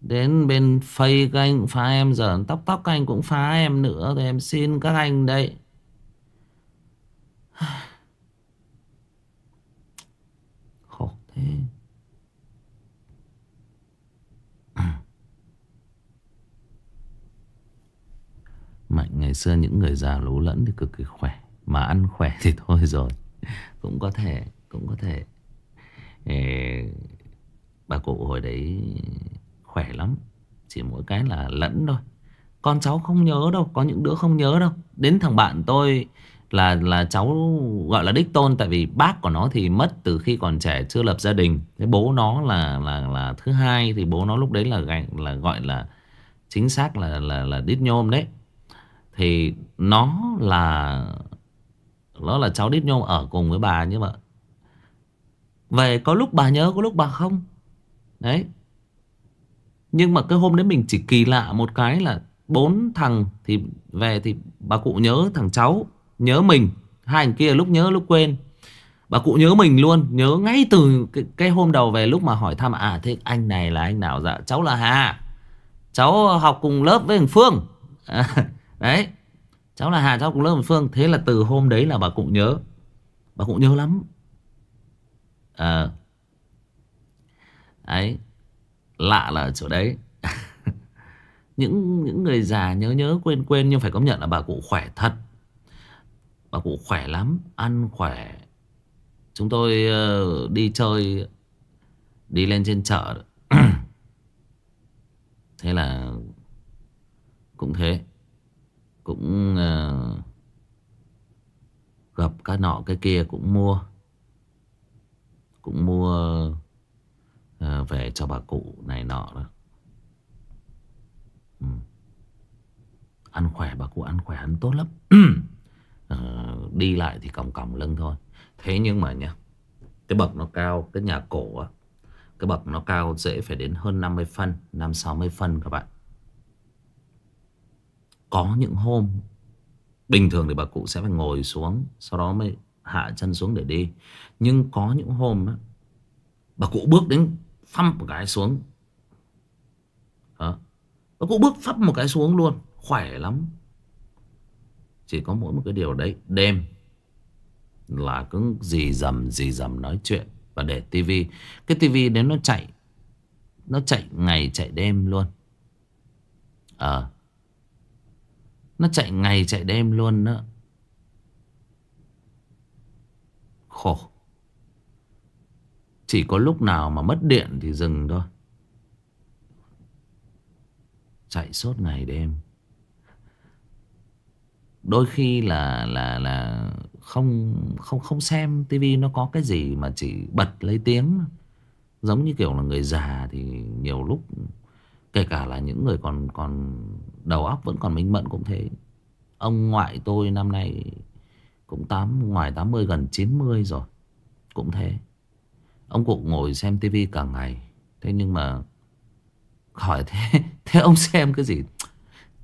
Đến bên phây các anh cũng phá em, Giờ tóc tóc các anh cũng phá em nữa, Thì em xin các anh đây Khổ thế. Mạnh, ngày xưa những người già lú lẫn thì cực kỳ khỏe, Mà ăn khỏe thì thôi rồi. Cũng có thể, Cũng có thể bà cụ hồi đấy khỏe lắm. Chỉ mỗi cái là lẫn thôi. Con cháu không nhớ đâu, Có những đứa không nhớ đâu. Đến thằng bạn tôi là là cháu gọi là đích tôn, Tại vì bác của nó thì mất từ khi còn trẻ, chưa lập gia đình. Thế bố nó là là là thứ hai, Thì bố nó lúc đấy là là gọi là, Chính xác là là là đít nhôm đấy. Thì nó là Nó là cháu đít nhôm ở cùng với bà Nhưng mà về có lúc bà nhớ có lúc bà không? Đấy. Nhưng mà cái hôm đấy mình chỉ kỳ lạ một cái là Bốn thằng thì về thì bà cụ nhớ thằng cháu Nhớ mình. Hai thằng kia lúc nhớ lúc quên. Bà cụ nhớ mình luôn Nhớ ngay từ cái, cái hôm đầu về lúc mà hỏi thăm À thế anh này là anh nào? Dạ Cháu là Hà. Cháu học cùng lớp với thằng Phương. À, Đấy. Cháu là Hà cháu cùng lớp với Phương. Thế là từ hôm đấy là bà cụ nhớ. Bà cụ nhớ lắm à, ấy lạ là ở chỗ đấy. Những những người già nhớ nhớ quên quên nhưng phải công nhận là bà cụ khỏe thật. Bà cụ khỏe lắm ăn khỏe. Chúng tôi uh, đi chơi đi lên trên chợ. Thế là cũng thế. Cũng uh, gặp cái nọ cái kia cũng mua cũng mua ờ, về cho bà cụ này nọ đó. Ừ. ăn khỏe bà cụ ăn khỏe ăn tốt lắm. À, đi lại thì còng còng lưng thôi. Thế nhưng mà nhá cái bậc nó cao cái nhà cổ á cái bậc nó cao dễ phải đến hơn 50 phân năm 60 phân các bạn. Có những hôm Bình thường thì bà cụ sẽ phải ngồi xuống Sau đó mới hạ chân xuống để đi. Nhưng có những hôm á, Bà cụ bước đến phăm một cái xuống. Đó. Bà cụ bước phắp một cái xuống luôn Khỏe lắm. Chỉ có mỗi một cái điều đấy Đêm Là cứ gì dầm gì dầm nói chuyện Và để tivi Cái tivi đến nó chạy Nó chạy ngày chạy đêm luôn. Ờ. À, nó chạy ngày chạy đêm luôn đó Khổ. Chỉ có lúc nào mà mất điện thì dừng thôi. Chạy suốt ngày đêm. Đôi khi là là là không không không xem tivi nó có cái gì mà chỉ bật lấy tiếng. Giống như kiểu là người già thì nhiều lúc, Kể cả là những người còn còn đầu óc vẫn còn minh mẫn cũng thế. Ông ngoại tôi năm nay cũng tám ngoài 80 gần 90 rồi. Cũng thế. Ông cụ ngồi xem tivi cả ngày. Thế nhưng mà hỏi thế thế ông xem cái gì?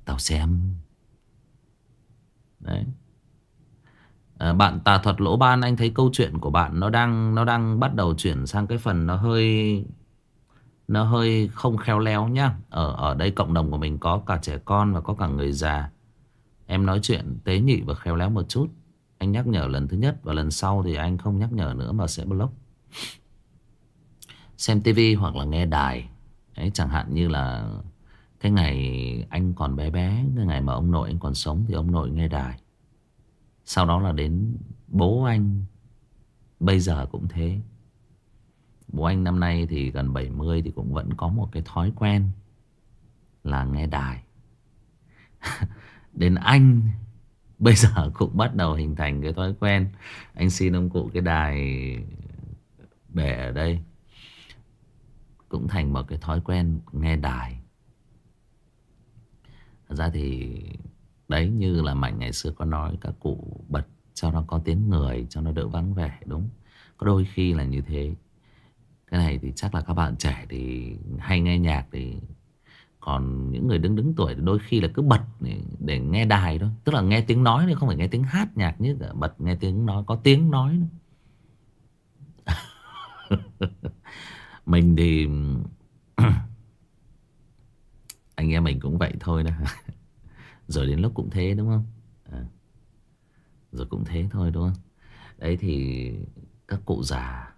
Tao xem. Đấy. À, bạn tà thuật lỗ ban anh thấy câu chuyện của bạn nó đang nó đang bắt đầu chuyển sang cái phần nó hơi nó hơi không khéo léo nhá. Ở ở đây cộng đồng của mình có cả trẻ con và có cả người già. Em nói chuyện tế nhị và khéo léo một chút. Anh nhắc nhở lần thứ nhất và lần sau thì anh không nhắc nhở nữa mà sẽ block. Xem tivi hoặc là nghe đài. Đấy, chẳng hạn như là cái ngày anh còn bé bé, cái ngày mà ông nội anh còn sống thì ông nội nghe đài. Sau đó là đến bố anh bây giờ cũng thế. Bố anh năm nay thì gần 70 thì cũng vẫn có một cái thói quen là nghe đài. Đến anh bây giờ cũng bắt đầu hình thành cái thói quen. Anh xin ông cụ cái đài để ở đây. Cũng thành một cái thói quen nghe đài. Thật ra thì đấy, như là Mạnh ngày xưa có nói, các cụ bật cho nó có tiếng người, cho nó đỡ vắng vẻ, đúng. Có đôi khi là như thế. Cái này thì chắc là các bạn trẻ thì hay nghe nhạc thì còn những người đứng đứng tuổi đôi khi là cứ bật để, để nghe đài thôi. Tức là nghe tiếng nói thôi, không phải nghe tiếng hát nhạc như cả bật nghe tiếng nói, có tiếng nói nữa. mình thì anh em mình cũng vậy thôi đó. Rồi đến lúc cũng thế đúng không? À. Rồi cũng thế thôi đúng không? Đấy thì các cụ già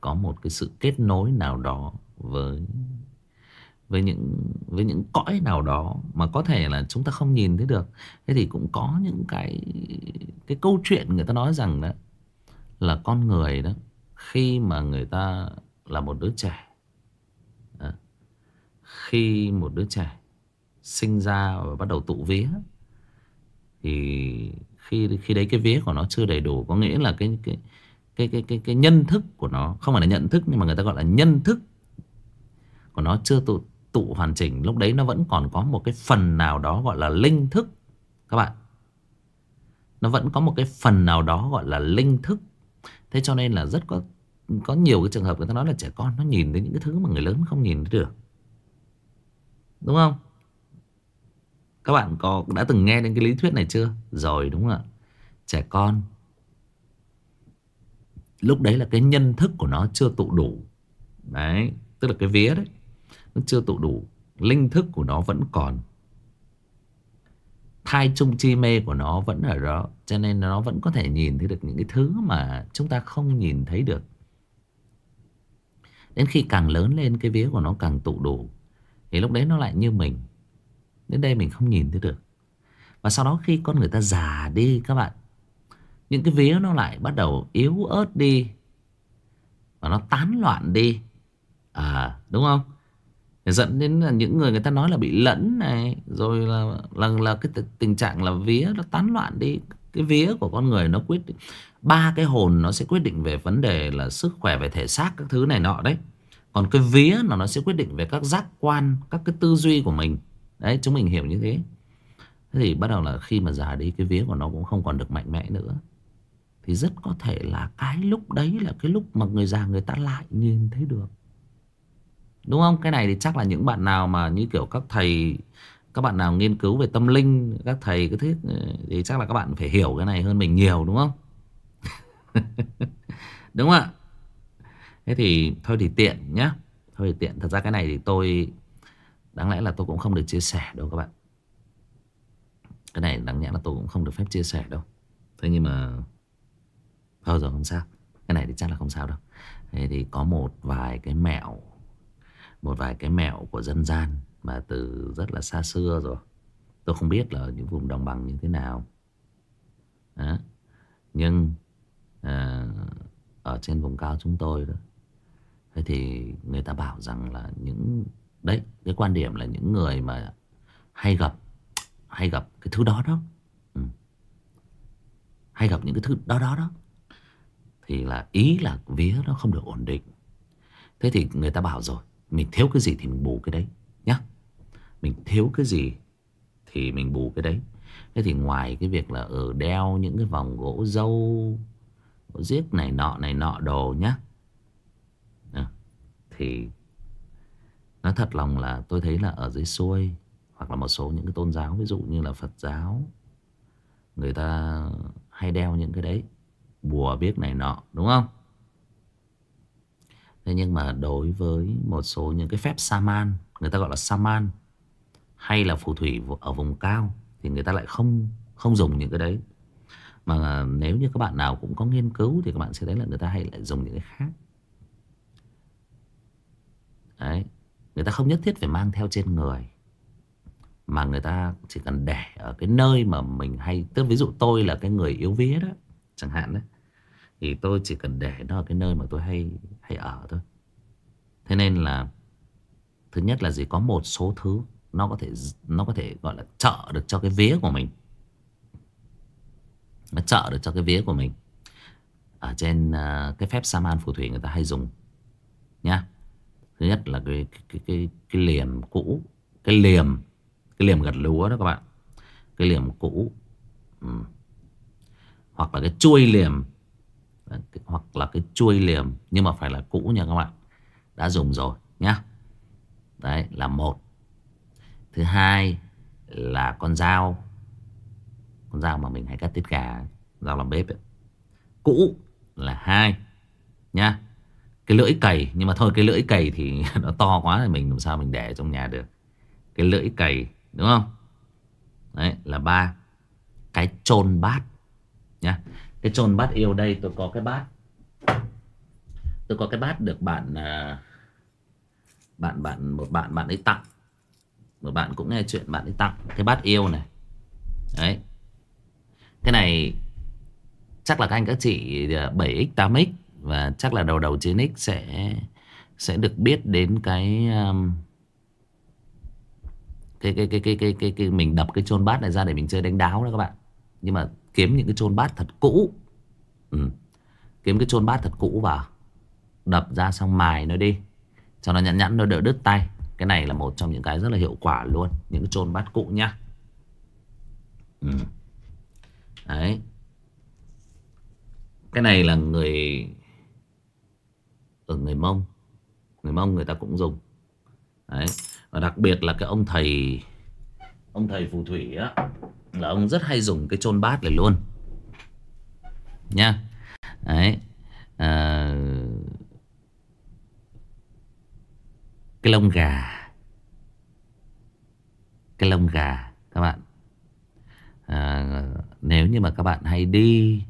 có một cái sự kết nối nào đó với với những với những cõi nào đó mà có thể là chúng ta không nhìn thấy được. Thế thì cũng có những cái cái câu chuyện người ta nói rằng đó là con người đó khi mà người ta là một đứa trẻ à, khi một đứa trẻ sinh ra và bắt đầu tụ vía thì khi khi đấy cái vía của nó chưa đầy đủ có nghĩa là cái cái cái cái cái cái nhân thức của nó không phải là nhận thức nhưng mà người ta gọi là nhân thức của nó chưa tụ tụ hoàn chỉnh, lúc đấy nó vẫn còn có một cái phần nào đó gọi là linh thức, các bạn. Nó vẫn có một cái phần nào đó gọi là linh thức. Thế cho nên là rất có có nhiều cái trường hợp người ta nói là trẻ con nó nhìn thấy những cái thứ mà người lớn không nhìn thấy được. Đúng không? Các bạn có, đã từng nghe đến cái lý thuyết này chưa? Rồi, đúng không ạ? Trẻ con, Lúc đấy là cái nhân thức của nó chưa tụ đủ. Đấy, Tức là cái vía đấy. Nó chưa tụ đủ. Linh thức của nó vẫn còn. Thai trung chi mê của nó vẫn ở đó. Cho nên nó vẫn có thể nhìn thấy được những cái thứ mà chúng ta không nhìn thấy được. Đến khi càng lớn lên, cái vía của nó càng tụ đủ, Thì lúc đấy nó lại như mình. Đến đây mình không nhìn thấy được. Và sau đó khi con người ta già đi các bạn, Những cái vía nó lại bắt đầu yếu ớt đi Và nó tán loạn đi. À đúng không? Dẫn đến là những người người ta nói là bị lẫn này Rồi là là, là cái tình trạng là vía nó tán loạn đi. Cái vía của con người nó quyết định ba cái hồn nó sẽ quyết định về vấn đề là sức khỏe về thể xác các thứ này nọ đấy. Còn cái vía là nó sẽ quyết định về các giác quan các cái tư duy của mình. Đấy chúng mình hiểu như thế. Thế thì bắt đầu là khi mà già đi cái vía của nó cũng không còn được mạnh mẽ nữa. Thì rất có thể là cái lúc đấy là cái lúc mà người già người ta lại nhìn thấy được đúng không? Cái này thì chắc là những bạn nào mà như kiểu các thầy, các bạn nào nghiên cứu về tâm linh, các thầy cái thứ ờ, thì chắc là các bạn phải hiểu cái này hơn mình nhiều, đúng không? Đúng không ạ? Thế thì thôi thì tiện nhá. Thôi thì tiện. Thật ra cái này thì tôi, Đáng lẽ là tôi cũng không được chia sẻ đâu các bạn. Cái này đáng nhẽ là tôi cũng không được phép chia sẻ đâu. Thế nhưng mà, Thôi rồi, không sao. Cái này thì chắc là không sao đâu. Thế thì có một vài cái mẹo một vài cái mẹo của dân gian Mà từ rất là xa xưa rồi Tôi không biết là những vùng đồng bằng như thế nào Đó. Nhưng à, ở trên vùng cao chúng tôi đó thế thì người ta bảo rằng là những đấy cái quan điểm là những người mà hay gặp hay gặp cái thứ đó đó ừ. hay gặp những cái thứ đó đó đó thì là ý là vía nó không được ổn định thế thì người ta bảo rồi mình thiếu cái gì thì mình bù cái đấy nhá. Mình thiếu cái gì thì mình bù cái đấy. Thế thì ngoài cái việc là ở đeo những cái vòng gỗ dâu gỗ giết này nọ này nọ đồ nhá. À, thì nói thật lòng là tôi thấy là ở dưới xuôi hoặc là một số những cái tôn giáo ví dụ như là Phật giáo người ta hay đeo những cái đấy bùa biết này nọ đúng không? Thế nhưng mà đối với một số những cái phép saman, người ta gọi là saman, hay là phù thủy ở vùng cao, thì người ta lại không không dùng những cái đấy. Mà à, nếu như các bạn nào cũng có nghiên cứu Thì các bạn sẽ thấy là người ta hay lại dùng những cái khác. Đấy, Người ta không nhất thiết phải mang theo trên người, Mà người ta chỉ cần để ở cái nơi mà mình hay, Tức ví dụ tôi là cái người yếu vía đó, Chẳng hạn đấy thì tôi chỉ cần để nó ở cái nơi mà tôi hay hay ở thôi. Thế nên là Thứ nhất là gì? Có một số thứ Nó có thể nó có thể gọi là trợ được cho cái vía của mình. Nó trợ được cho cái vía của mình. Ở trên uh, cái phép saman phù thủy người ta hay dùng nhá. Thứ nhất là cái cái cái cái, cái liềm cũ cái liềm cái liềm gặt lúa đó các bạn. Cái liềm cũ ừ. hoặc là cái chuôi liềm hoặc là cái chuôi liềm, nhưng mà phải là cũ nha các bạn. Đã dùng rồi, nhá. Đấy, là một. Thứ hai là con dao. Con dao mà mình hay cắt tiết gà, dao làm bếp ấy. cũ là hai, nhá. Cái lưỡi cày, nhưng mà thôi, cái lưỡi cày thì nó to quá thì mình làm sao mình để trong nhà được. Cái lưỡi cày, đúng không? Đấy, là ba. Cái chôn bát, nhá cái chôn bát yêu đây tôi có cái bát. Tôi có cái bát được bạn à, bạn bạn một bạn bạn ấy tặng. Một bạn cũng nghe chuyện bạn ấy tặng cái bát yêu này. Đấy. Cái này chắc là các anh các chị à, 7x, 8x và chắc là đầu đầu 9x sẽ sẽ được biết đến cái um, cái, cái, cái, cái, cái, cái, cái mình đập cái chôn bát này ra để mình chơi đánh đáo đó các bạn. Nhưng mà kiếm những cái chôn bát thật cũ. Ừ. Kiếm cái chôn bát thật cũ vào. Đập ra xong mài nó đi. Cho nó nhẵn nhẵn, nó đỡ đứt tay. Cái này là một trong những cái rất là hiệu quả luôn. Những cái chôn bát cũ nhá. Ừ. Đấy Cái này là người, Ở người Mông Người Mông người ta cũng dùng Đấy Và đặc biệt là cái ông thầy Ông thầy phù thủy á là ông rất hay dùng cái chôn bát này luôn. Nha. Đấy. À, Cái lông gà. Cái lông gà Các bạn. À, nếu như mà các bạn hay đi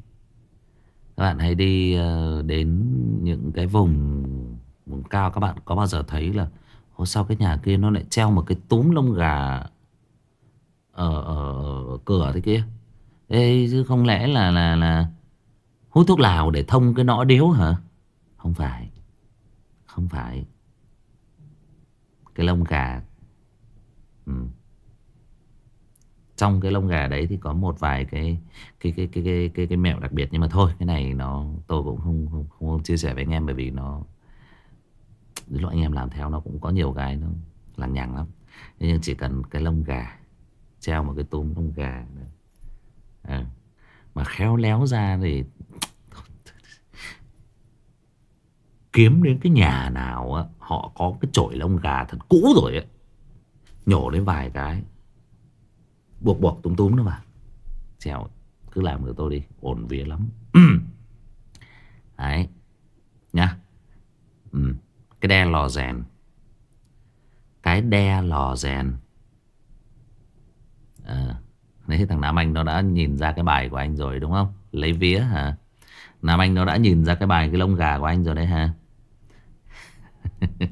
các bạn hay đi ờ, đến những cái vùng Vùng cao các bạn có bao giờ thấy là Ồ sao cái nhà kia nó lại treo một cái túm lông gà ở, ở cửa thế kia. Ê chứ không lẽ là là là Hút thuốc lào để thông cái nõ điếu hả? Không phải. Không phải. Cái lông gà. Ừ. Trong cái lông gà đấy thì có một vài cái cái cái cái cái cái, cái mẹo đặc biệt nhưng mà thôi cái này nó tôi cũng không không, không, không chia sẻ với anh em bởi vì nó lúc anh em làm theo nó cũng có nhiều cái nó lằng nhằng lắm. Nhưng chỉ cần cái lông gà treo một cái túm lông gà à, mà khéo léo ra thì kiếm đến cái nhà nào á họ có cái chổi lông gà thật cũ rồi á nhổ đến vài cái buộc buộc túm túm nó vào treo cứ làm của tôi đi ổn vía lắm. Đấy nhá. Ừ. cái đe lò rèn. Cái đe lò rèn Ờ, à, đấy thằng Nam Anh nó đã nhìn ra cái bài của anh rồi đúng không? Lấy vía hả? Nam Anh nó đã nhìn ra cái bài cái lông gà của anh rồi đấy hả?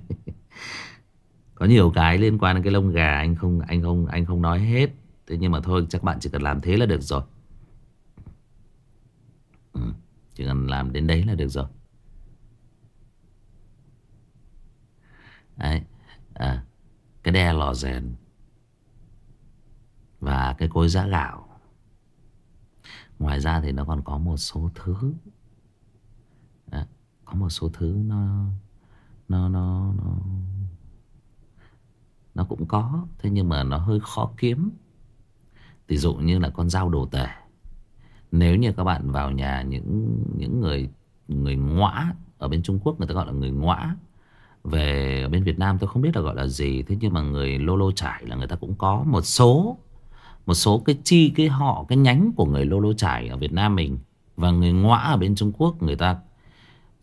Có nhiều cái liên quan đến cái lông gà anh không anh không anh không nói hết. Thế nhưng mà thôi chắc bạn chỉ cần làm thế là được rồi. Ừ, chỉ cần làm đến đấy là được rồi. Đấy à, cái đe lò rèn và cái cối giã gạo. Ngoài ra thì nó còn có một số thứ. Đó, có một số thứ nó nó nó nó nó cũng có. Thế nhưng mà nó hơi khó kiếm. Ví dụ như là con dao đồ tể. Nếu như các bạn vào nhà những những người người ngõa ở bên Trung Quốc người ta gọi là người ngõa về ở bên Việt Nam tôi không biết là gọi là gì. Thế nhưng mà người lô lô trải là người ta cũng có một số một số cái chi, cái họ, cái nhánh của người lô lô trải ở Việt Nam mình và người ngõa ở bên Trung Quốc, người ta,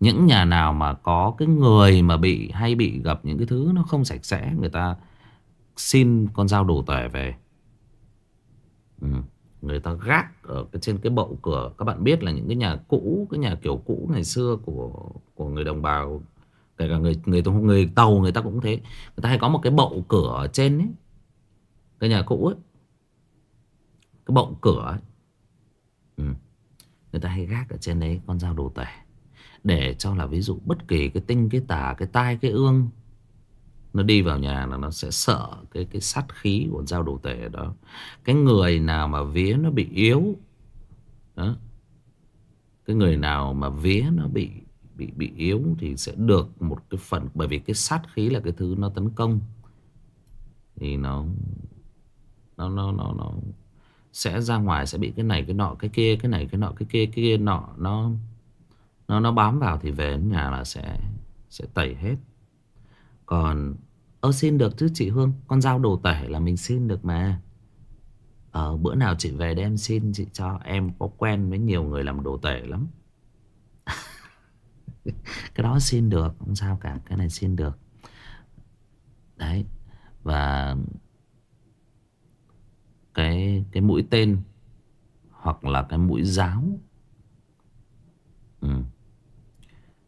những nhà nào mà có cái người mà bị, hay bị gặp những cái thứ nó không sạch sẽ, người ta xin con dao đồ tể về. Ừ. người ta gác ở cái, trên cái bậu cửa. Các bạn biết là những cái nhà cũ, cái nhà kiểu cũ ngày xưa của của người đồng bào, kể cả người người người tàu người ta cũng thế. Người ta hay có một cái bậu cửa ở trên ấy, cái nhà cũ ấy cái bậu cửa ấy. Ừ. người ta hay gác ở trên đấy con dao đồ tể để cho là ví dụ bất kỳ cái tinh, cái tà, cái tai, cái ương nó đi vào nhà là nó sẽ sợ cái cái sát khí của dao đồ tể đó cái người nào mà vía nó bị yếu, đó, cái người nào mà vía nó bị bị bị yếu thì sẽ được một cái phần, bởi vì cái sát khí là cái thứ nó tấn công thì nó nó nó nó nó sẽ ra ngoài, sẽ bị cái này, cái nọ, cái kia, cái này, cái nọ, cái kia cái kia nọ, nó nó nó bám vào thì về đến nhà là sẽ sẽ tẩy hết. Còn, ơ, xin được chứ chị Hương, con dao đồ tẩy là mình xin được mà. Ờ bữa nào chị về đem xin chị cho, em có quen với nhiều người làm đồ tể lắm. Cái đó xin được, không sao cả, cái này xin được. Đấy, và cái cái mũi tên hoặc là cái mũi giáo. Ừ.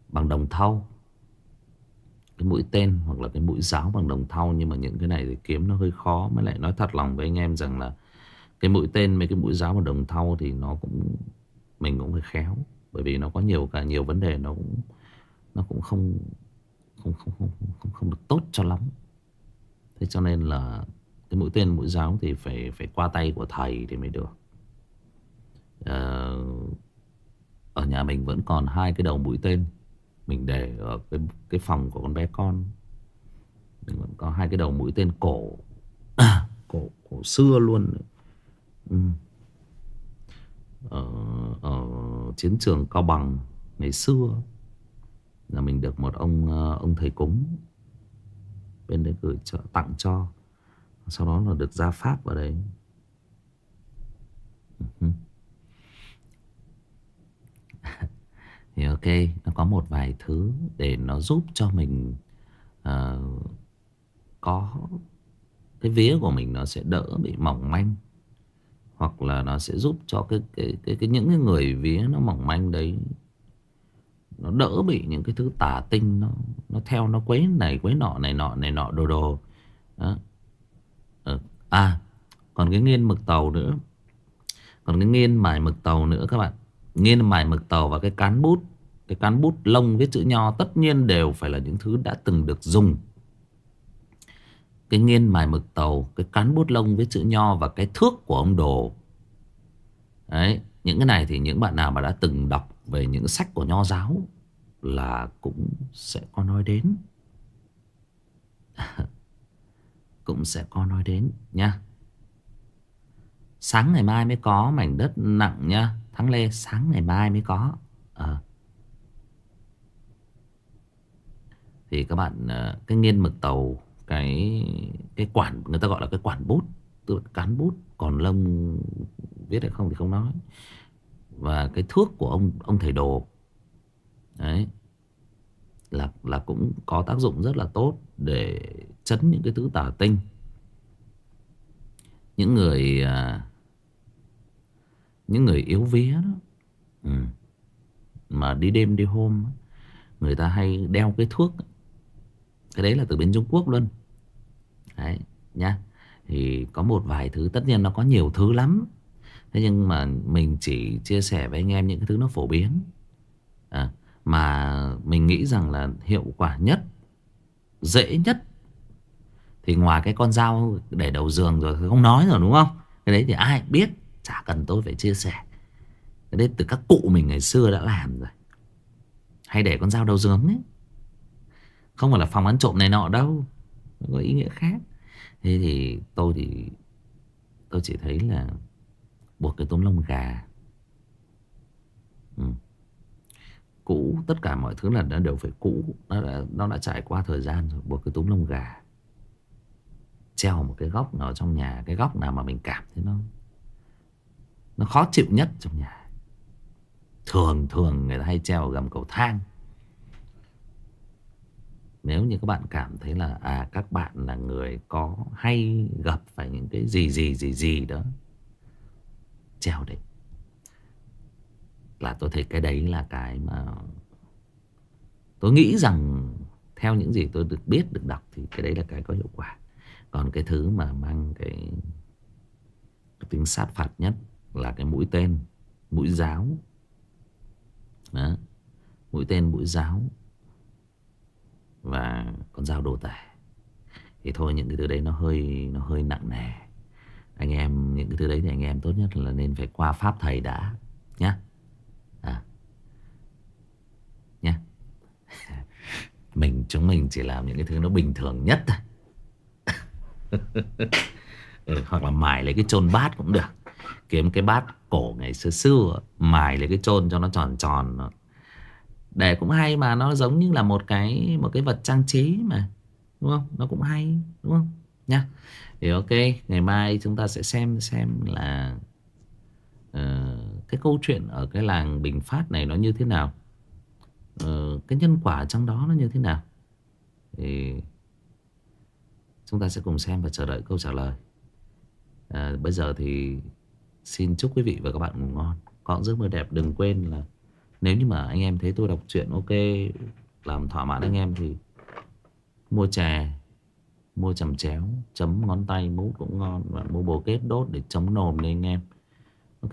bằng đồng thau. Cái mũi tên hoặc là cái mũi giáo bằng đồng thau nhưng mà những cái này thì kiếm nó hơi khó. Mới lại nói thật lòng với anh em rằng là cái mũi tên mấy cái mũi giáo bằng đồng thau thì nó cũng mình cũng phải khéo. Bởi vì nó có nhiều cả nhiều vấn đề nó cũng nó cũng không không không không không, không được tốt cho lắm. Thế cho nên là cái mũi tên mũi giáo thì phải phải qua tay của thầy thì mới được. À, ở nhà mình vẫn còn hai cái đầu mũi tên mình để ở cái cái phòng của con bé con. Mình vẫn có hai cái đầu mũi tên cổ cổ cổ xưa luôn. Ừ. ở, ở chiến trường cao bằng ngày xưa là mình được một ông ờ, ông thầy cúng bên đấy gửi cho, tặng cho sau đó là được ra pháp ở đấy. Ừ Thì ok nó có một vài thứ để nó giúp cho mình uh, có cái vía của mình nó sẽ đỡ bị mỏng manh hoặc là nó sẽ giúp cho cái cái cái, cái những cái người vía nó mỏng manh đấy nó đỡ bị những cái thứ tả tinh nó nó theo nó quấy này quấy nọ này nọ này nọ đồ đồ. Đó. À còn cái nghiên mực tàu nữa. Còn cái nghiên mài mực tàu nữa các bạn. Nghiên mài mực tàu và cái cán bút. Cái cán bút lông, viết chữ nho tất nhiên đều phải là những thứ đã từng được dùng. Cái nghiên mài mực tàu, cái cán bút lông, viết chữ nho và cái thước của ông đồ. Đấy, những cái này thì những bạn nào mà đã từng đọc về những sách của nho giáo là cũng sẽ có nói đến. cũng sẽ có nói đến nha sáng ngày mai mới có mảnh đất nặng nha thắng lê, sáng ngày mai mới có. À. thì các bạn ờ, cái nghiên mực tàu, cái cái quản, người ta gọi là cái quản bút, tức là cán bút, còn lông viết hay không thì không nói. Và cái thước của ông ông thầy đồ. Đấy là là cũng có tác dụng rất là tốt để chấn những cái thứ tà tinh. Những người à, những người yếu vía đó ừ. mà đi đêm đi hôm người ta hay đeo cái thuốc cái đấy là từ bên Trung Quốc luôn. Đấy nhá. Thì có một vài thứ tất nhiên nó có nhiều thứ lắm. Thế nhưng mà mình chỉ chia sẻ với anh em những cái thứ nó phổ biến. À, mà mình nghĩ rằng là hiệu quả nhất, dễ nhất, thì ngoài cái con dao để đầu giường rồi không nói rồi, đúng không? Cái đấy thì ai biết, chả cần tôi phải chia sẻ. Cái đấy từ các cụ mình ngày xưa đã làm rồi. Hay để con dao đầu giường ấy. Không phải là phòng ăn trộm này nọ đâu, nó có ý nghĩa khác. Thế thì tôi thì, tôi chỉ thấy là buộc cái túm lông gà. Ừ cũ tất cả mọi thứ là nó đều phải cũ nó đã, nó đã trải qua thời gian rồi buộc cái túm lông gà treo một cái góc nào trong nhà cái góc nào mà mình cảm thấy nó nó khó chịu nhất trong nhà. Thường thường người ta hay treo gầm cầu thang. Nếu như các bạn cảm thấy là à các bạn là người có hay gặp phải những cái gì gì gì gì đó treo đấy là tôi thấy cái đấy là cái mà tôi nghĩ rằng theo những gì tôi được biết được đọc thì cái đấy là cái có hiệu quả. Còn cái thứ mà mang cái, cái tính sát phạt nhất là cái mũi tên mũi giáo. Đó. mũi tên mũi giáo và con dao đồ tể. Thì thôi những cái thứ đấy nó hơi nó hơi nặng nề. Anh em những cái thứ đấy thì anh em tốt nhất là nên phải qua pháp thầy đã nhé à. nhá mình chúng mình chỉ làm những cái thứ nó bình thường nhất thôi. Ừ, hoặc là mài lấy cái chôn bát cũng được. Kiếm cái bát cổ ngày xưa xưa mài lấy cái chôn cho nó tròn tròn. Để cũng hay mà nó giống như là một cái một cái vật trang trí mà. Đúng không? Nó cũng hay đúng không? Nha. Thì ok ngày mai chúng ta sẽ xem xem là uh, cái câu chuyện ở cái làng Bình Phát này nó như thế nào uh, cái nhân quả trong đó nó như thế nào? Thì chúng ta sẽ cùng xem và chờ đợi câu trả lời. À, bây giờ thì xin chúc quý vị và các bạn ngủ ngon. Có giấc mơ đẹp đừng quên là nếu như mà anh em thấy tôi đọc truyện ok làm thỏa mãn anh em thì mua chè mua chầm chéo chấm ngón tay mút cũng ngon và mua bồ kết đốt để chống nồm lên anh em. Ok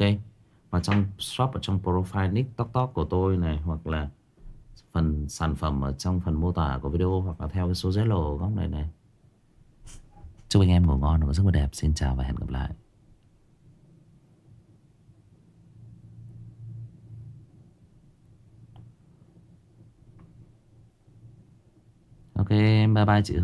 và trong shop ở trong profile nick tóc tóc của tôi này hoặc là phần sản phẩm ở trong phần mô tả của video hoặc là theo cái số Zalo ở góc này này. Chúc anh em ngủ ngon và có giấc mơ đẹp. Xin chào và hẹn gặp lại. Ok, bye bye chị